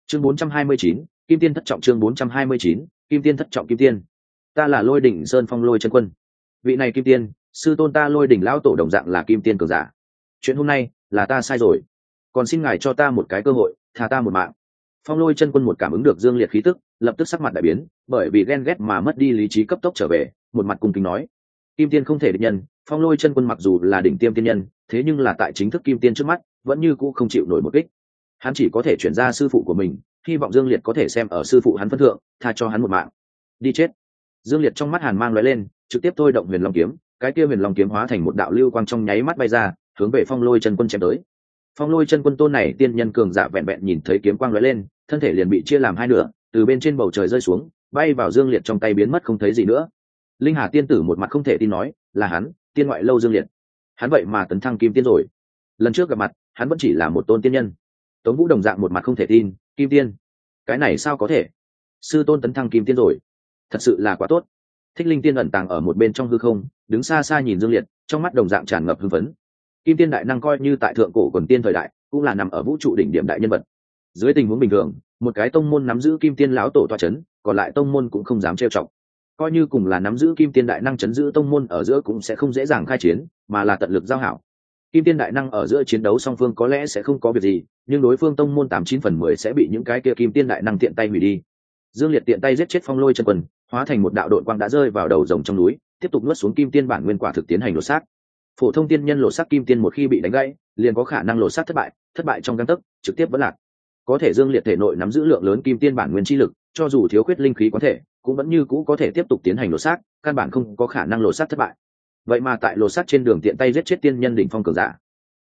Chương 429, kim tiên thất trọng chương 429, kim tiên thất trọng kim tiên. Ta là lôi đỉnh sơn phong lôi chân quân. Vị này kim tiên sư tôn ta lôi đỉnh lão tổ đồng dạng là kim tiên cường giả. Chuyện hôm nay là ta sai rồi còn xin ngài cho ta một cái cơ hội, tha ta một mạng. Phong lôi chân quân một cảm ứng được dương liệt khí tức, lập tức sắc mặt đại biến, bởi vì ghen ghét mà mất đi lý trí cấp tốc trở về, một mặt cung kính nói. Kim tiên không thể định nhân, phong lôi chân quân mặc dù là đỉnh tiêm tiên nhân, thế nhưng là tại chính thức kim tiên trước mắt, vẫn như cũ không chịu nổi một kích. Hắn chỉ có thể chuyển ra sư phụ của mình, hy vọng dương liệt có thể xem ở sư phụ hắn phân thượng, tha cho hắn một mạng. Đi chết. Dương liệt trong mắt hàn mang lóe lên, trực tiếp thôi động huyền long kiếm, cái kia huyền long kiếm hóa thành một đạo lưu quang trong nháy mắt bay ra, hướng về phong lôi chân quân chém tới phong lôi chân quân tôn này tiên nhân cường dạ vẹn vẹn nhìn thấy kiếm quang lóe lên, thân thể liền bị chia làm hai nửa, từ bên trên bầu trời rơi xuống, bay vào dương liệt trong tay biến mất không thấy gì nữa. Linh hà tiên tử một mặt không thể tin nói, là hắn, tiên ngoại lâu dương liệt. Hắn vậy mà tấn thăng kim tiên rồi. Lần trước gặp mặt, hắn vẫn chỉ là một tôn tiên nhân. Tống vũ đồng dạng một mặt không thể tin, kim tiên. Cái này sao có thể? Sư tôn tấn thăng kim tiên rồi. Thật sự là quá tốt. Thích linh tiên ẩn tàng ở một bên trong hư không, đứng xa xa nhìn dương liệt, trong mắt đồng dạng tràn ngập hưng phấn kim tiên đại năng coi như tại thượng cổ quần tiên thời đại, cũng là nằm ở vũ trụ đỉnh điểm đại nhân vật. Dưới tình huống bình thường, một cái tông môn nắm giữ kim tiên lão tổ toa c h ấ n còn lại tông môn cũng không dám trêu chọc. Coi như cùng là nắm giữ kim tiên đại năng chấn giữ tông môn ở giữa cũng sẽ không dễ dàng khai chiến, mà là tận lực giao hảo. Kim tiên đại năng ở giữa chiến đấu song phương có lẽ sẽ không có việc gì, nhưng đối phương tông môn tám chín phần mười sẽ bị những cái kia kim tiên đại năng tiện tay hủy đi. Dương liệt tiện tay giết chết phong lôi chân quần, hóa thành một đạo đội quang đã rơi vào đầu rồng trong núi, tiếp tục nuốt xuống kim tiên bản nguyên quả thực tiến hành đột xác phổ thông tiên nhân lộ sắc kim tiên một khi bị đánh gãy, liền có khả năng lộ sắc thất bại thất bại trong găng tấc, trực tiếp vẫn lạc. Có thể dương liệt thể nội nắm giữ lượng lớn kim tiên bản nguyên chi lực, cho dù thiếu khuyết linh khí có thể, cũng vẫn như cũ có thể tiếp tục tiến hành lộ sắc căn bản không có khả năng lộ sắc thất bại. Vậy mà tại lộ sắc trên đường tiện tay giết chết tiên nhân đỉnh phong cường giả.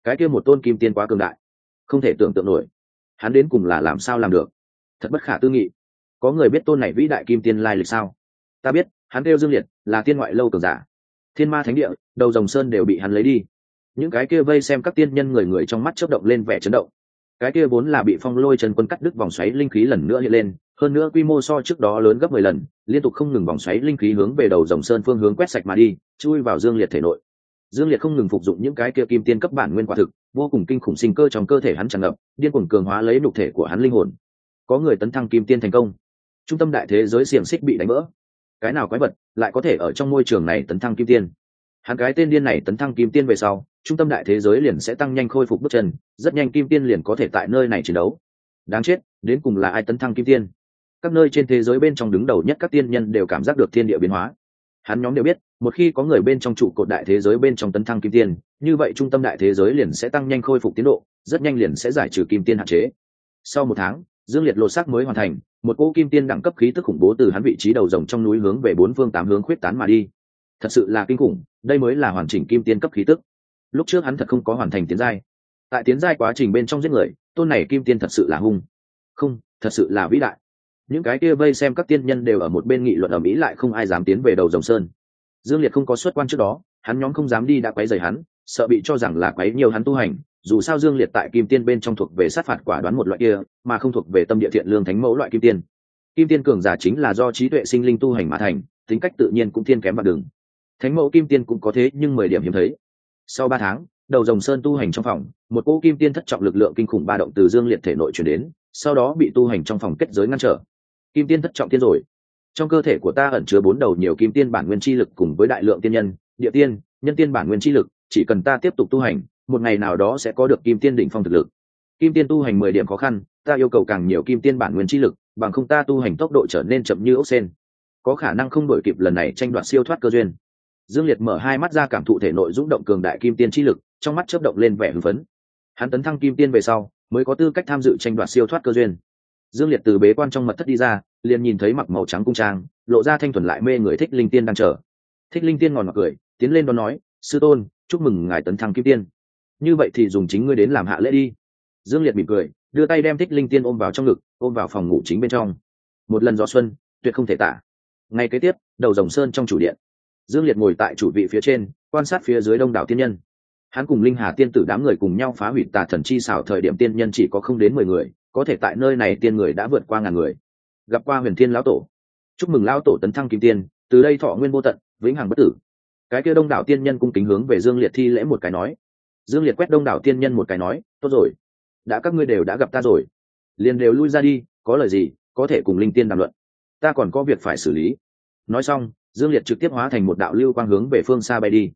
Cái kia một tôn kim tiên quá cường đại, không thể tưởng tượng nổi. Hắn đến cùng là làm sao làm được? Thật bất khả tư nghị. Có người biết tôn này vĩ đại kim tiên lai lịch sao? Ta biết, hắn kêu dương liệt là tiên ngoại lâu cường giả thiên ma thánh địa, đầu dòng sơn đều bị hắn lấy đi. Những cái kia vây xem các tiên nhân người người trong mắt chớp động lên vẻ chấn động. Cái kia vốn là bị phong lôi chân quân cắt đứt vòng xoáy linh khí lần nữa hiện lên, hơn nữa quy mô so trước đó lớn gấp mười lần, liên tục không ngừng vòng xoáy linh khí hướng về đầu dòng sơn phương hướng quét sạch mà đi, chui vào dương liệt thể nội. Dương liệt không ngừng phục dụng những cái kia kim tiên cấp bản nguyên quả thực, vô cùng kinh khủng sinh cơ trong cơ thể hắn tràn ngập, điên cuồng cường hóa lấy nhục thể của hắn linh hồn. Có người tấn thăng kim tiên thành công. Trung tâm đại thế giới xiềng xích bị đánh vỡ cái nào quái vật lại có thể ở trong môi trường này tấn thăng kim tiên? Hắn cái tên điên này tấn thăng kim tiên về sau, trung tâm đại thế giới liền sẽ tăng nhanh khôi phục bước chân, rất nhanh kim tiên liền có thể tại nơi này chiến đấu. Đáng chết, đến cùng là ai tấn thăng kim tiên? Các nơi trên thế giới bên trong đứng đầu nhất các tiên nhân đều cảm giác được thiên địa biến hóa. Hắn nhóm đều biết, một khi có người bên trong trụ cột đại thế giới bên trong tấn thăng kim tiên, như vậy trung tâm đại thế giới liền sẽ tăng nhanh khôi phục tiến độ, rất nhanh liền sẽ giải trừ kim tiên hạn chế. Sau một tháng, dương liệt lột xác mới hoàn thành một cỗ kim tiên đẳng cấp khí tức khủng bố từ hắn vị trí đầu rồng trong núi hướng về bốn phương tám hướng khuyết tán mà đi. Thật sự là kinh khủng, đây mới là hoàn chỉnh kim tiên cấp khí tức. Lúc trước hắn thật không có hoàn thành tiến giai. Tại tiến giai quá trình bên trong giết người, tôn này kim tiên thật sự là hung. Không, thật sự là vĩ đại. Những cái kia vây xem các tiên nhân đều ở một bên nghị luận ở mỹ lại không ai dám tiến về đầu dòng sơn. Dương liệt không có xuất quan trước đó, hắn nhóm không dám đi đã quấy rầy hắn, sợ bị cho rằng là quấy nhiều hắn tu hành dù sao dương liệt tại kim tiên bên trong thuộc về sát phạt quả đoán một loại kia, mà không thuộc về tâm địa thiện lương thánh mẫu loại kim tiên. Kim tiên cường giả chính là do trí tuệ sinh linh tu hành mà thành, tính cách tự nhiên cũng thiên kém mặt đường. Thánh mẫu kim tiên cũng có thế, nhưng mười điểm hiếm thấy. Sau ba tháng, đầu dòng sơn tu hành trong phòng, một cỗ kim tiên thất trọng lực lượng kinh khủng ba động từ dương liệt thể nội chuyển đến, sau đó bị tu hành trong phòng kết giới ngăn trở. Kim tiên thất trọng tiên rồi. Trong cơ thể của ta ẩn chứa bốn đầu nhiều kim tiên bản nguyên chi lực cùng với đại lượng tiên nhân, địa tiên, nhân tiên bản nguyên chi lực, chỉ cần ta tiếp tục tu hành một ngày nào đó sẽ có được kim tiên đỉnh phong thực lực. Kim tiên tu hành mười điểm khó khăn, ta yêu cầu càng nhiều kim tiên bản nguyên chi lực, bằng không ta tu hành tốc độ trở nên chậm như ốc sen. Có khả năng không đổi kịp lần này tranh đoạt siêu thoát cơ duyên. Dương liệt mở hai mắt ra cảm thụ thể nội rung động cường đại kim tiên chi lực, trong mắt chớp động lên vẻ hưng phấn. Hắn tấn thăng kim tiên về sau, mới có tư cách tham dự tranh đoạt siêu thoát cơ duyên. Dương liệt từ bế quan trong mật thất đi ra, liền nhìn thấy mặc màu trắng cung trang, lộ ra thanh thuần lại mê người thích linh tiên đang chờ. Thích linh tiên ngòn ngọt cười, tiến lên đón nói, sư tôn, chúc mừng ngài tấn thăng kim tiên như vậy thì dùng chính ngươi đến làm hạ lễ đi. Dương liệt mỉm cười, đưa tay đem thích linh tiên ôm vào trong ngực, ôm vào phòng ngủ chính bên trong. Một lần gió xuân, tuyệt không thể tả. Ngay kế tiếp, đầu dòng sơn trong chủ điện. Dương liệt ngồi tại chủ vị phía trên, quan sát phía dưới đông đảo tiên nhân. Hắn cùng linh hà tiên tử đám người cùng nhau phá hủy tà thần chi xảo thời điểm tiên nhân chỉ có không đến mười người, có thể tại nơi này tiên người đã vượt qua ngàn người. Gặp qua huyền thiên lão tổ. Chúc mừng lão tổ tấn thăng kim tiên, từ đây thọ nguyên vô tận, vĩnh hằng bất tử. Cái kia đông đảo tiên nhân cung kính hướng về dương liệt thi lễ một cái nói dương liệt quét đông đảo tiên nhân một cái nói, tốt rồi, đã các ngươi đều đã gặp ta rồi. Liền đều lui ra đi, có lời gì, có thể cùng linh tiên đàm luận. Ta còn có việc phải xử lý. Nói xong, dương liệt trực tiếp hóa thành một đạo lưu quang hướng về phương xa bay đi.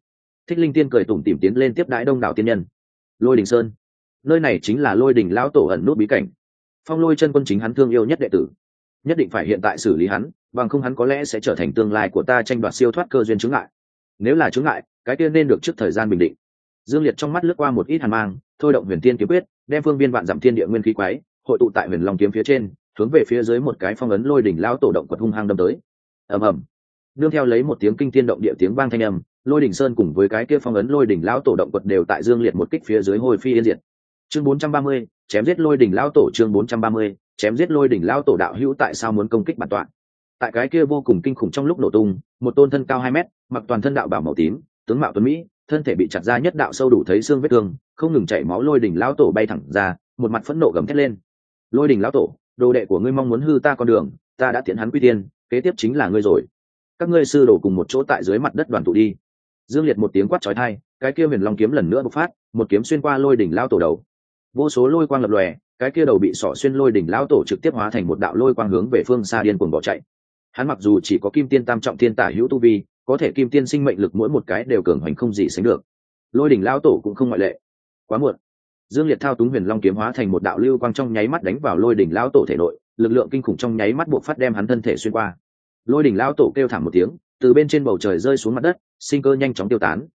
Thích linh tiên cười tủm tìm tiến lên tiếp đãi đông đảo tiên nhân. Lôi đình sơn. Nơi này chính là lôi đình lão tổ ẩn nút bí cảnh. Phong lôi chân quân chính hắn thương yêu nhất đệ tử. Nhất định phải hiện tại xử lý hắn, bằng không hắn có lẽ sẽ trở thành tương lai của ta tranh đoạt siêu thoát cơ duyên chứng ngại. Nếu là chứng ngại, cái tiên nên được trước thời gian bình định dương liệt trong mắt lướt qua một ít hàn mang thôi động huyền tiên kiếm quyết đem phương viên vạn dặm thiên địa nguyên khí quái hội tụ tại huyền long kiếm phía trên hướng về phía dưới một cái phong ấn lôi đỉnh lao tổ động quật hung hăng đâm tới. Ầm ầm. Nương theo lấy một tiếng kinh thiên động địa tiếng vang thanh âm lôi đỉnh sơn cùng với cái kia phong ấn lôi đỉnh lao tổ động quật đều tại dương liệt một kích phía dưới hồi phi yên diệt. Chương 430, chém giết lôi đỉnh lao tổ chương 430, chém giết lôi đỉnh lao tổ đạo hữu tại sao muốn công kích bản tọa? Tại cái kia vô cùng kinh khủng trong lúc nổ tung một tôn thân cao hai mét mặc toàn thân đạo bảo màu tím tướng mạo tuấn mỹ thân thể bị chặt ra nhất đạo sâu đủ thấy xương vết thương, không ngừng chảy máu lôi đỉnh lão tổ bay thẳng ra, một mặt phẫn nộ gầm thét lên. Lôi đỉnh lão tổ, đồ đệ của ngươi mong muốn hư ta con đường, ta đã tiện hắn quy tiên, kế tiếp chính là ngươi rồi. Các ngươi sư đổ cùng một chỗ tại dưới mặt đất đoàn tụ đi. Dương liệt một tiếng quát trói thai cái kia huyền long kiếm lần nữa bộc phát, một kiếm xuyên qua lôi đỉnh lao tổ đầu. Vô số lôi quang lập lòe, cái kia đầu bị sỏ xuyên lôi đỉnh lao tổ trực tiếp hóa thành một đạo lôi quang hướng về phương xa điên cuồng bỏ chạy. Hắn mặc dù chỉ có kim tiên tam trọng thiên tả hữu tu vi có thể kim tiên sinh mệnh lực mỗi một cái đều cường hoành không gì sánh được. Lôi đỉnh lao tổ cũng không ngoại lệ. Quá muộn. Dương liệt thao túng huyền long kiếm hóa thành một đạo lưu quang trong nháy mắt đánh vào lôi đỉnh lao tổ thể nội, lực lượng kinh khủng trong nháy mắt buộc phát đem hắn thân thể xuyên qua. Lôi đỉnh lao tổ kêu thảm một tiếng, từ bên trên bầu trời rơi xuống mặt đất, sinh cơ nhanh chóng tiêu tán.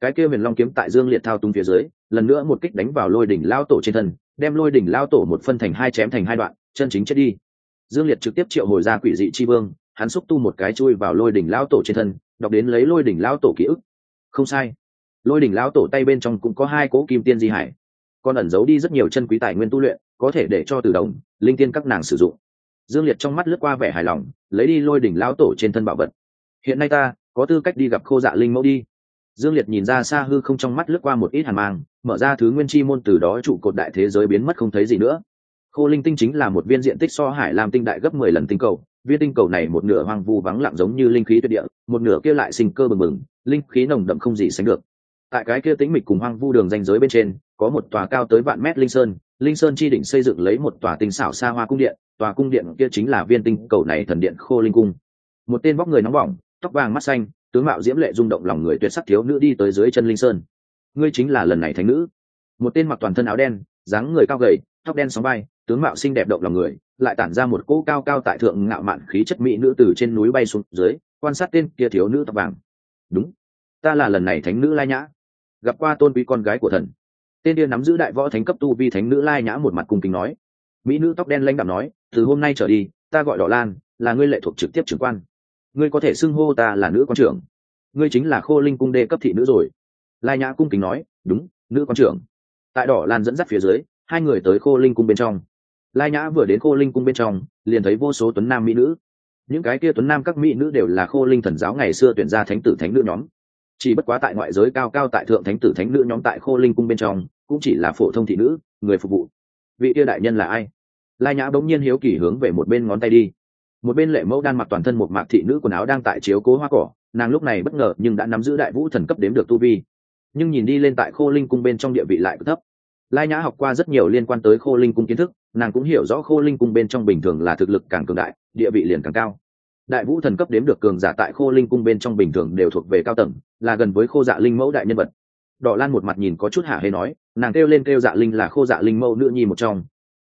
Cái kia huyền long kiếm tại dương liệt thao túng phía dưới, lần nữa một kích đánh vào lôi đỉnh lao tổ trên thân, đem lôi đỉnh lao tổ một phân thành hai chém thành hai đoạn, chân chính chết đi. Dương liệt trực tiếp triệu hồi ra quỷ dị chi vương hắn xúc tu một cái chui vào lôi đỉnh lao tổ trên thân, đọc đến lấy lôi đỉnh lao tổ ký ức. Không sai. Lôi đỉnh lao tổ tay bên trong cũng có hai cố kim tiên di hải. Còn ẩn giấu đi rất nhiều chân quý tài nguyên tu luyện, có thể để cho từ đồng linh tiên các nàng sử dụng. Dương liệt trong mắt lướt qua vẻ hài lòng, lấy đi lôi đỉnh lao tổ trên thân bảo vật. Hiện nay ta, có tư cách đi gặp khô dạ linh mẫu đi. Dương liệt nhìn ra xa hư không trong mắt lướt qua một ít hàn mang, mở ra thứ nguyên chi môn từ đó trụ cột đại thế giới biến mất không thấy gì nữa. Khô linh tinh chính là một viên diện tích so hải làm tinh đại gấp mười lần tinh cầu viên tinh cầu này một nửa hoang vu vắng lặng giống như linh khí tuyệt địa, một nửa kia lại sinh cơ bừng bừng, linh khí nồng đậm không gì sánh được. Tại cái kia tĩnh mịch cùng hoang vu đường danh giới bên trên, có một tòa cao tới vạn mét linh sơn linh sơn chi đỉnh xây dựng lấy một tòa tinh xảo xa hoa cung điện, tòa cung điện kia chính là viên tinh cầu này thần điện khô linh cung. Một tên vóc người nóng bỏng, tóc vàng mắt xanh, tướng mạo diễm lệ rung động lòng người tuyệt sắc thiếu nữ đi tới dưới chân linh sơn. Ngươi chính là lần này thánh nữ. Một tên mặc toàn thân áo đen, dáng người cao gầy, tóc đen sóng bay tướng mạo xinh đẹp động lòng người lại tản ra một cỗ cao cao tại thượng ngạo mạn khí chất mỹ nữ từ trên núi bay xuống dưới, quan sát tên kia thiếu nữ tóc vàng. Đúng, ta là lần này thánh nữ lai nhã, gặp qua tôn quý con gái của thần. Tên kia nắm giữ đại võ thánh cấp tu vi thánh nữ lai nhã một mặt cung kính nói. Mỹ nữ tóc đen lanh đạm nói, từ hôm nay trở đi, ta gọi đỏ lan, là ngươi lệ thuộc trực tiếp trưởng quan. Ngươi có thể xưng hô ta là nữ quan trưởng. Ngươi chính là khô linh cung đê cấp thị nữ rồi. Lai nhã cung kính nói, đúng, nữ quan trưởng. Tại đỏ lan dẫn dắt phía dưới, hai người tới khô linh cung bên trong lai nhã vừa đến khô linh cung bên trong, liền thấy vô số tuấn nam mỹ nữ. Những cái kia tuấn nam các mỹ nữ đều là khô linh thần giáo ngày xưa tuyển ra thánh tử thánh nữ nhóm. Chỉ bất quá tại ngoại giới cao cao tại thượng thánh tử thánh nữ nhóm tại khô linh cung bên trong, cũng chỉ là phổ thông thị nữ, người phục vụ. Vị kia đại nhân là ai? Lai nhã bỗng nhiên hiếu kỳ hướng về một bên ngón tay đi. Một bên lệ mẫu đang mặc toàn thân một mạc thị nữ quần áo đang tại chiếu cố hoa cỏ, nàng lúc này bất ngờ nhưng đã nắm giữ đại vũ thần cấp đếm được tu vi. Nhưng nhìn đi lên tại khô linh cung bên trong địa vị lại thấp. Lai nhã học qua rất nhiều liên quan tới khô linh cung kiến thức nàng cũng hiểu rõ khô linh cung bên trong bình thường là thực lực càng cường đại, địa vị liền càng cao. Đại vũ thần cấp đếm được cường giả tại khô linh cung bên trong bình thường đều thuộc về cao tầng, là gần với khô dạ linh mẫu đại nhân vật. Đỏ lan một mặt nhìn có chút hạ hê nói, nàng kêu lên kêu dạ linh là khô dạ linh mẫu nữ nhi một trong.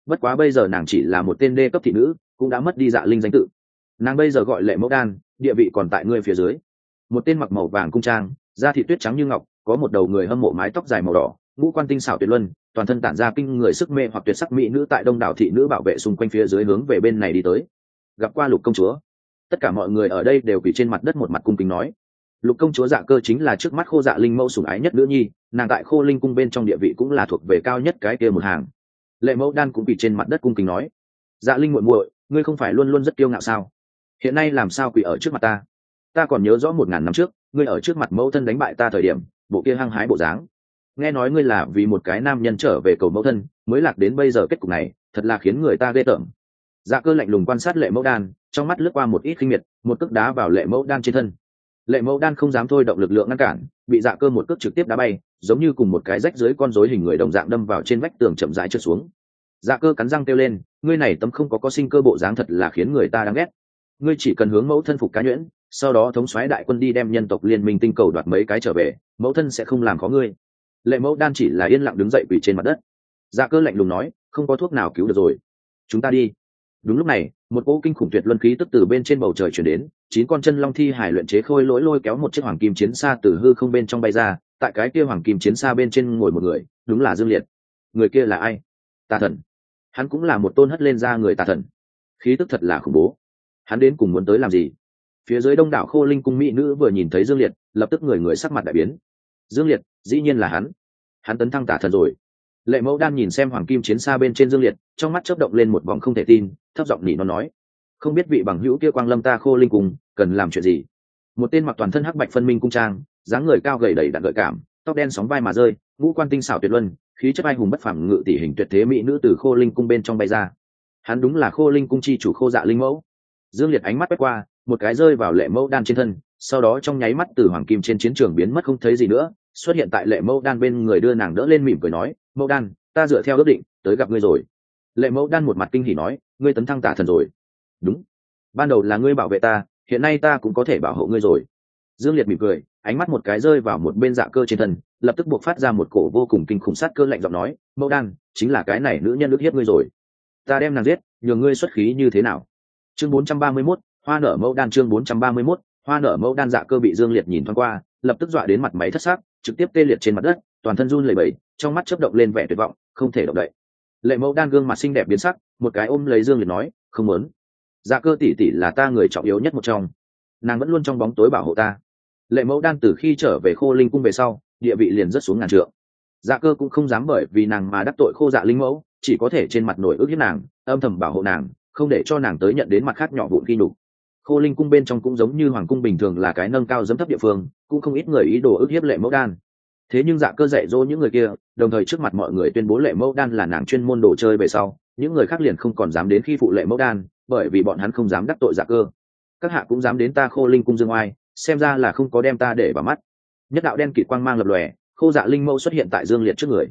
Bất quá bây giờ nàng chỉ là một tên đê cấp thị nữ, cũng đã mất đi dạ linh danh tự. Nàng bây giờ gọi lệ mẫu đan, địa vị còn tại ngươi phía dưới. Một tên mặc màu vàng cung trang, da thị tuyết trắng như ngọc, có một đầu người hâm mộ mái tóc dài màu đỏ, ngũ quan tinh xảo tuyệt luân toàn thân tản ra kinh người sức mê hoặc tuyệt sắc mỹ nữ tại đông đảo thị nữ bảo vệ xung quanh phía dưới hướng về bên này đi tới. Gặp qua lục công chúa. Tất cả mọi người ở đây đều quỳ trên mặt đất một mặt cung kính nói. Lục công chúa dạ cơ chính là trước mắt khô dạ linh mẫu sủng ái nhất nữ nhi, nàng tại khô linh cung bên trong địa vị cũng là thuộc về cao nhất cái kia một hàng. Lệ mẫu đan cũng quỳ trên mặt đất cung kính nói. Dạ linh muội muội, ngươi không phải luôn luôn rất kiêu ngạo sao? Hiện nay làm sao quỳ ở trước mặt ta? Ta còn nhớ rõ một ngàn năm trước, ngươi ở trước mặt mẫu thân đánh bại ta thời điểm, bộ kia hăng hái bộ dáng nghe nói ngươi là vì một cái nam nhân trở về cầu mẫu thân, mới lạc đến bây giờ kết cục này, thật là khiến người ta ghê tởm. Dạ cơ lạnh lùng quan sát lệ mẫu đan, trong mắt lướt qua một ít khinh miệt, một cước đá vào lệ mẫu đan trên thân. Lệ mẫu đan không dám thôi động lực lượng ngăn cản, bị dạ cơ một cước trực tiếp đá bay, giống như cùng một cái rách dưới con rối hình người đồng dạng đâm vào trên vách tường chậm rãi trượt xuống. Dạ cơ cắn răng kêu lên, ngươi này tấm không có có sinh cơ bộ dáng thật là khiến người ta đáng ghét. Ngươi chỉ cần hướng mẫu thân phục cá nhuyễn, sau đó thống xoáy đại quân đi đem nhân tộc liên minh tinh cầu đoạt mấy cái trở về, mẫu thân sẽ không làm khó ngươi lệ mẫu đan chỉ là yên lặng đứng dậy quỳ trên mặt đất. Dạ cơ lạnh lùng nói, không có thuốc nào cứu được rồi. Chúng ta đi. Đúng lúc này, một cỗ kinh khủng tuyệt luân khí tức từ bên trên bầu trời chuyển đến, chín con chân long thi hải luyện chế khôi lỗi lôi kéo một chiếc hoàng kim chiến xa từ hư không bên trong bay ra, tại cái kia hoàng kim chiến xa bên trên ngồi một người, đúng là dương liệt. Người kia là ai? Tà thần. Hắn cũng là một tôn hất lên ra người tà thần. Khí tức thật là khủng bố. Hắn đến cùng muốn tới làm gì? Phía dưới đông đảo khô linh cung mỹ nữ vừa nhìn thấy dương liệt, lập tức người người sắc mặt đại biến dương liệt, dĩ nhiên là hắn. Hắn tấn thăng tả thần rồi. Lệ mẫu đan nhìn xem hoàng kim chiến xa bên trên dương liệt, trong mắt chớp động lên một vòng không thể tin, thấp giọng nỉ nó nói, không biết vị bằng hữu kia quang lâm ta khô linh cùng, cần làm chuyện gì? Một tên mặc toàn thân hắc bạch phân minh cung trang, dáng người cao gầy đầy đặn gợi cảm, tóc đen sóng vai mà rơi, ngũ quan tinh xảo tuyệt luân, khí chất ai hùng bất phẳng ngự tỷ hình tuyệt thế mỹ nữ từ khô linh cung bên trong bay ra. Hắn đúng là khô linh cung chi chủ khô dạ linh mẫu. Dương liệt ánh mắt quét qua, một cái rơi vào lệ mẫu đan trên thân, sau đó trong nháy mắt từ hoàng kim trên chiến trường biến mất không thấy gì nữa xuất hiện tại lệ mẫu đan bên người đưa nàng đỡ lên mỉm cười nói mẫu đan ta dựa theo ước định tới gặp ngươi rồi. Lệ mẫu đan một mặt kinh hỉ nói ngươi tấn thăng tả thần rồi. Đúng. Ban đầu là ngươi bảo vệ ta hiện nay ta cũng có thể bảo hộ ngươi rồi. Dương liệt mỉm cười ánh mắt một cái rơi vào một bên dạ cơ trên thân lập tức buộc phát ra một cổ vô cùng kinh khủng sát cơ lạnh giọng nói mẫu đan chính là cái này nữ nhân ước hiếp ngươi rồi. Ta đem nàng giết nhường ngươi xuất khí như thế nào? Chương 431, hoa nở mẫu đan chương 431, hoa nở mẫu đan dạ cơ bị dương liệt nhìn thoáng qua lập tức dọa đến mặt máy thất sắc trực tiếp tê liệt trên mặt đất, toàn thân run lẩy bẩy, trong mắt chớp động lên vẻ tuyệt vọng, không thể động đậy. Lệ mẫu đan gương mặt xinh đẹp biến sắc, một cái ôm lấy dương liệt nói, không muốn. Dạ cơ tỷ tỷ là ta người trọng yếu nhất một trong. Nàng vẫn luôn trong bóng tối bảo hộ ta. Lệ mẫu đan từ khi trở về khô linh cung về sau, địa vị liền rất xuống ngàn trượng. Dạ cơ cũng không dám bởi vì nàng mà đắc tội khô dạ linh mẫu, chỉ có thể trên mặt nổi ước hiếp nàng, âm thầm bảo hộ nàng, không để cho nàng tới nhận đến mặt khác nhỏ vụn khi nhục khô linh cung bên trong cũng giống như hoàng cung bình thường là cái nâng cao dấm thấp địa phương, cũng không ít người ý đồ ức hiếp lệ mẫu đan. Thế nhưng dạ cơ dạy dỗ những người kia, đồng thời trước mặt mọi người tuyên bố lệ mẫu đan là nàng chuyên môn đồ chơi về sau, những người khác liền không còn dám đến khi phụ lệ mẫu đan, bởi vì bọn hắn không dám đắc tội dạ cơ. Các hạ cũng dám đến ta khô linh cung dương oai, xem ra là không có đem ta để vào mắt. Nhất đạo đen kịt quang mang lập lòe, khô dạ linh mẫu xuất hiện tại dương liệt trước người.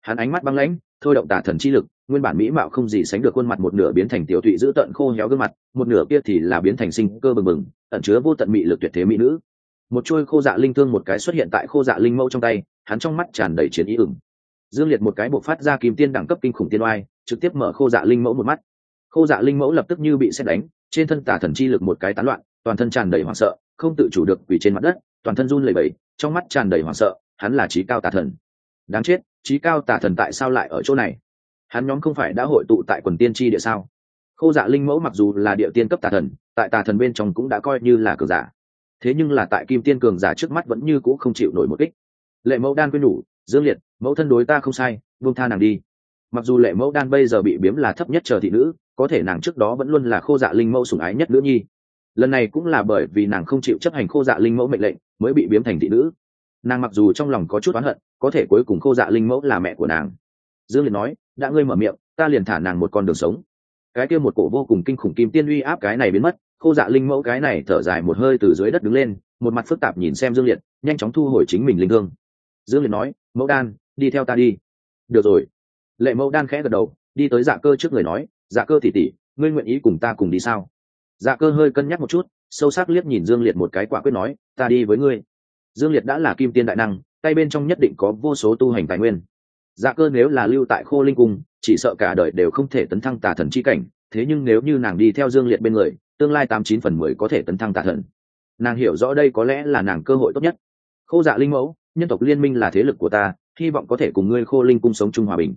Hắn ánh mắt băng lãnh thôi động tà thần chi lực, nguyên bản mỹ mạo không gì sánh được khuôn mặt một nửa biến thành tiểu thụy giữ tận khô héo gương mặt, một nửa kia thì là biến thành sinh cơ bừng bừng, ẩn chứa vô tận mị lực tuyệt thế mỹ nữ. Một chuôi khô dạ linh thương một cái xuất hiện tại khô dạ linh mẫu trong tay, hắn trong mắt tràn đầy chiến ý ửng. Dương liệt một cái buộc phát ra kim tiên đẳng cấp kinh khủng tiên oai, trực tiếp mở khô dạ linh mẫu một mắt. Khô dạ linh mẫu lập tức như bị xét đánh, trên thân tà thần chi lực một cái tán loạn, toàn thân tràn đầy hoảng sợ, không tự chủ được quỳ trên mặt đất, toàn thân run lẩy bẩy, trong mắt tràn đầy hoảng sợ, hắn là trí cao tà thần đáng chết, trí cao tà thần tại sao lại ở chỗ này? Hắn nhóm không phải đã hội tụ tại quần tiên tri địa sao? Khô dạ linh mẫu mặc dù là địa tiên cấp tà thần, tại tà thần bên trong cũng đã coi như là cường giả. Thế nhưng là tại kim tiên cường giả trước mắt vẫn như c ũ không chịu nổi một kích. Lệ mẫu đan quyên nhủ dương liệt, mẫu thân đối ta không sai, buông tha nàng đi. Mặc dù lệ mẫu đan bây giờ bị biếm là thấp nhất chờ thị nữ, có thể nàng trước đó vẫn luôn là khô dạ linh mẫu sủng ái nhất nữ nhi. Lần này cũng là bởi vì nàng không chịu chấp hành khô dạ linh mẫu mệnh lệnh, mới bị biếm thành thị nữ. Nàng mặc dù trong lòng có chút oán hận có thể cuối cùng khô dạ linh mẫu là mẹ của nàng. Dương liệt nói, đã ngươi mở miệng, ta liền thả nàng một con đường sống. Cái kia một cổ vô cùng kinh khủng kim tiên uy áp cái này biến mất khô dạ linh mẫu cái này thở dài một hơi từ dưới đất đứng lên, một mặt phức tạp nhìn xem dương liệt, nhanh chóng thu hồi chính mình linh thương. Dương liệt nói, mẫu đan, đi theo ta đi. Được rồi. Lệ mẫu đan khẽ gật đầu, đi tới dạ cơ trước người nói dạ cơ tỉ tỉ ngươi nguyện ý cùng ta cùng đi sao? Dạ cơ hơi cân nhắc một chút, sâu sắc liếc nhìn dương liệt một cái quả quyết nói, ta đi với ngươi. Dương liệt đã là kim tiên đại năng tay bên trong nhất định có vô số tu hành tài nguyên. Dạ cơ nếu là lưu tại khô linh cung, chỉ sợ cả đời đều không thể tấn thăng tà thần chi cảnh, thế nhưng nếu như nàng đi theo dương liệt bên người, tương lai tám chín phần mười có thể tấn thăng tà thần. Nàng hiểu rõ đây có lẽ là nàng cơ hội tốt nhất. Khô dạ linh mẫu, nhân tộc liên minh là thế lực của ta, hy vọng có thể cùng ngươi khô linh cung sống chung hòa bình.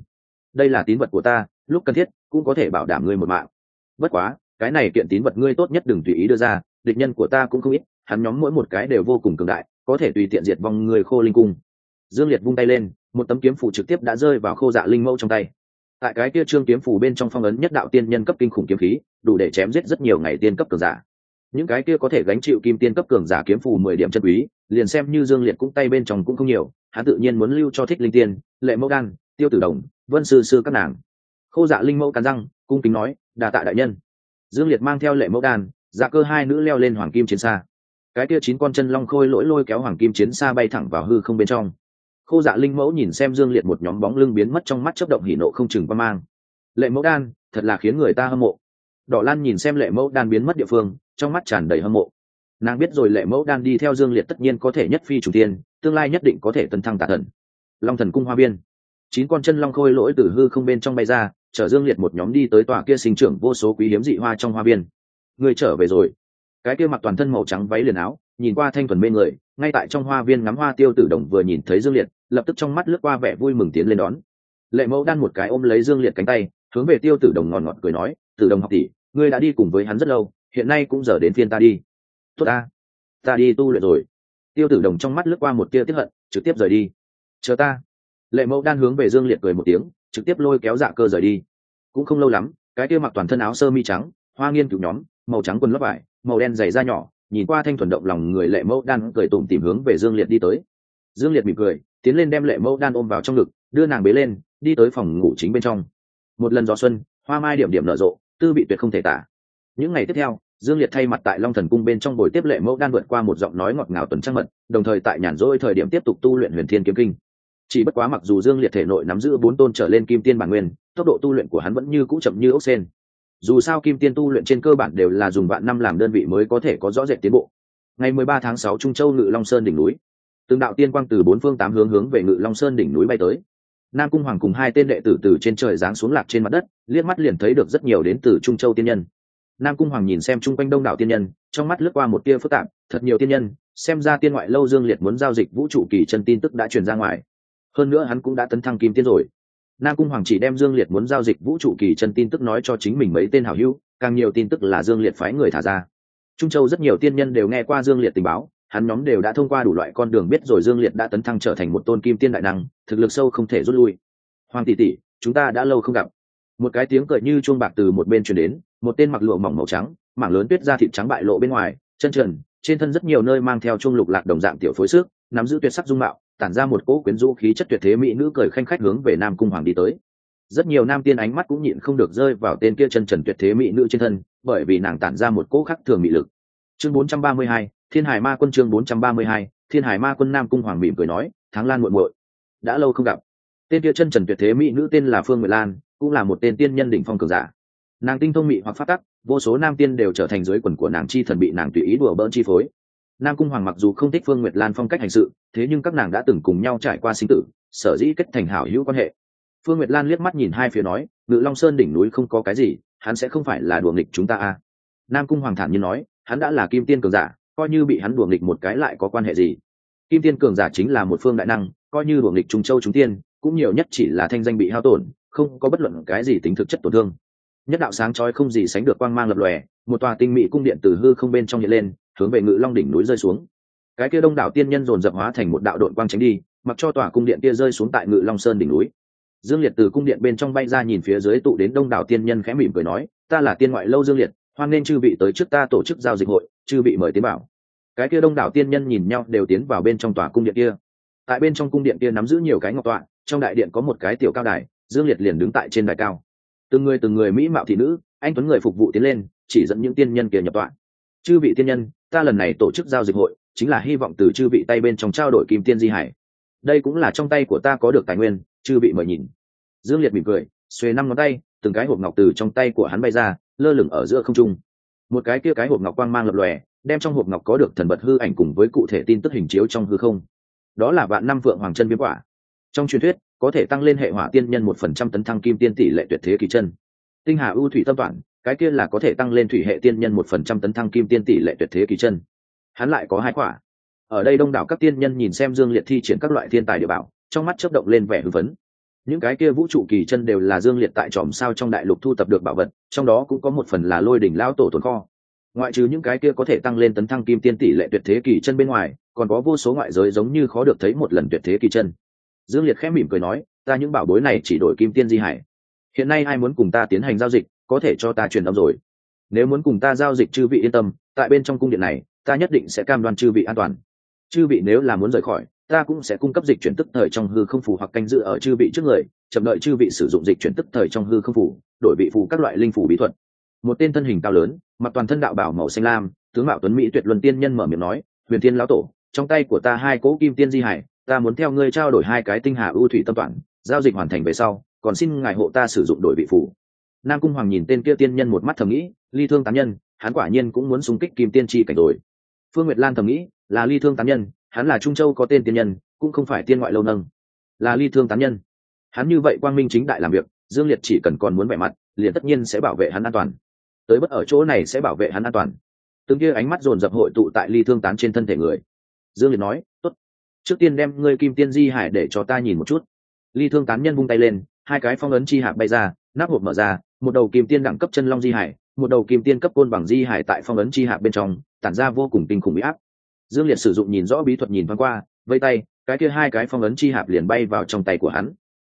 Đây là tín vật của ta, lúc cần thiết cũng có thể bảo đảm ngươi một mạng. Bất quá, cái này kiện tín vật ngươi tốt nhất đừng tùy ý đưa ra, địch nhân của ta cũng không ít, hắn nhóm mỗi một cái đều vô cùng cường đại có thể tùy tiện diệt vong người khô linh cung. Dương liệt vung tay lên, một tấm kiếm phủ trực tiếp đã rơi vào khô dạ linh mẫu trong tay. Tại cái kia trương kiếm phủ bên trong phong ấn nhất đạo tiên nhân cấp kinh khủng kiếm khí, đủ để chém giết rất nhiều ngày tiên cấp cường giả. Những cái kia có thể gánh chịu kim tiên cấp cường giả kiếm phủ mười điểm chân quý, liền xem như dương liệt cũng tay bên trong cũng không nhiều, hắn tự nhiên muốn lưu cho thích linh tiên, lệ mẫu đan, tiêu tử đồng, vân sư sư các nàng. Khô dạ linh mẫu cắn răng, cung kính nói đà tạ đại nhân. Dương liệt mang theo lệ mẫu đan dạ cơ hai nữ leo lên hoàng kim chiến xa cái kia chín con chân long khôi lỗi lôi kéo hoàng kim chiến xa bay thẳng vào hư không bên trong. Khô dạ linh mẫu nhìn xem dương liệt một nhóm bóng lưng biến mất trong mắt chấp động hỉ nộ không chừng qua mang. Lệ mẫu đan, thật là khiến người ta hâm mộ. Đỏ lan nhìn xem lệ mẫu đan biến mất địa phương, trong mắt tràn đầy hâm mộ. Nàng biết rồi lệ mẫu đan đi theo dương liệt tất nhiên có thể nhất phi chủ tiên, tương lai nhất định có thể tấn thăng tà thần. Long thần cung hoa biên. Chín con chân long khôi lỗi từ hư không bên trong bay ra, chở dương liệt một nhóm đi tới tòa kia sinh trưởng vô số quý hiếm dị hoa trong hoa biên. Người trở về rồi cái kia mặc toàn thân màu trắng váy liền áo, nhìn qua thanh thuần bên người, ngay tại trong hoa viên ngắm hoa tiêu tử đồng vừa nhìn thấy dương liệt, lập tức trong mắt lướt qua vẻ vui mừng tiến lên đón. Lệ mẫu đan một cái ôm lấy dương liệt cánh tay, hướng về tiêu tử đồng ngọt ngọt cười nói, tử đồng học tỷ, ngươi đã đi cùng với hắn rất lâu, hiện nay cũng giờ đến phiên ta đi. Tốt ta ta đi tu luyện rồi. Tiêu tử đồng trong mắt lướt qua một tia tiếp hận, trực tiếp rời đi. Chờ ta. Lệ mẫu đan hướng về dương liệt cười một tiếng, trực tiếp lôi kéo dạ cơ rời đi. Cũng không lâu lắm, cái kia mặc toàn thân áo sơ mi trắng, hoa nghiên cứu nhóm, màu trắng quần lót vải màu đen dày da nhỏ, nhìn qua thanh thuần động lòng người lệ mẫu đan, cười tủm tìm hướng về dương liệt đi tới. Dương liệt mỉm cười, tiến lên đem lệ mẫu đan ôm vào trong ngực, đưa nàng bế lên, đi tới phòng ngủ chính bên trong. Một lần gió xuân, hoa mai điểm điểm nở rộ, tư bị tuyệt không thể tả. Những ngày tiếp theo, dương liệt thay mặt tại long thần cung bên trong buổi tiếp lệ mẫu đan vượt qua một giọng nói ngọt ngào tuần trăng mật, đồng thời tại nhàn rỗi thời điểm tiếp tục tu luyện huyền thiên kiếm kinh. Chỉ bất quá mặc dù dương liệt thể nội nắm giữ bốn tôn trở lên kim tiên bản nguyên, tốc độ tu luyện của hắn vẫn như cũ chậm như ốc sen dù sao kim tiên tu luyện trên cơ bản đều là dùng vạn năm làm đơn vị mới có thể có rõ rệt tiến bộ. Ngày mười ba tháng sáu trung châu ngự long sơn đỉnh núi. Từng đạo tiên quang từ bốn phương tám hướng hướng về ngự long sơn đỉnh núi bay tới. Nam cung hoàng cùng hai tên đệ tử từ trên trời giáng xuống lạc trên mặt đất, liếc mắt liền thấy được rất nhiều đến từ trung châu tiên nhân. Nam cung hoàng nhìn xem chung quanh đông đảo tiên nhân, trong mắt lướt qua một tia phức tạp, thật nhiều tiên nhân, xem ra tiên ngoại lâu dương liệt muốn giao dịch vũ trụ kỳ chân tin tức đã truyền ra ngoài. Hơn nữa hắn cũng đã tấn thăng kim tiên rồi nam cung hoàng chỉ đem dương liệt muốn giao dịch vũ trụ kỳ chân tin tức nói cho chính mình mấy tên hảo hữu, càng nhiều tin tức là dương liệt phái người thả ra. Trung châu rất nhiều tiên nhân đều nghe qua dương liệt tình báo, hắn nhóm đều đã thông qua đủ loại con đường biết rồi dương liệt đã tấn thăng trở thành một tôn kim tiên đại năng, thực lực sâu không thể rút lui. Hoàng tỷ tỷ, chúng ta đã lâu không gặp. Một cái tiếng cười như chuông bạc từ một bên truyền đến, một tên mặc lụa mỏng màu trắng, mảng lớn tuyết da thịt trắng bại lộ bên ngoài, chân trần, trên thân rất nhiều nơi mang theo chuông lục lạc đồng dạng tiểu phối xước, nắm giữ tuyệt sắc dung mạo tản ra một cỗ quyến rũ khí chất tuyệt thế mỹ nữ cười khanh khách hướng về nam cung hoàng đi tới. Rất nhiều nam tiên ánh mắt cũng nhịn không được rơi vào tên kia chân trần tuyệt thế mỹ nữ trên thân bởi vì nàng tản ra một cỗ khắc thường mỹ lực. Chương 432, thiên hải ma quân chương 432, thiên hải ma quân nam cung hoàng mỉm cười nói tháng lan muội muội đã lâu không gặp. Tên kia chân trần tuyệt thế mỹ nữ tên là phương nguyệt lan cũng là một tên tiên nhân đỉnh phong cường giả. Nàng tinh thông mỹ hoặc phát tắc vô số nam tiên đều trở thành dưới quần của nàng chi thần bị nàng tùy ý đùa bỡn chi phối nam cung hoàng mặc dù không thích phương nguyệt lan phong cách hành sự, thế nhưng các nàng đã từng cùng nhau trải qua sinh tử, sở dĩ kết thành hảo hữu quan hệ. Phương nguyệt lan liếc mắt nhìn hai phía nói, ngự long sơn đỉnh núi không có cái gì, hắn sẽ không phải là đùa nghịch chúng ta à. nam cung hoàng thản nhiên nói, hắn đã là kim tiên cường giả, coi như bị hắn đùa nghịch một cái lại có quan hệ gì? Kim tiên cường giả chính là một phương đại năng, coi như đùa nghịch trung châu chúng tiên, cũng nhiều nhất chỉ là thanh danh bị hao tổn, không có bất luận cái gì tính thực chất tổn thương. Nhất đạo sáng trói không gì sánh được quang mang lập lòe, một tòa tinh mỹ cung điện từ hư không bên trong hiện lên hướng về ngự long đỉnh núi rơi xuống. Cái kia đông đảo tiên nhân dồn dập hóa thành một đạo đội quang tránh đi, mặc cho tòa cung điện kia rơi xuống tại ngự long sơn đỉnh núi. Dương liệt từ cung điện bên trong bay ra nhìn phía dưới tụ đến đông đảo tiên nhân khẽ mỉm cười nói, ta là tiên ngoại lâu dương liệt, hoan nên chư vị tới trước ta tổ chức giao dịch hội, chư vị mời tiến bảo cái kia đông đảo tiên nhân nhìn nhau đều tiến vào bên trong tòa cung điện kia. Tại bên trong cung điện kia nắm giữ nhiều cái ngọc tọa, trong đại điện có một cái tiểu cao đài, dương liệt liền đứng tại trên đài cao. Từng người từng người mỹ mạo thị nữ, anh tuấn người phục vụ tiến lên, chỉ dẫn những tiên nhân kia nhập tọa chư vị tiên nhân, ta lần này tổ chức giao dịch hội, chính là hy vọng từ chư vị tay bên trong trao đổi kim tiên di hải. Đây cũng là trong tay của ta có được tài nguyên, chư vị mời nhìn. Dương liệt mỉm cười, xuề năm ngón tay, từng cái hộp ngọc từ trong tay của hắn bay ra, lơ lửng ở giữa không trung. Một cái kia cái hộp ngọc quang mang lập lòe, đem trong hộp ngọc có được thần vật hư ảnh cùng với cụ thể tin tức hình chiếu trong hư không. Đó là vạn năm vượng hoàng chân viêm quả. Trong truyền thuyết, có thể tăng lên hệ hỏa tiên nhân một phần trăm tấn thăng kim tiên tỷ lệ tuyệt thế kỳ chân. Tinh hà ưu thủy tâm toản cái kia là có thể tăng lên thủy hệ tiên nhân một phần trăm tấn thăng kim tiên tỷ lệ tuyệt thế kỳ chân. Hắn lại có hai quả. Ở đây đông đảo các tiên nhân nhìn xem dương liệt thi triển các loại thiên tài địa bảo, trong mắt chớp động lên vẻ hưng phấn. Những cái kia vũ trụ kỳ chân đều là dương liệt tại tròm sao trong đại lục thu tập được bảo vật, trong đó cũng có một phần là lôi đỉnh lao tổ tồn kho. Ngoại trừ những cái kia có thể tăng lên tấn thăng kim tiên tỷ lệ tuyệt thế kỳ chân bên ngoài, còn có vô số ngoại giới giống như khó được thấy một lần tuyệt thế kỳ chân. Dương liệt khẽ mỉm cười nói, ta những bảo bối này chỉ đổi kim tiên di hải. Hiện nay ai muốn cùng ta tiến hành giao dịch có thể cho ta truyền âm rồi. Nếu muốn cùng ta giao dịch chư vị yên tâm, tại bên trong cung điện này, ta nhất định sẽ cam đoan chư vị an toàn. Chư vị nếu là muốn rời khỏi, ta cũng sẽ cung cấp dịch chuyển tức thời trong hư không phủ hoặc canh dự ở chư vị trước người, chậm đợi chư vị sử dụng dịch chuyển tức thời trong hư không phủ, đổi vị phủ các loại linh phủ bí thuật. Một tên thân hình cao lớn, mặc toàn thân đạo bảo màu xanh lam, tướng mạo tuấn mỹ tuyệt luân tiên nhân mở miệng nói, huyền thiên lão tổ, trong tay của ta hai cỗ kim tiên di hải, ta muốn theo ngươi trao đổi hai cái tinh hà ưu thủy tâm toàn, giao dịch hoàn thành về sau, còn xin ngài hộ ta sử dụng đổi vị phủ nam cung hoàng nhìn tên kia tiên nhân một mắt thầm nghĩ, ly thương tán nhân, hắn quả nhiên cũng muốn xung kích kim tiên tri cảnh đổi phương nguyệt lan thầm nghĩ, là ly thương tán nhân, hắn là trung châu có tên tiên nhân, cũng không phải tiên ngoại lâu nâng. Là ly thương tán nhân. Hắn như vậy quang minh chính đại làm việc, dương liệt chỉ cần còn muốn vẻ mặt, liền tất nhiên sẽ bảo vệ hắn an toàn. Tới bất ở chỗ này sẽ bảo vệ hắn an toàn. Từng kia ánh mắt dồn dập hội tụ tại ly thương tán trên thân thể người. Dương liệt nói, tốt, trước tiên đem ngươi kim tiên di hải để cho ta nhìn một chút. Ly thương tán nhân vung tay lên, hai cái phong ấn chi hạt bay ra, nắp hộp mở ra một đầu kim tiên đẳng cấp chân long di hải, một đầu kim tiên cấp côn bằng di hải tại phong ấn chi hạ bên trong, tản ra vô cùng kinh khủng bị áp. Dương liệt sử dụng nhìn rõ bí thuật nhìn thoáng qua, vây tay, cái kia hai cái phong ấn chi hạp liền bay vào trong tay của hắn.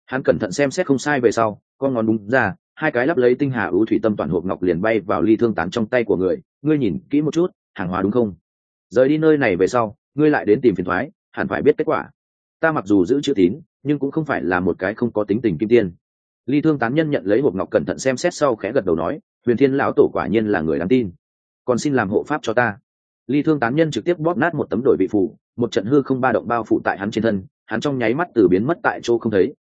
Hắn cẩn thận xem xét không sai về sau, con ngón đúng ra, hai cái lắp lấy tinh hà ưu thủy tâm toàn hộp ngọc liền bay vào ly thương tán trong tay của người. Ngươi nhìn kỹ một chút, hàng hóa đúng không? Rời đi nơi này về sau, ngươi lại đến tìm phiền thoái, hẳn phải biết kết quả. Ta mặc dù giữ chữ tín, nhưng cũng không phải là một cái không có tính tình kim tiên ly thương tán nhân nhận lấy hộp ngọc cẩn thận xem xét sau khẽ gật đầu nói, huyền thiên lão tổ quả nhiên là người đáng tin. Còn xin làm hộ pháp cho ta. Ly thương tán nhân trực tiếp bóp nát một tấm đổi vị phủ một trận hư không ba động bao phủ tại hắn trên thân, hắn trong nháy mắt từ biến mất tại chỗ không thấy.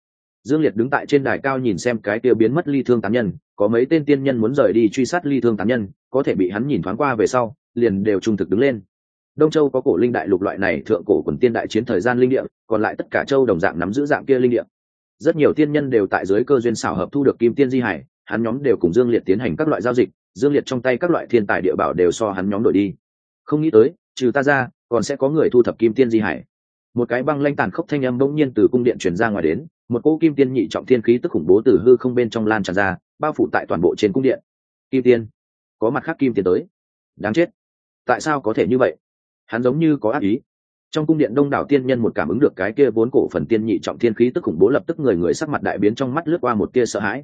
Dương liệt đứng tại trên đài cao nhìn xem cái kia biến mất ly thương tán nhân, có mấy tên tiên nhân muốn rời đi truy sát ly thương tán nhân, có thể bị hắn nhìn thoáng qua về sau, liền đều trung thực đứng lên. Đông châu có cổ linh đại lục loại này, thượng cổ quần tiên đại chiến thời gian linh địa, còn lại tất cả châu đồng dạng nắm giữ dạng kia linh địa rất nhiều tiên nhân đều tại dưới cơ duyên xảo hợp thu được kim tiên di hải, hắn nhóm đều cùng dương liệt tiến hành các loại giao dịch, dương liệt trong tay các loại thiên tài địa bảo đều so hắn nhóm đổi đi. Không nghĩ tới, trừ ta ra, còn sẽ có người thu thập kim tiên di hải. Một cái băng lanh tàn khốc thanh âm bỗng nhiên từ cung điện chuyển ra ngoài đến, một cỗ kim tiên nhị trọng thiên khí tức khủng bố từ hư không bên trong lan tràn ra, bao phủ tại toàn bộ trên cung điện. Kim tiên, có mặt khác kim tiên tới. Đáng chết. Tại sao có thể như vậy? Hắn giống như có ác ý trong cung điện đông đảo tiên nhân một cảm ứng được cái kia vốn cổ phần tiên nhị trọng thiên khí tức khủng bố lập tức người người sắc mặt đại biến trong mắt lướt qua một tia sợ hãi.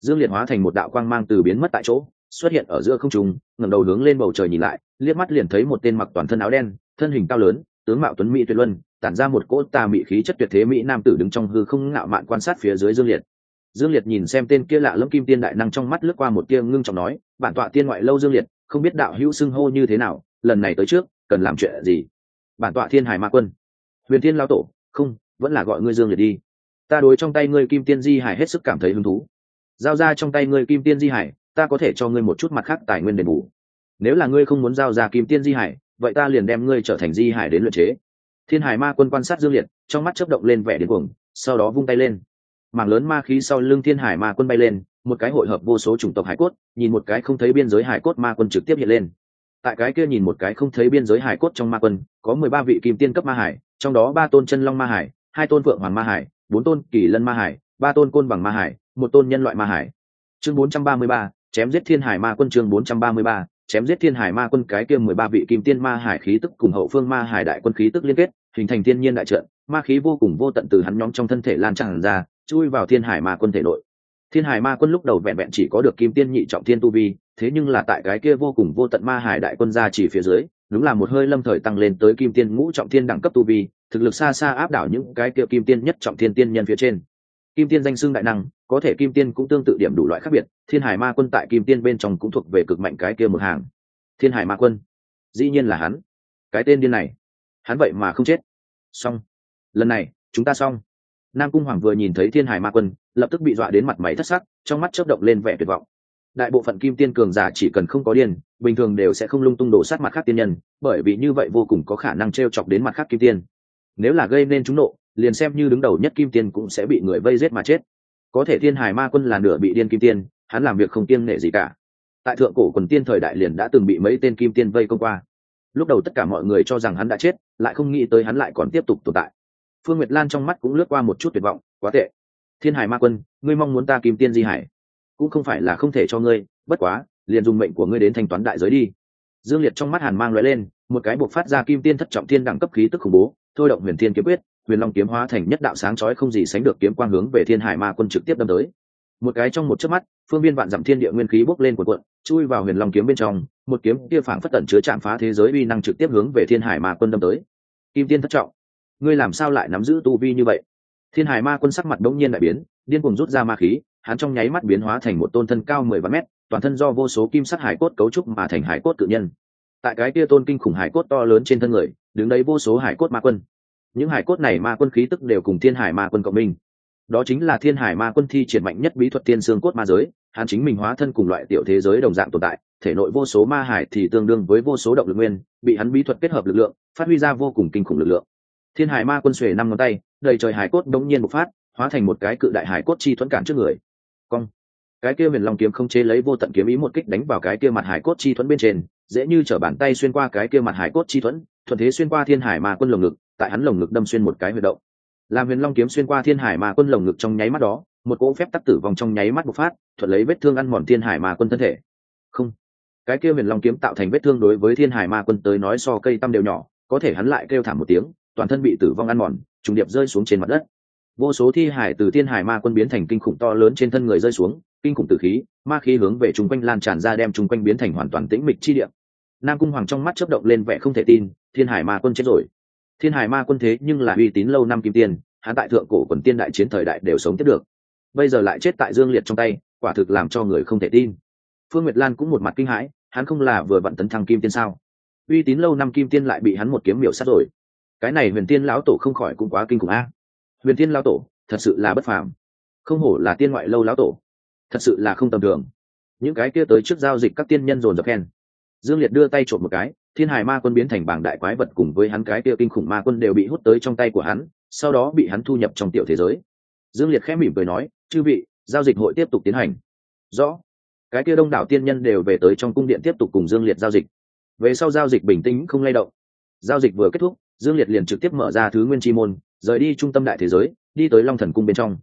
Dương liệt hóa thành một đạo quang mang từ biến mất tại chỗ, xuất hiện ở giữa không trung, ngẩng đầu hướng lên bầu trời nhìn lại, liếc mắt liền thấy một tên mặc toàn thân áo đen, thân hình cao lớn, tướng mạo tuấn mỹ tuyệt luân, tản ra một cỗ tà mỹ khí chất tuyệt thế mỹ nam tử đứng trong hư không ngạo mạn quan sát phía dưới dương liệt. Dương liệt nhìn xem tên kia lạ lẫm kim tiên đại năng trong mắt lướt qua một tia ngưng trọng nói, bản tọa tiên ngoại lâu dương liệt, không biết đạo hữu xưng hô như thế nào, lần này tới trước, cần làm chuyện gì? Bản tọa thiên hải ma quân. Huyền thiên lao tổ, không, vẫn là gọi ngươi dương liệt đi. Ta đối trong tay ngươi kim tiên di hải hết sức cảm thấy hứng thú. Giao ra trong tay ngươi kim tiên di hải, ta có thể cho ngươi một chút mặt khác tài nguyên đền bù. Nếu là ngươi không muốn giao ra kim tiên di hải, vậy ta liền đem ngươi trở thành di hải đến luyện chế. Thiên hải ma quân quan sát dương liệt, trong mắt chớp động lên vẻ điên cuồng, sau đó vung tay lên. Mảng lớn ma khí sau lưng thiên hải ma quân bay lên, một cái hội hợp vô số chủng tộc hải cốt, nhìn một cái không thấy biên giới hải cốt ma quân trực tiếp hiện lên tại cái kia nhìn một cái không thấy biên giới hải cốt trong ma quân, có mười ba vị kim tiên cấp ma hải, trong đó ba tôn chân long ma hải, hai tôn phượng hoàng ma hải, bốn tôn kỳ lân ma hải, ba tôn côn bằng ma hải, một tôn nhân loại ma hải. Chương bốn trăm ba mươi ba, chém giết thiên hải ma quân chương bốn trăm ba mươi ba, chém giết thiên hải ma quân cái kia mười ba vị kim tiên ma hải khí tức cùng hậu phương ma hải đại quân khí tức liên kết, hình thành thiên nhiên đại trận, ma khí vô cùng vô tận từ hắn nhóm trong thân thể lan tràn ra, chui vào thiên hải ma quân thể nội thiên hải ma quân lúc đầu vẹn vẹn chỉ có được kim tiên nhị trọng thiên tu vi, thế nhưng là tại cái kia vô cùng vô tận ma hải đại quân ra chỉ phía dưới, đúng là một hơi lâm thời tăng lên tới kim tiên ngũ trọng thiên đẳng cấp tu vi, thực lực xa xa áp đảo những cái kia kim tiên nhất trọng thiên tiên nhân phía trên. Kim tiên danh xưng đại năng, có thể kim tiên cũng tương tự điểm đủ loại khác biệt, thiên hải ma quân tại kim tiên bên trong cũng thuộc về cực mạnh cái kia một hàng. Thiên hải ma quân, dĩ nhiên là hắn. Cái tên điên này, hắn vậy mà không chết. Xong. Lần này, chúng ta xong. Nam cung hoàng vừa nhìn thấy thiên hải ma quân lập tức bị dọa đến mặt máy thất sắc, trong mắt chớp động lên vẻ tuyệt vọng. Đại bộ phận kim tiên cường giả chỉ cần không có điên, bình thường đều sẽ không lung tung đổ sát mặt khác tiên nhân, bởi vì như vậy vô cùng có khả năng t r e o chọc đến mặt khác kim tiên. Nếu là gây nên chúng nộ, liền xem như đứng đầu nhất kim tiên cũng sẽ bị người vây giết mà chết. Có thể thiên hải ma quân là nửa bị điên kim tiên, hắn làm việc không tiên nể gì cả. Tại thượng cổ quần tiên thời đại liền đã từng bị mấy tên kim tiên vây công qua. Lúc đầu tất cả mọi người cho rằng hắn đã chết, lại không nghĩ tới hắn lại còn tiếp tục tồn tại. Phương nguyệt lan trong mắt cũng lướt qua một chút tuyệt vọng, quá tệ thiên hải ma quân, ngươi mong muốn ta kim tiên di hải? Cũng không phải là không thể cho ngươi, bất quá, liền dùng mệnh của ngươi đến thanh toán đại giới đi. Dương liệt trong mắt hàn mang lóe lên, một cái buộc phát ra kim tiên thất trọng thiên đẳng cấp khí tức khủng bố, thôi động huyền thiên kiếm quyết, huyền long kiếm hóa thành nhất đạo sáng chói không gì sánh được kiếm quang hướng về thiên hải ma quân trực tiếp đâm tới. Một cái trong một chớp mắt, phương viên vạn dặm thiên địa nguyên khí bốc lên cuộn cuộn, chui vào huyền long kiếm bên trong, một kiếm kia phảng phất tận chứa chạm phá thế giới uy năng trực tiếp hướng về thiên hải ma quân đâm tới. Kim tiên thất trọng, ngươi làm sao lại nắm giữ tu vi như vậy? Thiên hải ma quân sắc mặt bỗng nhiên đại biến, điên cùng rút ra ma khí, hắn trong nháy mắt biến hóa thành một tôn thân cao mười vạn mét, toàn thân do vô số kim sắc hải cốt cấu trúc mà thành hải cốt tự nhân. Tại cái kia tôn kinh khủng hải cốt to lớn trên thân người, đứng đấy vô số hải cốt ma quân. Những hải cốt này ma quân khí tức đều cùng thiên hải ma quân cộng minh. Đó chính là thiên hải ma quân thi triển mạnh nhất bí thuật tiên xương cốt ma giới, hắn chính mình hóa thân cùng loại tiểu thế giới đồng dạng tồn tại, thể nội vô số ma hải thì tương đương với vô số động lực nguyên, bị hắn bí thuật kết hợp lực lượng, phát huy ra vô cùng kinh khủng lực lượng. Thiên hải ma quân xuề năm ngón tay đầy trời hải cốt đống nhiên một phát, hóa thành một cái cự đại hải cốt chi thuẫn cản trước người. Cong. Cái kia huyền long kiếm không chế lấy vô tận kiếm ý một kích đánh vào cái kia mặt hải cốt chi thuẫn bên trên, dễ như trở bàn tay xuyên qua cái kia mặt hải cốt chi thuẫn, thuận thế xuyên qua thiên hải mà quân lồng ngực, tại hắn lồng ngực đâm xuyên một cái huy động. Làm huyền long kiếm xuyên qua thiên hải mà quân lồng ngực trong nháy mắt đó, một cỗ phép tắc tử vong trong nháy mắt bộc phát, thuận lấy vết thương ăn mòn thiên hải mà quân thân thể. Không. Cái kia huyền long kiếm tạo thành vết thương đối với thiên hải ma quân tới nói so cây tăm đều nhỏ, có thể hắn lại kêu thảm một tiếng toàn thân bị tử vong ăn mòn, trùng điệp rơi xuống trên mặt đất. Vô số thi hải từ thiên hải ma quân biến thành kinh khủng to lớn trên thân người rơi xuống, kinh khủng tử khí, ma khí hướng về chung quanh lan tràn ra đem chung quanh biến thành hoàn toàn tĩnh mịch chi địa. Nam cung hoàng trong mắt chớp động lên vẻ không thể tin, thiên hải ma quân chết rồi. Thiên hải ma quân thế nhưng là uy tín lâu năm kim tiên, hắn tại thượng cổ quần tiên đại chiến thời đại đều sống tiếp được. Bây giờ lại chết tại dương liệt trong tay, quả thực làm cho người không thể tin. Phương nguyệt lan cũng một mặt kinh hãi, hắn không là vừa vặn tấn thăng kim tiên sao? Uy tín lâu năm kim tiên lại bị hắn một kiếm miểu sát rồi cái này huyền tiên lão tổ không khỏi cũng quá kinh khủng a. Huyền tiên lão tổ, thật sự là bất phàm. Không hổ là tiên ngoại lâu lão tổ. Thật sự là không tầm thường. Những cái kia tới trước giao dịch các tiên nhân dồn dập khen. Dương liệt đưa tay trộm một cái, thiên hải ma quân biến thành bảng đại quái vật cùng với hắn cái kia kinh khủng ma quân đều bị hút tới trong tay của hắn, sau đó bị hắn thu nhập trong tiểu thế giới. Dương liệt khẽ mỉm cười nói, chư vị, giao dịch hội tiếp tục tiến hành. Rõ. Cái kia đông đảo tiên nhân đều về tới trong cung điện tiếp tục cùng dương liệt giao dịch. Về sau giao dịch bình tĩnh không lay động. Giao dịch vừa kết thúc dương liệt liền trực tiếp mở ra thứ nguyên chi môn, rời đi trung tâm đại thế giới, đi tới long thần cung bên trong.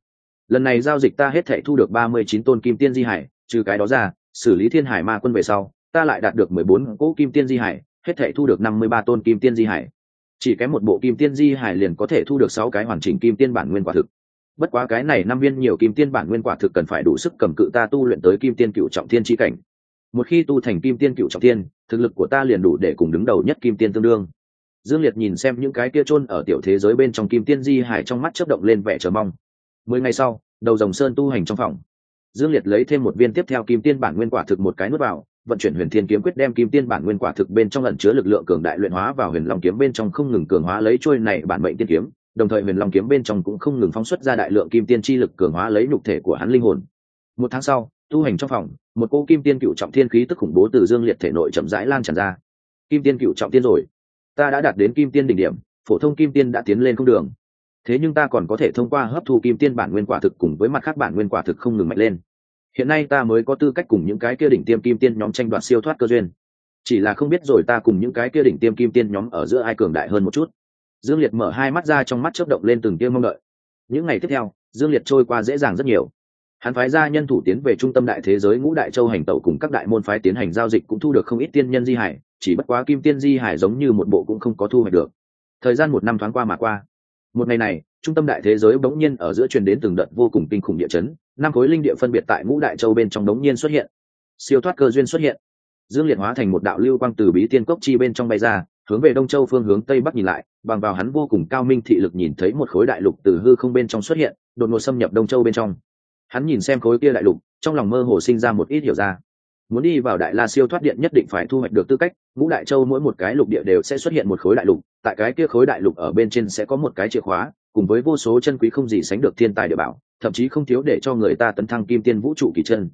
Lần này giao dịch ta hết thể thu được ba mươi chín tôn kim tiên di hải, trừ cái đó ra, xử lý thiên hải ma quân về sau, ta lại đạt được mười bốn cỗ kim tiên di hải, hết thể thu được năm mươi ba tôn kim tiên di hải. Chỉ kém một bộ kim tiên di hải liền có thể thu được sáu cái hoàn chỉnh kim tiên bản nguyên quả thực. Bất quá cái này năm viên nhiều kim tiên bản nguyên quả thực cần phải đủ sức cầm cự ta tu luyện tới kim tiên cựu trọng thiên tri cảnh. Một khi tu thành kim tiên cựu trọng thiên, thực lực của ta liền đủ để cùng đứng đầu nhất kim tiên tương đương dương liệt nhìn xem những cái kia chôn ở tiểu thế giới bên trong kim tiên di hải trong mắt chớp động lên vẻ chờ mong. Mười ngày sau, đầu dòng sơn tu hành trong phòng. Dương liệt lấy thêm một viên tiếp theo kim tiên bản nguyên quả thực một cái nuốt vào, vận chuyển huyền thiên kiếm quyết đem kim tiên bản nguyên quả thực bên trong lẩn chứa lực lượng cường đại luyện hóa vào huyền long kiếm bên trong không ngừng cường hóa lấy trôi này bản mệnh tiên kiếm, đồng thời huyền long kiếm bên trong cũng không ngừng phóng xuất ra đại lượng kim tiên chi lực cường hóa lấy nhục thể của hắn linh hồn. Một tháng sau, tu hành trong phòng, một cô kim tiên cựu trọng thiên khí tức khủng bố từ dương liệt thể nội chậm rãi lan tràn ra. Kim tiên cựu trọng tiên rồi ta đã đạt đến kim tiên đỉnh điểm, phổ thông kim tiên đã tiến lên không đường. Thế nhưng ta còn có thể thông qua hấp thu kim tiên bản nguyên quả thực cùng với mặt khác bản nguyên quả thực không ngừng mạnh lên. Hiện nay ta mới có tư cách cùng những cái kia đỉnh tiêm kim tiên nhóm tranh đoạt siêu thoát cơ duyên. Chỉ là không biết rồi ta cùng những cái kia đỉnh tiêm kim tiên nhóm ở giữa ai cường đại hơn một chút. Dương liệt mở hai mắt ra trong mắt chớp động lên từng tiêm mong đợi. Những ngày tiếp theo, dương liệt trôi qua dễ dàng rất nhiều. Hắn phái ra nhân thủ tiến về trung tâm đại thế giới ngũ đại châu hành tẩu cùng các đại môn phái tiến hành giao dịch cũng thu được không ít tiên nhân di hải chỉ bất quá kim tiên di hải giống như một bộ cũng không có thu hoạch được. Thời gian một năm thoáng qua mà qua. Một ngày này, trung tâm đại thế giới bỗng nhiên ở giữa truyền đến từng đợt vô cùng kinh khủng địa chấn, năm khối linh địa phân biệt tại ngũ đại châu bên trong đống nhiên xuất hiện. Siêu thoát cơ duyên xuất hiện. Dương liệt hóa thành một đạo lưu quang từ bí tiên cốc chi bên trong bay ra, hướng về đông châu phương hướng tây bắc nhìn lại, bằng vào hắn vô cùng cao minh thị lực nhìn thấy một khối đại lục từ hư không bên trong xuất hiện, đột ngột xâm nhập đông châu bên trong. Hắn nhìn xem khối kia đại lục, trong lòng mơ hồ sinh ra một ít hiểu ra muốn đi vào đại la siêu thoát điện nhất định phải thu hoạch được tư cách ngũ đại châu mỗi một cái lục địa đều sẽ xuất hiện một khối đại lục tại cái kia khối đại lục ở bên trên sẽ có một cái chìa khóa cùng với vô số chân quý không gì sánh được thiên tài địa bảo thậm chí không thiếu để cho người ta tấn thăng kim tiên vũ trụ kỳ chân.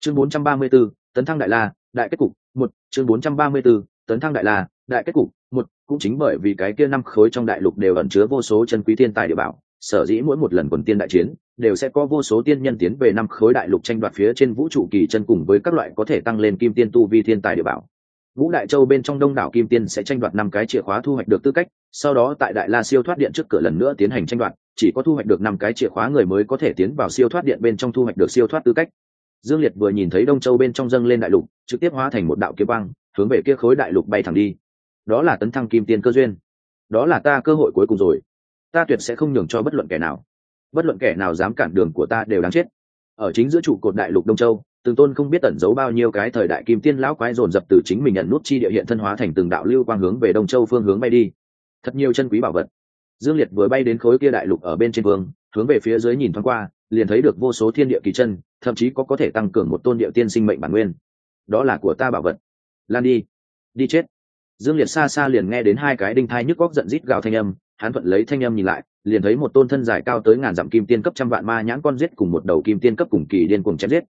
Chương 434, tấn thăng đại la đại kết cục một chương 434, tấn thăng đại la đại kết cục một cũng chính bởi vì cái kia năm khối trong đại lục đều ẩn chứa vô số chân quý thiên tài địa bảo sở dĩ mỗi một lần quần tiên đại chiến đều sẽ có vô số tiên nhân tiến về năm khối đại lục tranh đoạt phía trên vũ trụ kỳ chân cùng với các loại có thể tăng lên kim tiên tu vi thiên tài địa bảo. Vũ đại châu bên trong đông đảo kim tiên sẽ tranh đoạt năm cái chìa khóa thu hoạch được tư cách, sau đó tại đại la siêu thoát điện trước cửa lần nữa tiến hành tranh đoạt, chỉ có thu hoạch được năm cái chìa khóa người mới có thể tiến vào siêu thoát điện bên trong thu hoạch được siêu thoát tư cách. Dương liệt vừa nhìn thấy đông châu bên trong dâng lên đại lục, trực tiếp hóa thành một đạo kiếm băng hướng về kia khối đại lục bay thẳng đi. Đó là tấn thăng kim tiên cơ duyên. Đó là ta cơ hội cuối cùng rồi. Ta tuyệt sẽ không nhường cho bất luận kẻ nào bất luận kẻ nào dám cản đường của ta đều đáng chết. Ở chính giữa trụ cột đại lục đông châu từng tôn không biết tẩn giấu bao nhiêu cái thời đại kim tiên lão quái dồn dập từ chính mình nhận nút chi địa hiện thân hóa thành từng đạo lưu quang hướng về đông châu phương hướng bay đi. Thật nhiều chân quý bảo vật. Dương liệt vừa bay đến khối kia đại lục ở bên trên vương, hướng về phía dưới nhìn thoáng qua, liền thấy được vô số thiên địa kỳ chân, thậm chí có có thể tăng cường một tôn địa tiên sinh mệnh bản nguyên. Đó là của ta bảo vật. Lan đi. Đi chết. Dương liệt xa xa liền nghe đến hai cái đinh thai nhức góc giận rít gào thanh âm, hắn thuận lấy thanh âm nhìn lại liền thấy một tôn thân dài cao tới ngàn dặm kim tiên cấp trăm vạn ma nhãn con giết cùng một đầu kim tiên cấp cùng kỳ điên cuồng chém giết.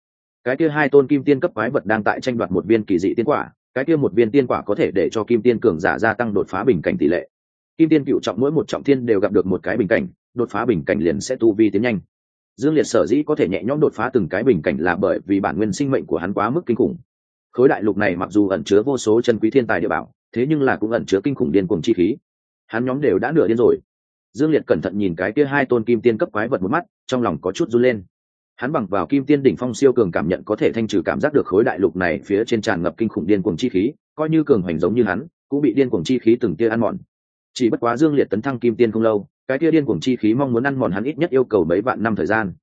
Cái kia hai tôn kim tiên cấp quái vật đang tại tranh đoạt một viên kỳ dị tiên quả, cái kia một viên tiên quả có thể để cho kim tiên cường giả gia tăng đột phá bình cảnh tỷ lệ. Kim tiên cựu trọng mỗi một trọng tiên đều gặp được một cái bình cảnh, đột phá bình cảnh liền sẽ tu vi tiến nhanh. Dương liệt sở dĩ có thể nhẹ nhõm đột phá từng cái bình cảnh là bởi vì bản nguyên sinh mệnh của hắn quá mức kinh khủng. Khối đại lục này mặc dù ẩn chứa vô số chân quý thiên tài địa bảo, thế nhưng là cũng ẩn chứa kinh khủng điên cuồng chi khí. Hắn nhóm đều đã nửa điên rồi dương liệt cẩn thận nhìn cái kia hai tôn kim tiên cấp quái vật một mắt, trong lòng có chút run lên. Hắn bằng vào kim tiên đỉnh phong siêu cường cảm nhận có thể thanh trừ cảm giác được khối đại lục này phía trên tràn ngập kinh khủng điên cuồng chi khí, coi như cường hoành giống như hắn, cũng bị điên cuồng chi khí từng tia ăn mòn. Chỉ bất quá dương liệt tấn thăng kim tiên không lâu, cái kia điên cuồng chi khí mong muốn ăn mòn hắn ít nhất yêu cầu mấy vạn năm thời gian.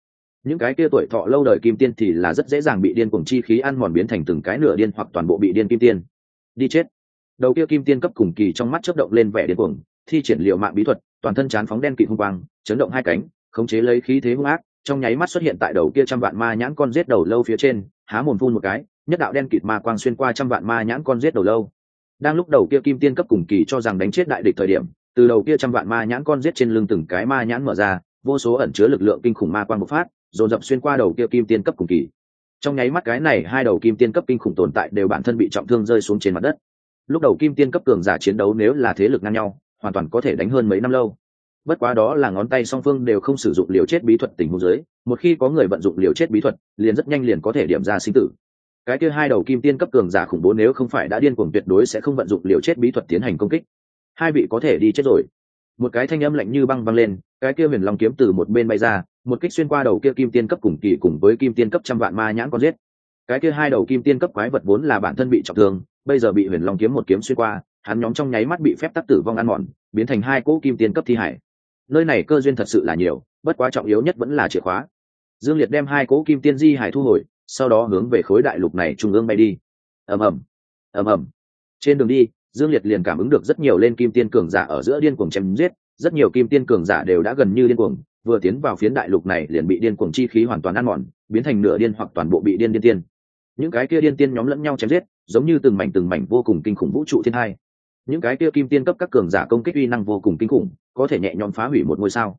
Những cái kia tuổi thọ lâu đời kim tiên thì là rất dễ dàng bị điên cuồng chi khí ăn mòn biến thành từng cái nửa điên hoặc toàn bộ bị điên kim tiên. Đi chết. Đầu kia kim tiên cấp cùng kỳ trong mắt chớp động lên vẻ điên cuồng, thi triển liệu mạng bí thuật toàn thân chán phóng đen kịt hung quang, chấn động hai cánh, khống chế lấy khí thế hung ác, trong nháy mắt xuất hiện tại đầu kia trăm vạn ma nhãn con giết đầu lâu phía trên, há mồm phun một cái, nhất đạo đen kịt ma quang xuyên qua trăm vạn ma nhãn con giết đầu lâu. Đang lúc đầu kia kim tiên cấp cùng kỳ cho rằng đánh chết đại địch thời điểm, từ đầu kia trăm vạn ma nhãn con giết trên lưng từng cái ma nhãn mở ra, vô số ẩn chứa lực lượng kinh khủng ma quang bộc phát, dồn dập xuyên qua đầu kia kim tiên cấp cùng kỳ. Trong nháy mắt cái này, hai đầu kim tiên cấp kinh khủng tồn tại đều bản thân bị trọng thương rơi xuống trên mặt đất. Lúc đầu kim tiên cấp cường giả chiến đấu nếu là thế lực ngang nhau hoàn toàn có thể đánh hơn mấy năm lâu. Bất quá đó là ngón tay song phương đều không sử dụng liều chết bí thuật tình huống giới một khi có người vận dụng liều chết bí thuật, liền rất nhanh liền có thể điểm ra sinh tử. Cái kia hai đầu kim tiên cấp cường giả khủng bố nếu không phải đã điên cuồng tuyệt đối sẽ không vận dụng liều chết bí thuật tiến hành công kích. Hai vị có thể đi chết rồi. Một cái thanh âm lạnh như băng băng lên, cái kia huyền long kiếm từ một bên bay ra, một kích xuyên qua đầu kia kim tiên cấp cùng kỳ cùng với kim tiên cấp trăm vạn ma nhãn con giết. Cái kia hai đầu kim tiên cấp quái vật vốn là bản thân bị trọng thương, bây giờ bị huyền long kiếm một kiếm xuyên qua hắn nhóm trong nháy mắt bị phép tắc tử vong ăn mòn, biến thành hai cỗ kim tiên cấp thi hải. Nơi này cơ duyên thật sự là nhiều, bất quá trọng yếu nhất vẫn là chìa khóa. Dương liệt đem hai cỗ kim tiên di hải thu hồi, sau đó hướng về khối đại lục này trung ương bay đi. Ầm ầm ầm ầm. Trên đường đi, dương liệt liền cảm ứng được rất nhiều lên kim tiên cường giả ở giữa điên cuồng chém giết, rất nhiều kim tiên cường giả đều đã gần như điên cuồng, vừa tiến vào phiến đại lục này liền bị điên cuồng chi khí hoàn toàn ăn mòn, biến thành nửa điên hoặc toàn bộ bị điên điên tiên. Những cái kia điên tiên nhóm lẫn nhau chém giết, giống như từng mảnh từng mảnh vô cùng kinh khủng vũ trụ thiên hai những cái kia kim tiên cấp các cường giả công kích uy năng vô cùng kinh khủng, có thể nhẹ nhõm phá hủy một ngôi sao.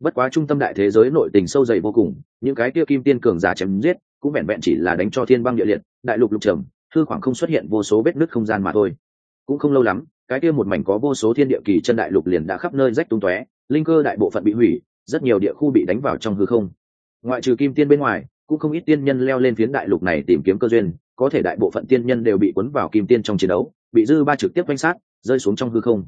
Bất quá trung tâm đại thế giới nội tình sâu dày vô cùng, những cái kia kim tiên cường giả chém giết, cũng vẹn vẹn chỉ là đánh cho thiên băng địa liệt, đại lục lục trầm, hư khoảng không xuất hiện vô số vết nứt không gian mà thôi. Cũng không lâu lắm, cái kia một mảnh có vô số thiên địa kỳ chân đại lục liền đã khắp nơi rách tung tóe, linh cơ đại bộ phận bị hủy, rất nhiều địa khu bị đánh vào trong hư không. Ngoại trừ kim tiên bên ngoài, cũng không ít tiên nhân leo lên phiến đại lục này tìm kiếm cơ duyên, có thể đại bộ phận tiên nhân đều bị cuốn vào kim tiên trong chiến đấu, bị dư ba trực tiếp quanh sát rơi xuống trong hư không.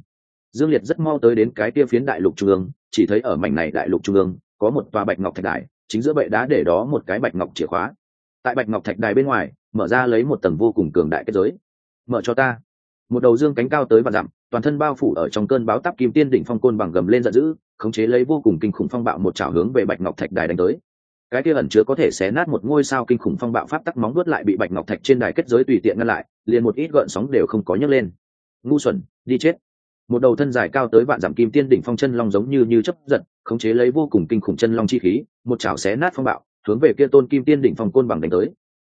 Dương liệt rất mau tới đến cái kia phiến đại lục trung ương, chỉ thấy ở mảnh này đại lục trung ương, có một tòa bạch ngọc thạch đài, chính giữa bệ đá để đó một cái bạch ngọc chìa khóa. Tại bạch ngọc thạch đài bên ngoài, mở ra lấy một tầng vô cùng cường đại kết giới. Mở cho ta. Một đầu dương cánh cao tới và dặm, toàn thân bao phủ ở trong cơn báo tắp kim tiên đỉnh phong côn bằng gầm lên giận dữ, khống chế lấy vô cùng kinh khủng phong bạo một chảo hướng về bạch ngọc thạch đài đánh tới. Cái kia ẩn chứa có thể xé nát một ngôi sao kinh khủng phong bạo pháp tắc móng đuốt lại bị bạch ngọc thạch trên đài kết giới tùy tiện ngăn lại, liền một ít gợn sóng đều không có nhấc lên ngu xuẩn, đi chết. Một đầu thân dài cao tới vạn dặm kim tiên đỉnh phong chân long giống như như chấp giật, khống chế lấy vô cùng kinh khủng chân long chi khí, một chảo xé nát phong bạo, hướng về kia tôn kim tiên đỉnh phong côn bằng đánh tới.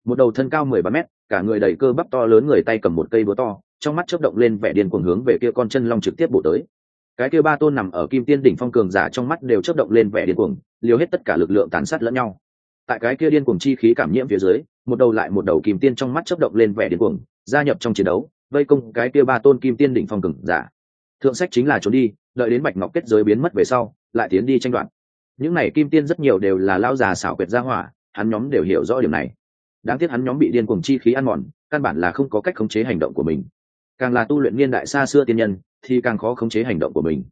Một đầu thân cao mười ba mét, cả người đầy cơ bắp to lớn người tay cầm một cây búa to, trong mắt chớp động lên vẻ điên cuồng hướng về kia con chân long trực tiếp bổ tới. Cái kia ba tôn nằm ở kim tiên đỉnh phong cường giả trong mắt đều chớp động lên vẻ điên cuồng, liều hết tất cả lực lượng tàn sát lẫn nhau. Tại cái kia điên cuồng chi khí cảm nhiễm phía dưới, một đầu lại một đầu kim tiên trong mắt chớp động lên vẻ điên cuồng, gia nhập trong chiến đấu vây công cái kia ba tôn kim tiên đỉnh phong cường giả. Thượng sách chính là trốn đi, đợi đến bạch ngọc kết giới biến mất về sau, lại tiến đi tranh đoạt. Những này kim tiên rất nhiều đều là lao già xảo quyệt gia hỏa, hắn nhóm đều hiểu rõ điểm này. Đáng tiếc hắn nhóm bị điên cuồng chi khí ăn mòn, căn bản là không có cách khống chế hành động của mình. Càng là tu luyện niên đại xa xưa tiên nhân, thì càng khó khống chế hành động của mình.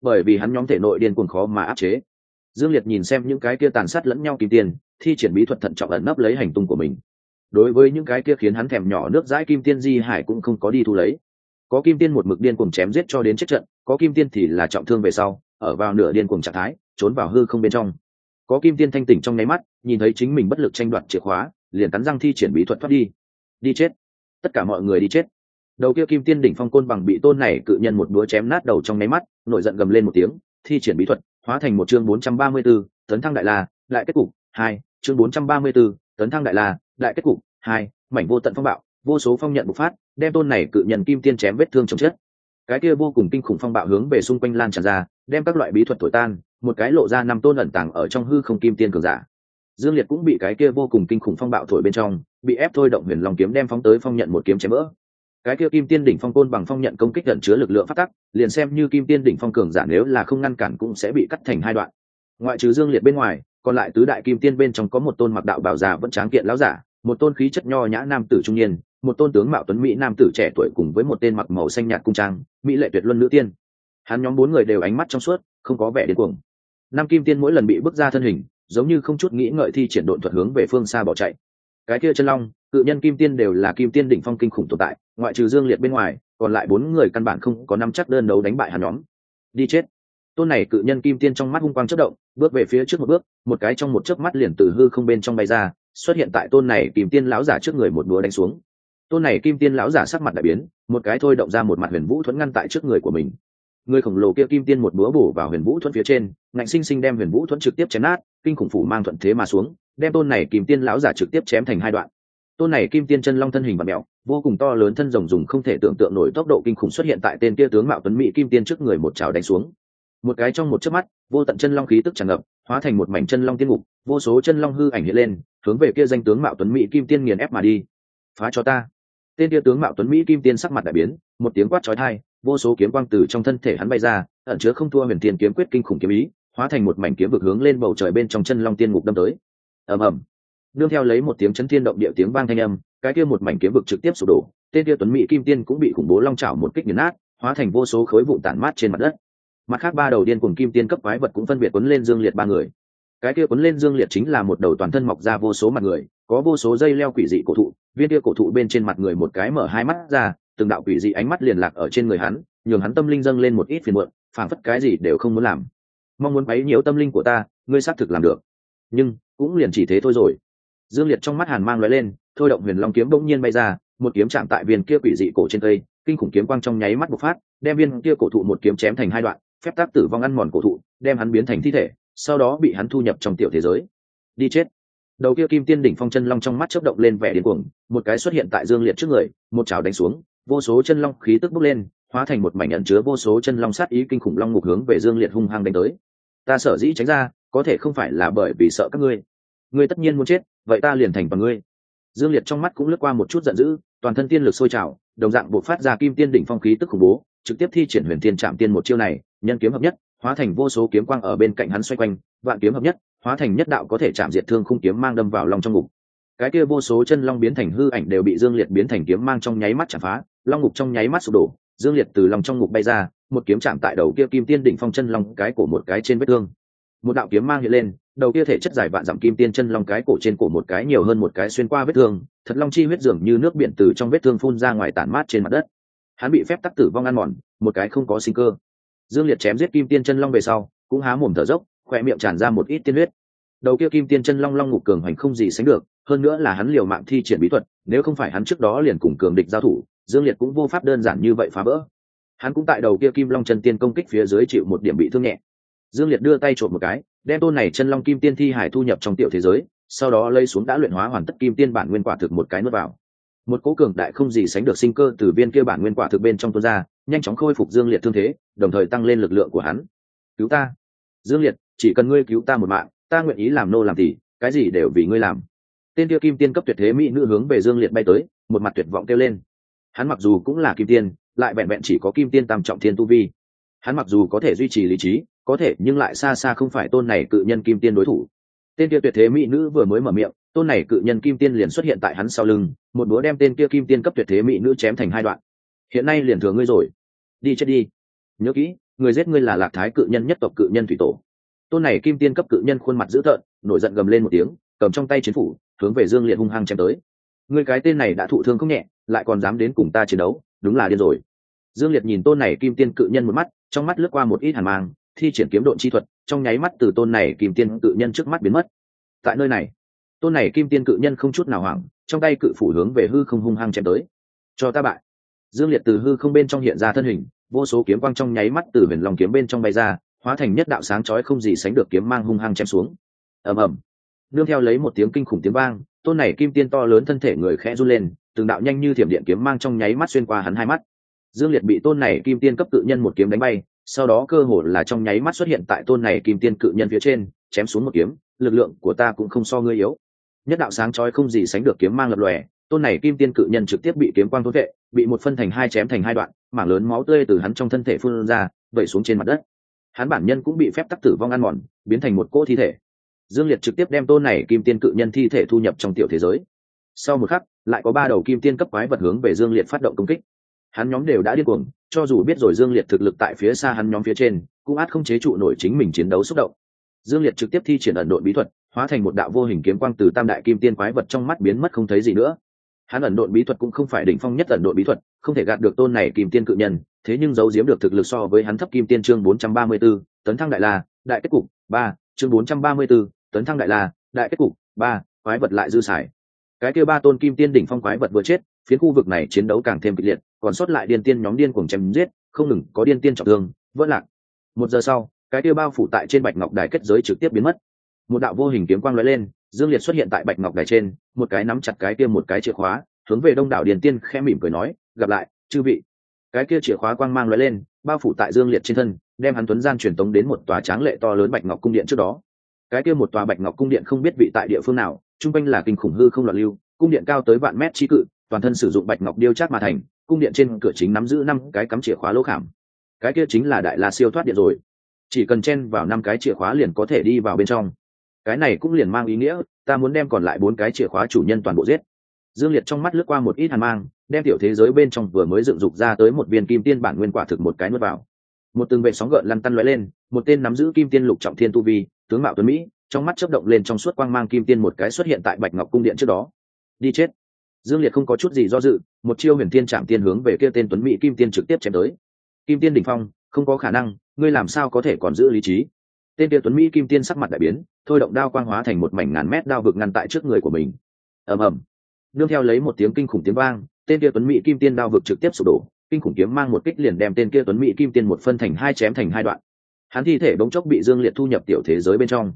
Bởi vì hắn nhóm thể nội điên cuồng khó mà áp chế. Dương liệt nhìn xem những cái kia tàn sát lẫn nhau kim tiên, thi triển bí thuật thận trọng ẩn nấp lấy hành tung của mình đối với những cái kia khiến hắn thèm nhỏ nước dãi kim tiên di hải cũng không có đi thu lấy. Có kim tiên một mực điên cuồng chém giết cho đến chết trận có kim tiên thì là trọng thương về sau ở vào nửa điên cuồng trạng thái trốn vào hư không bên trong. Có kim tiên thanh tỉnh trong nháy mắt nhìn thấy chính mình bất lực tranh đoạt chìa khóa liền cắn răng thi triển bí thuật thoát đi. Đi chết. Tất cả mọi người đi chết. Đầu kia kim tiên đỉnh phong côn bằng bị tôn này cự nhân một đũa chém nát đầu trong nháy mắt nổi giận gầm lên một tiếng thi triển bí thuật hóa thành một chương 434, tấn thăng đại la lại kết cục hai chương 434, tấn thăng đại la đại kết cục, hai, mảnh vô tận phong bạo, vô số phong nhận bộc phát, đem tôn này cự nhân kim tiên chém vết thương chồng chết. Cái kia vô cùng kinh khủng phong bạo hướng về xung quanh lan tràn ra, đem các loại bí thuật thổi tan, một cái lộ ra năm tôn ẩn tàng ở trong hư không kim tiên cường giả. Dương liệt cũng bị cái kia vô cùng kinh khủng phong bạo thổi bên trong, bị ép thôi động huyền lòng kiếm đem phóng tới phong nhận một kiếm chém vỡ. Cái kia kim tiên đỉnh phong côn bằng phong nhận công kích gần chứa lực lượng phát tắc, liền xem như kim tiên đỉnh phong cường giả nếu là không ngăn cản cũng sẽ bị cắt thành hai đoạn. Ngoại trừ dương liệt bên ngoài, còn lại tứ đại kim tiên bên trong có một tôn mặc đạo bảo già vẫn tráng kiện lão giả một tôn khí chất nho nhã nam tử trung niên, một tôn tướng mạo tuấn mỹ nam tử trẻ tuổi cùng với một tên mặc màu xanh nhạt cung trang, mỹ lệ tuyệt luân nữ tiên. Hắn nhóm bốn người đều ánh mắt trong suốt, không có vẻ điên cuồng. Nam kim tiên mỗi lần bị bước ra thân hình, giống như không chút nghĩ ngợi thi triển độn thuật hướng về phương xa bỏ chạy. Cái kia chân long, cự nhân kim tiên đều là kim tiên đỉnh phong kinh khủng tồn tại, ngoại trừ dương liệt bên ngoài, còn lại bốn người căn bản không có năm chắc đơn đấu đánh bại hắn nhóm. Đi chết. Tôn này cự nhân kim tiên trong mắt hung quang chất động, bước về phía trước một bước, một cái trong một chớp mắt liền từ hư không bên trong bay ra xuất hiện tại tôn này kim tiên lão giả trước người một búa đánh xuống. Tôn này kim tiên lão giả sắc mặt đại biến, một cái thôi động ra một mặt huyền vũ thuẫn ngăn tại trước người của mình. Người khổng lồ kia kim tiên một búa bổ vào huyền vũ thuẫn phía trên, ngạnh sinh sinh đem huyền vũ thuẫn trực tiếp chém nát, kinh khủng phủ mang thuận thế mà xuống, đem tôn này kim tiên lão giả trực tiếp chém thành hai đoạn. Tôn này kim tiên chân long thân hình và mẹo vô cùng to lớn thân rồng dùng không thể tưởng tượng nổi tốc độ kinh khủng xuất hiện tại tên kia tướng mạo tuấn mỹ kim tiên trước người một trào đánh xuống. Một cái trong một chớp mắt, vô tận chân long khí tức tràn ngập hóa thành một mảnh chân long tiên ngục, vô số chân long hư ảnh hiện lên, hướng về kia danh tướng mạo tuấn mỹ kim tiên nghiền ép mà đi. Phá cho ta. Tên kia tướng mạo tuấn mỹ kim tiên sắc mặt đại biến, một tiếng quát chói tai, vô số kiếm quang từ trong thân thể hắn bay ra, ẩn chứa không thua huyền tiên kiếm quyết kinh khủng kiếm ý, hóa thành một mảnh kiếm vực hướng lên bầu trời bên trong chân long tiên ngục đâm tới. Ầm ầm. Nương theo lấy một tiếng chấn thiên động địa tiếng vang thanh âm, cái kia một mảnh kiếm vực trực tiếp sụp đổ, tên kia tuấn mỹ kim tiên cũng bị khủng bố long chảo một kích nghiền nát, hóa thành vô số khối vụn tản mát trên mặt đất mặt khác ba đầu điên cùng kim tiên cấp quái vật cũng phân biệt quấn lên dương liệt ba người. Cái kia quấn lên dương liệt chính là một đầu toàn thân mọc ra vô số mặt người, có vô số dây leo quỷ dị cổ thụ, viên kia cổ thụ bên trên mặt người một cái mở hai mắt ra, từng đạo quỷ dị ánh mắt liền lạc ở trên người hắn, nhường hắn tâm linh dâng lên một ít phiền muộn, phảng phất cái gì đều không muốn làm. Mong muốn bấy nhiễu tâm linh của ta, ngươi xác thực làm được. Nhưng, cũng liền chỉ thế thôi rồi. Dương liệt trong mắt hàn mang lóe lên, thôi động huyền long kiếm bỗng nhiên bay ra, một kiếm chạm tại viên kia quỷ dị cổ trên cây, kinh khủng kiếm quang trong nháy mắt bộc phát, đem viên kia cổ thụ một kiếm chém thành hai đoạn phép tác tử vong ăn mòn cổ thụ, đem hắn biến thành thi thể, sau đó bị hắn thu nhập trong tiểu thế giới. Đi chết. Đầu kia kim tiên đỉnh phong chân long trong mắt chớp động lên vẻ điên cuồng, một cái xuất hiện tại dương liệt trước người, một chảo đánh xuống, vô số chân long khí tức bốc lên, hóa thành một mảnh ẩn chứa vô số chân long sát ý kinh khủng long ngục hướng về dương liệt hung hăng đánh tới. Ta sở dĩ tránh ra, có thể không phải là bởi vì sợ các ngươi. Ngươi tất nhiên muốn chết, vậy ta liền thành bằng ngươi. Dương liệt trong mắt cũng lướt qua một chút giận dữ, toàn thân tiên lực sôi trào, đồng dạng buộc phát ra kim tiên đỉnh phong khí tức khủng bố, trực tiếp thi triển huyền tiên trạm tiên một chiêu này nhân kiếm hợp nhất, hóa thành vô số kiếm quang ở bên cạnh hắn xoay quanh, vạn kiếm hợp nhất, hóa thành nhất đạo có thể chạm diệt thương khung kiếm mang đâm vào lòng trong ngục. Cái kia vô số chân long biến thành hư ảnh đều bị dương liệt biến thành kiếm mang trong nháy mắt chạm phá, long ngục trong nháy mắt sụp đổ, dương liệt từ lòng trong ngục bay ra, một kiếm chạm tại đầu kia kim tiên đỉnh phong chân long cái cổ một cái trên vết thương. Một đạo kiếm mang hiện lên, đầu kia thể chất dài vạn dặm kim tiên chân long cái cổ trên cổ một cái nhiều hơn một cái xuyên qua vết thương, thật long chi huyết dường như nước biển từ trong vết thương phun ra ngoài tản mát trên mặt đất. Hắn bị phép tắc tử vong ăn mòn, một cái không có sinh cơ dương liệt chém giết kim tiên chân long về sau, cũng há mồm thở dốc khoe miệng tràn ra một ít tiên huyết. Đầu kia kim tiên chân long long ngục cường hoành không gì sánh được, hơn nữa là hắn liều mạng thi triển bí thuật, nếu không phải hắn trước đó liền cùng cường địch giao thủ, dương liệt cũng vô pháp đơn giản như vậy phá vỡ. Hắn cũng tại đầu kia kim long chân tiên công kích phía dưới chịu một điểm bị thương nhẹ. Dương liệt đưa tay trộm một cái, đem tôn này chân long kim tiên thi hải thu nhập trong tiểu thế giới, sau đó lây xuống đã luyện hóa hoàn tất kim tiên bản nguyên quả thực một cái nuốt vào một cố cường đại không gì sánh được sinh cơ từ viên kia bản nguyên quả thực bên trong tuôn ra, nhanh chóng khôi phục dương liệt thương thế, đồng thời tăng lên lực lượng của hắn. Cứu ta. Dương liệt, chỉ cần ngươi cứu ta một mạng, ta nguyện ý làm nô làm tỷ cái gì đều vì ngươi làm. Tên kia kim tiên cấp tuyệt thế mỹ nữ hướng về dương liệt bay tới, một mặt tuyệt vọng kêu lên. Hắn mặc dù cũng là kim tiên, lại vẹn vẹn chỉ có kim tiên tam trọng thiên tu vi. Hắn mặc dù có thể duy trì lý trí, có thể, nhưng lại xa xa không phải tôn này cự nhân kim tiên đối thủ. Tên kia tuyệt thế mỹ nữ vừa mới mở miệng tôn này cự nhân kim tiên liền xuất hiện tại hắn sau lưng, một búa đem tên kia kim tiên cấp tuyệt thế mỹ nữ chém thành hai đoạn. Hiện nay liền thừa ngươi rồi. Đi chết đi. Nhớ kỹ, người giết ngươi là lạc thái cự nhân nhất tộc cự nhân thủy tổ. Tôn này kim tiên cấp cự nhân khuôn mặt dữ tợn, nổi giận gầm lên một tiếng, cầm trong tay chiến phủ, hướng về dương liệt hung hăng chém tới. Người cái tên này đã thụ thương không nhẹ, lại còn dám đến cùng ta chiến đấu, đúng là điên rồi. Dương liệt nhìn tôn này kim tiên cự nhân một mắt, trong mắt lướt qua một ít hàn mang, thi triển kiếm độn chi thuật, trong nháy mắt từ tôn này kim tiên cự nhân trước mắt biến mất. Tại nơi này tôn này kim tiên cự nhân không chút nào hoảng, trong tay cự phủ hướng về hư không hung hăng chém tới. Cho ta bại. Dương liệt từ hư không bên trong hiện ra thân hình, vô số kiếm quang trong nháy mắt từ huyền lòng kiếm bên trong bay ra, hóa thành nhất đạo sáng chói không gì sánh được kiếm mang hung hăng chém xuống. Ầm ầm. Nương theo lấy một tiếng kinh khủng tiếng vang, tôn này kim tiên to lớn thân thể người khẽ run lên, từng đạo nhanh như thiểm điện kiếm mang trong nháy mắt xuyên qua hắn hai mắt. Dương liệt bị tôn này kim tiên cấp cự nhân một kiếm đánh bay, sau đó cơ hồ là trong nháy mắt xuất hiện tại tôn này kim tiên cự nhân phía trên, chém xuống một kiếm, lực lượng của ta cũng không so ngươi yếu nhất đạo sáng chói không gì sánh được kiếm mang lập lòe, tôn này kim tiên cự nhân trực tiếp bị kiếm quang thốn vệ, bị một phân thành hai chém thành hai đoạn, mảng lớn máu tươi từ hắn trong thân thể phun ra, vẩy xuống trên mặt đất. Hắn bản nhân cũng bị phép tắc tử vong ăn mòn, biến thành một cỗ thi thể. Dương liệt trực tiếp đem tôn này kim tiên cự nhân thi thể thu nhập trong tiểu thế giới. Sau một khắc, lại có ba đầu kim tiên cấp quái vật hướng về dương liệt phát động công kích. Hắn nhóm đều đã điên cuồng, cho dù biết rồi dương liệt thực lực tại phía xa hắn nhóm phía trên, cũng át không chế trụ nổi chính mình chiến đấu xúc động. Dương liệt trực tiếp thi triển ẩn độn bí thuật hóa thành một đạo vô hình kiếm quang từ tam đại kim tiên quái vật trong mắt biến mất không thấy gì nữa. Hắn ẩn độn bí thuật cũng không phải đỉnh phong nhất ẩn độn bí thuật không thể gạt được tôn này kim tiên cự nhân thế nhưng giấu giếm được thực lực so với hắn thấp kim tiên chương 434, tấn thăng đại la đại kết cục ba chương 434, tấn thăng đại la đại kết cục ba quái vật lại dư xài. Cái kia ba tôn kim tiên đỉnh phong quái vật vừa chết phiến khu vực này chiến đấu càng thêm kịch liệt còn sót lại điên tiên nhóm điên cuồng chém giết không ngừng có điên tiên trọng thương vỡ lạc. Một giờ sau cái kia bao phủ tại trên bạch ngọc đài kết giới trực tiếp biến mất một đạo vô hình kiếm quang lóe lên, dương liệt xuất hiện tại bạch ngọc đài trên, một cái nắm chặt cái kia một cái chìa khóa, hướng về đông đảo điền tiên khẽ mỉm cười nói, gặp lại, chư vị. Cái kia chìa khóa quang mang lóe lên, bao phủ tại dương liệt trên thân, đem hắn tuấn gian truyền tống đến một tòa tráng lệ to lớn bạch ngọc cung điện trước đó. Cái kia một tòa bạch ngọc cung điện không biết vị tại địa phương nào trung quanh là kinh khủng hư không loạn lưu, cung điện cao tới vạn mét trí cự, toàn thân sử dụng bạch ngọc điêu chát mà thành, cung điện trên cửa chính nắm giữ năm cái cắm chìa khóa lỗ khảm. Cái kia chính là đại la siêu thoát điện rồi. Chỉ cần chen vào năm cái chìa khóa liền có thể đi vào bên trong cái này cũng liền mang ý nghĩa, ta muốn đem còn lại bốn cái chìa khóa chủ nhân toàn bộ giết. Dương liệt trong mắt lướt qua một ít hàn mang, đem tiểu thế giới bên trong vừa mới dựng dục ra tới một viên kim tiên bản nguyên quả thực một cái nuốt vào. Một từng vệ sóng gợn lăn tăn lóe lên, một tên nắm giữ kim tiên lục trọng thiên tu vi, tướng mạo tuấn mỹ, trong mắt chớp động lên trong suốt quang mang kim tiên một cái xuất hiện tại bạch ngọc cung điện trước đó. Đi chết. Dương liệt không có chút gì do dự, một chiêu huyền tiên chạm tiên hướng về kia tên tuấn mỹ kim tiên trực tiếp chém tới. Kim tiên đỉnh phong, không có khả năng, ngươi làm sao có thể còn giữ lý trí? Tên kia tuấn mỹ kim tiên sắc mặt đại biến thôi động đao quang hóa thành một mảnh ngàn mét đao vực ngăn tại trước người của mình. Ầm ầm. Nương theo lấy một tiếng kinh khủng tiếng vang, tên kia tuấn mỹ kim tiên đao vực trực tiếp sụp đổ, kinh khủng kiếm mang một kích liền đem tên kia tuấn mỹ kim tiên một phân thành hai chém thành hai đoạn. Hắn thi thể bỗng chốc bị dương liệt thu nhập tiểu thế giới bên trong.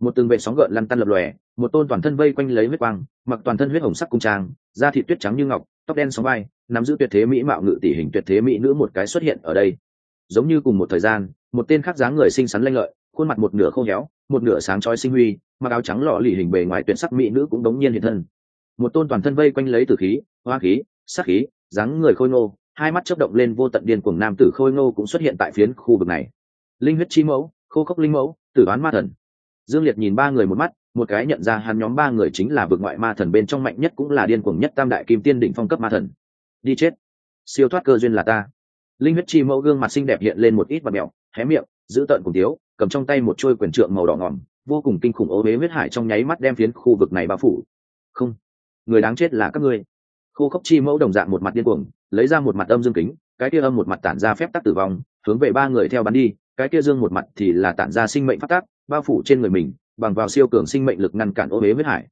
Một từng vệ sóng gợn lăn tăn lập lòe, một tôn toàn thân vây quanh lấy huyết quang, mặc toàn thân huyết hồng sắc cung trang, da thịt tuyết trắng như ngọc, tóc đen sóng vai, nắm giữ tuyệt thế mỹ mạo ngự tỷ hình tuyệt thế mỹ nữ một cái xuất hiện ở đây. Giống như cùng một thời gian, một tên khác dáng người xinh xắn lanh lợi khuôn mặt một nửa khô héo, một nửa sáng chói sinh huy, mặc áo trắng lọ lì hình bề ngoài tuyệt sắc mỹ nữ cũng đống nhiên hiện thân. Một tôn toàn thân vây quanh lấy tử khí, hoa khí, sắc khí, dáng người khôi ngô, hai mắt chớp động lên vô tận điên cuồng nam tử khôi ngô cũng xuất hiện tại phiến khu vực này. Linh huyết chi mẫu, khô khốc linh mẫu, tử đoán ma thần. Dương liệt nhìn ba người một mắt, một cái nhận ra hắn nhóm ba người chính là vực ngoại ma thần bên trong mạnh nhất cũng là điên cuồng nhất tam đại kim tiên đỉnh phong cấp ma thần. Đi chết. Siêu thoát cơ duyên là ta. Linh huyết chi mẫu gương mặt xinh đẹp hiện lên một ít và mẹo, hé miệng, giữ tợn cùng tiếu cầm trong tay một chuôi quyền trượng màu đỏ ngỏm, vô cùng kinh khủng ố bế huyết hải trong nháy mắt đem phiến khu vực này bao phủ. Không, người đáng chết là các ngươi. Khô khốc chi mẫu đồng dạng một mặt điên cuồng, lấy ra một mặt âm dương kính, cái kia âm một mặt tản ra phép tắc tử vong, hướng về ba người theo bắn đi, cái kia dương một mặt thì là tản ra sinh mệnh phát tác bao phủ trên người mình, bằng vào siêu cường sinh mệnh lực ngăn cản ô huế huyết hải.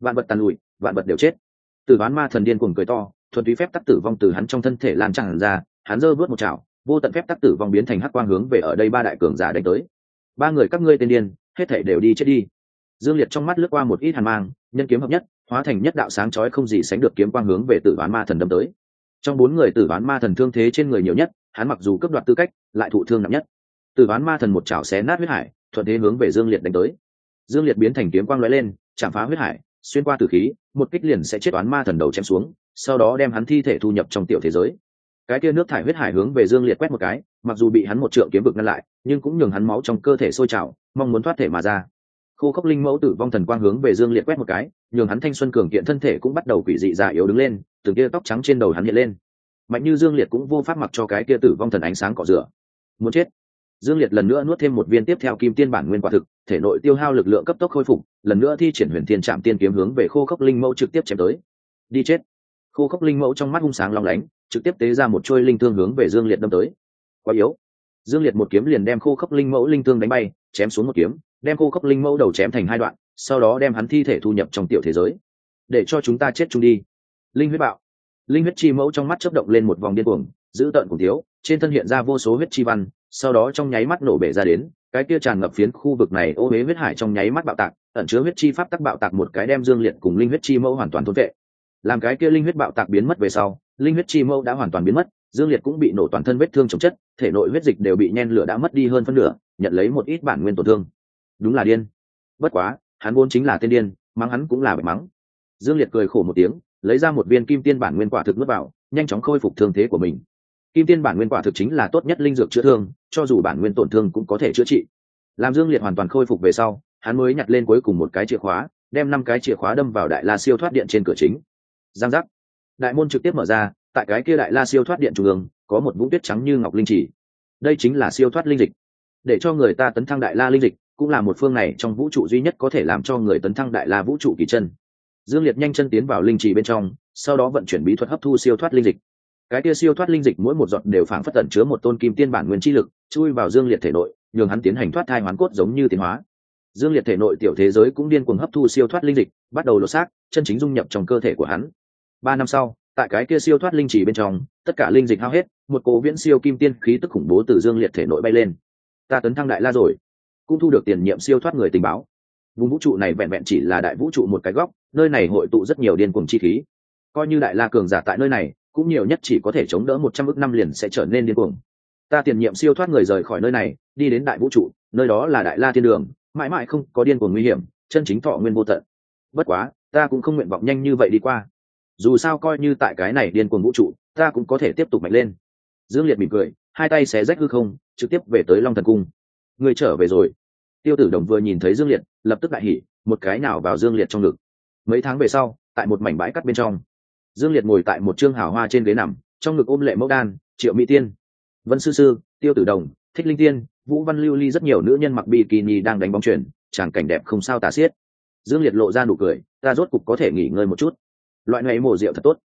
Vạn vật tàn lụi, vạn vật đều chết. Tử ván ma thần điên cuồng cười to, thuần túy phép tắc tử vong từ hắn trong thân thể lan tràn ra, hắn giơ vớt một chảo, vô tận phép tắc tử vong biến thành hắc quang hướng về ở đây ba đại cường giả đánh tới ba người các ngươi tên điên, hết thể đều đi chết đi. Dương liệt trong mắt lướt qua một ít hàn mang, nhân kiếm hợp nhất, hóa thành nhất đạo sáng chói không gì sánh được kiếm quang hướng về tử ván ma thần đâm tới. Trong bốn người tử ván ma thần thương thế trên người nhiều nhất, hắn mặc dù cấp đoạt tư cách, lại thụ thương nặng nhất. Tử ván ma thần một chảo xé nát huyết hải, thuận thế hướng về dương liệt đánh tới. Dương liệt biến thành kiếm quang lóe lên, chạm phá huyết hải, xuyên qua tử khí, một kích liền sẽ chết toán ma thần đầu chém xuống, sau đó đem hắn thi thể thu nhập trong tiểu thế giới cái kia nước thải huyết hải hướng về dương liệt quét một cái, mặc dù bị hắn một trượng kiếm vực ngăn lại, nhưng cũng nhường hắn máu trong cơ thể sôi trào, mong muốn thoát thể mà ra. Khô khốc linh mẫu tử vong thần quang hướng về dương liệt quét một cái, nhường hắn thanh xuân cường kiện thân thể cũng bắt đầu quỷ dị già yếu đứng lên, từng kia tóc trắng trên đầu hắn hiện lên. Mạnh như dương liệt cũng vô pháp mặc cho cái kia tử vong thần ánh sáng cọ rửa. Muốn chết. Dương liệt lần nữa nuốt thêm một viên tiếp theo kim tiên bản nguyên quả thực, thể nội tiêu hao lực lượng cấp tốc khôi phục, lần nữa thi triển huyền thiên trạm tiên kiếm hướng về khô khốc linh mẫu trực tiếp chém tới. Đi chết. Khô khốc linh mẫu trong mắt hung sáng long lánh trực tiếp tế ra một trôi linh thương hướng về dương liệt đâm tới. Quá yếu. Dương liệt một kiếm liền đem khô khốc linh mẫu linh thương đánh bay, chém xuống một kiếm, đem khô khốc linh mẫu đầu chém thành hai đoạn, sau đó đem hắn thi thể thu nhập trong tiểu thế giới. Để cho chúng ta chết chung đi. Linh huyết bạo. Linh huyết chi mẫu trong mắt chớp động lên một vòng điên cuồng giữ tợn cùng thiếu, trên thân hiện ra vô số huyết chi văn, sau đó trong nháy mắt nổ bể ra đến, cái kia tràn ngập phiến khu vực này ô huế huyết hải trong nháy mắt bạo tạc, ẩn chứa huyết chi pháp tắc bạo tạc một cái đem dương liệt cùng linh huyết chi mẫu hoàn toàn thôn vệ. Làm cái kia linh huyết bạo tạc biến mất về sau linh huyết chi mâu đã hoàn toàn biến mất, dương liệt cũng bị nổ toàn thân vết thương chống chất, thể nội huyết dịch đều bị nhen lửa đã mất đi hơn phân nửa, nhận lấy một ít bản nguyên tổn thương. Đúng là điên. Bất quá, hắn vốn chính là tên điên, mắng hắn cũng là bạch mắng. Dương liệt cười khổ một tiếng, lấy ra một viên kim tiên bản nguyên quả thực nước vào, nhanh chóng khôi phục thương thế của mình. Kim tiên bản nguyên quả thực chính là tốt nhất linh dược chữa thương, cho dù bản nguyên tổn thương cũng có thể chữa trị. Làm dương liệt hoàn toàn khôi phục về sau, hắn mới nhặt lên cuối cùng một cái chìa khóa, đem năm cái chìa khóa đâm vào đại la siêu thoát điện trên cửa chính. Giang giác đại môn trực tiếp mở ra, tại cái kia đại la siêu thoát điện trung ương, có một vũng tuyết trắng như ngọc linh chỉ. Đây chính là siêu thoát linh dịch. Để cho người ta tấn thăng đại la linh dịch, cũng là một phương này trong vũ trụ duy nhất có thể làm cho người tấn thăng đại la vũ trụ kỳ chân. Dương liệt nhanh chân tiến vào linh trì bên trong, sau đó vận chuyển bí thuật hấp thu siêu thoát linh dịch. Cái kia siêu thoát linh dịch mỗi một giọt đều phảng phất tận chứa một tôn kim tiên bản nguyên chi lực, chui vào dương liệt thể nội, nhường hắn tiến hành thoát thai hoán cốt giống như tiến hóa. Dương liệt thể nội tiểu thế giới cũng điên cuồng hấp thu siêu thoát linh dịch, bắt đầu lột xác, chân chính dung nhập trong cơ thể của hắn ba năm sau, tại cái kia siêu thoát linh chỉ bên trong, tất cả linh dịch hao hết, một cố viễn siêu kim tiên khí tức khủng bố từ dương liệt thể nội bay lên. Ta tấn thăng đại la rồi, cũng thu được tiền nhiệm siêu thoát người tình báo. Vùng vũ trụ này vẹn vẹn chỉ là đại vũ trụ một cái góc, nơi này hội tụ rất nhiều điên cuồng chi khí. Coi như đại la cường giả tại nơi này, cũng nhiều nhất chỉ có thể chống đỡ một trăm ước năm liền sẽ trở nên điên cuồng. Ta tiền nhiệm siêu thoát người rời khỏi nơi này, đi đến đại vũ trụ, nơi đó là đại la thiên đường, mãi mãi không có điên cuồng nguy hiểm, chân chính thọ nguyên vô tận. Bất quá, ta cũng không nguyện vọng nhanh như vậy đi qua dù sao coi như tại cái này điên cuồng vũ trụ, ta cũng có thể tiếp tục mạnh lên. Dương liệt mỉm cười, hai tay xé rách hư không, trực tiếp về tới long thần cung. Người trở về rồi. Tiêu tử đồng vừa nhìn thấy dương liệt, lập tức đại hỉ, một cái nào vào dương liệt trong ngực. Mấy tháng về sau, tại một mảnh bãi cắt bên trong, dương liệt ngồi tại một trương hào hoa trên ghế nằm, trong ngực ôm lệ mẫu đan, triệu mỹ tiên. Vân sư sư, tiêu tử đồng, thích linh tiên, vũ văn lưu ly rất nhiều nữ nhân mặc bikini đang đánh bóng chuyển tràng cảnh đẹp không sao tả xiết. Dương liệt lộ ra nụ cười, ta rốt cục có thể nghỉ ngơi một chút loại này mổ rượu thật tốt.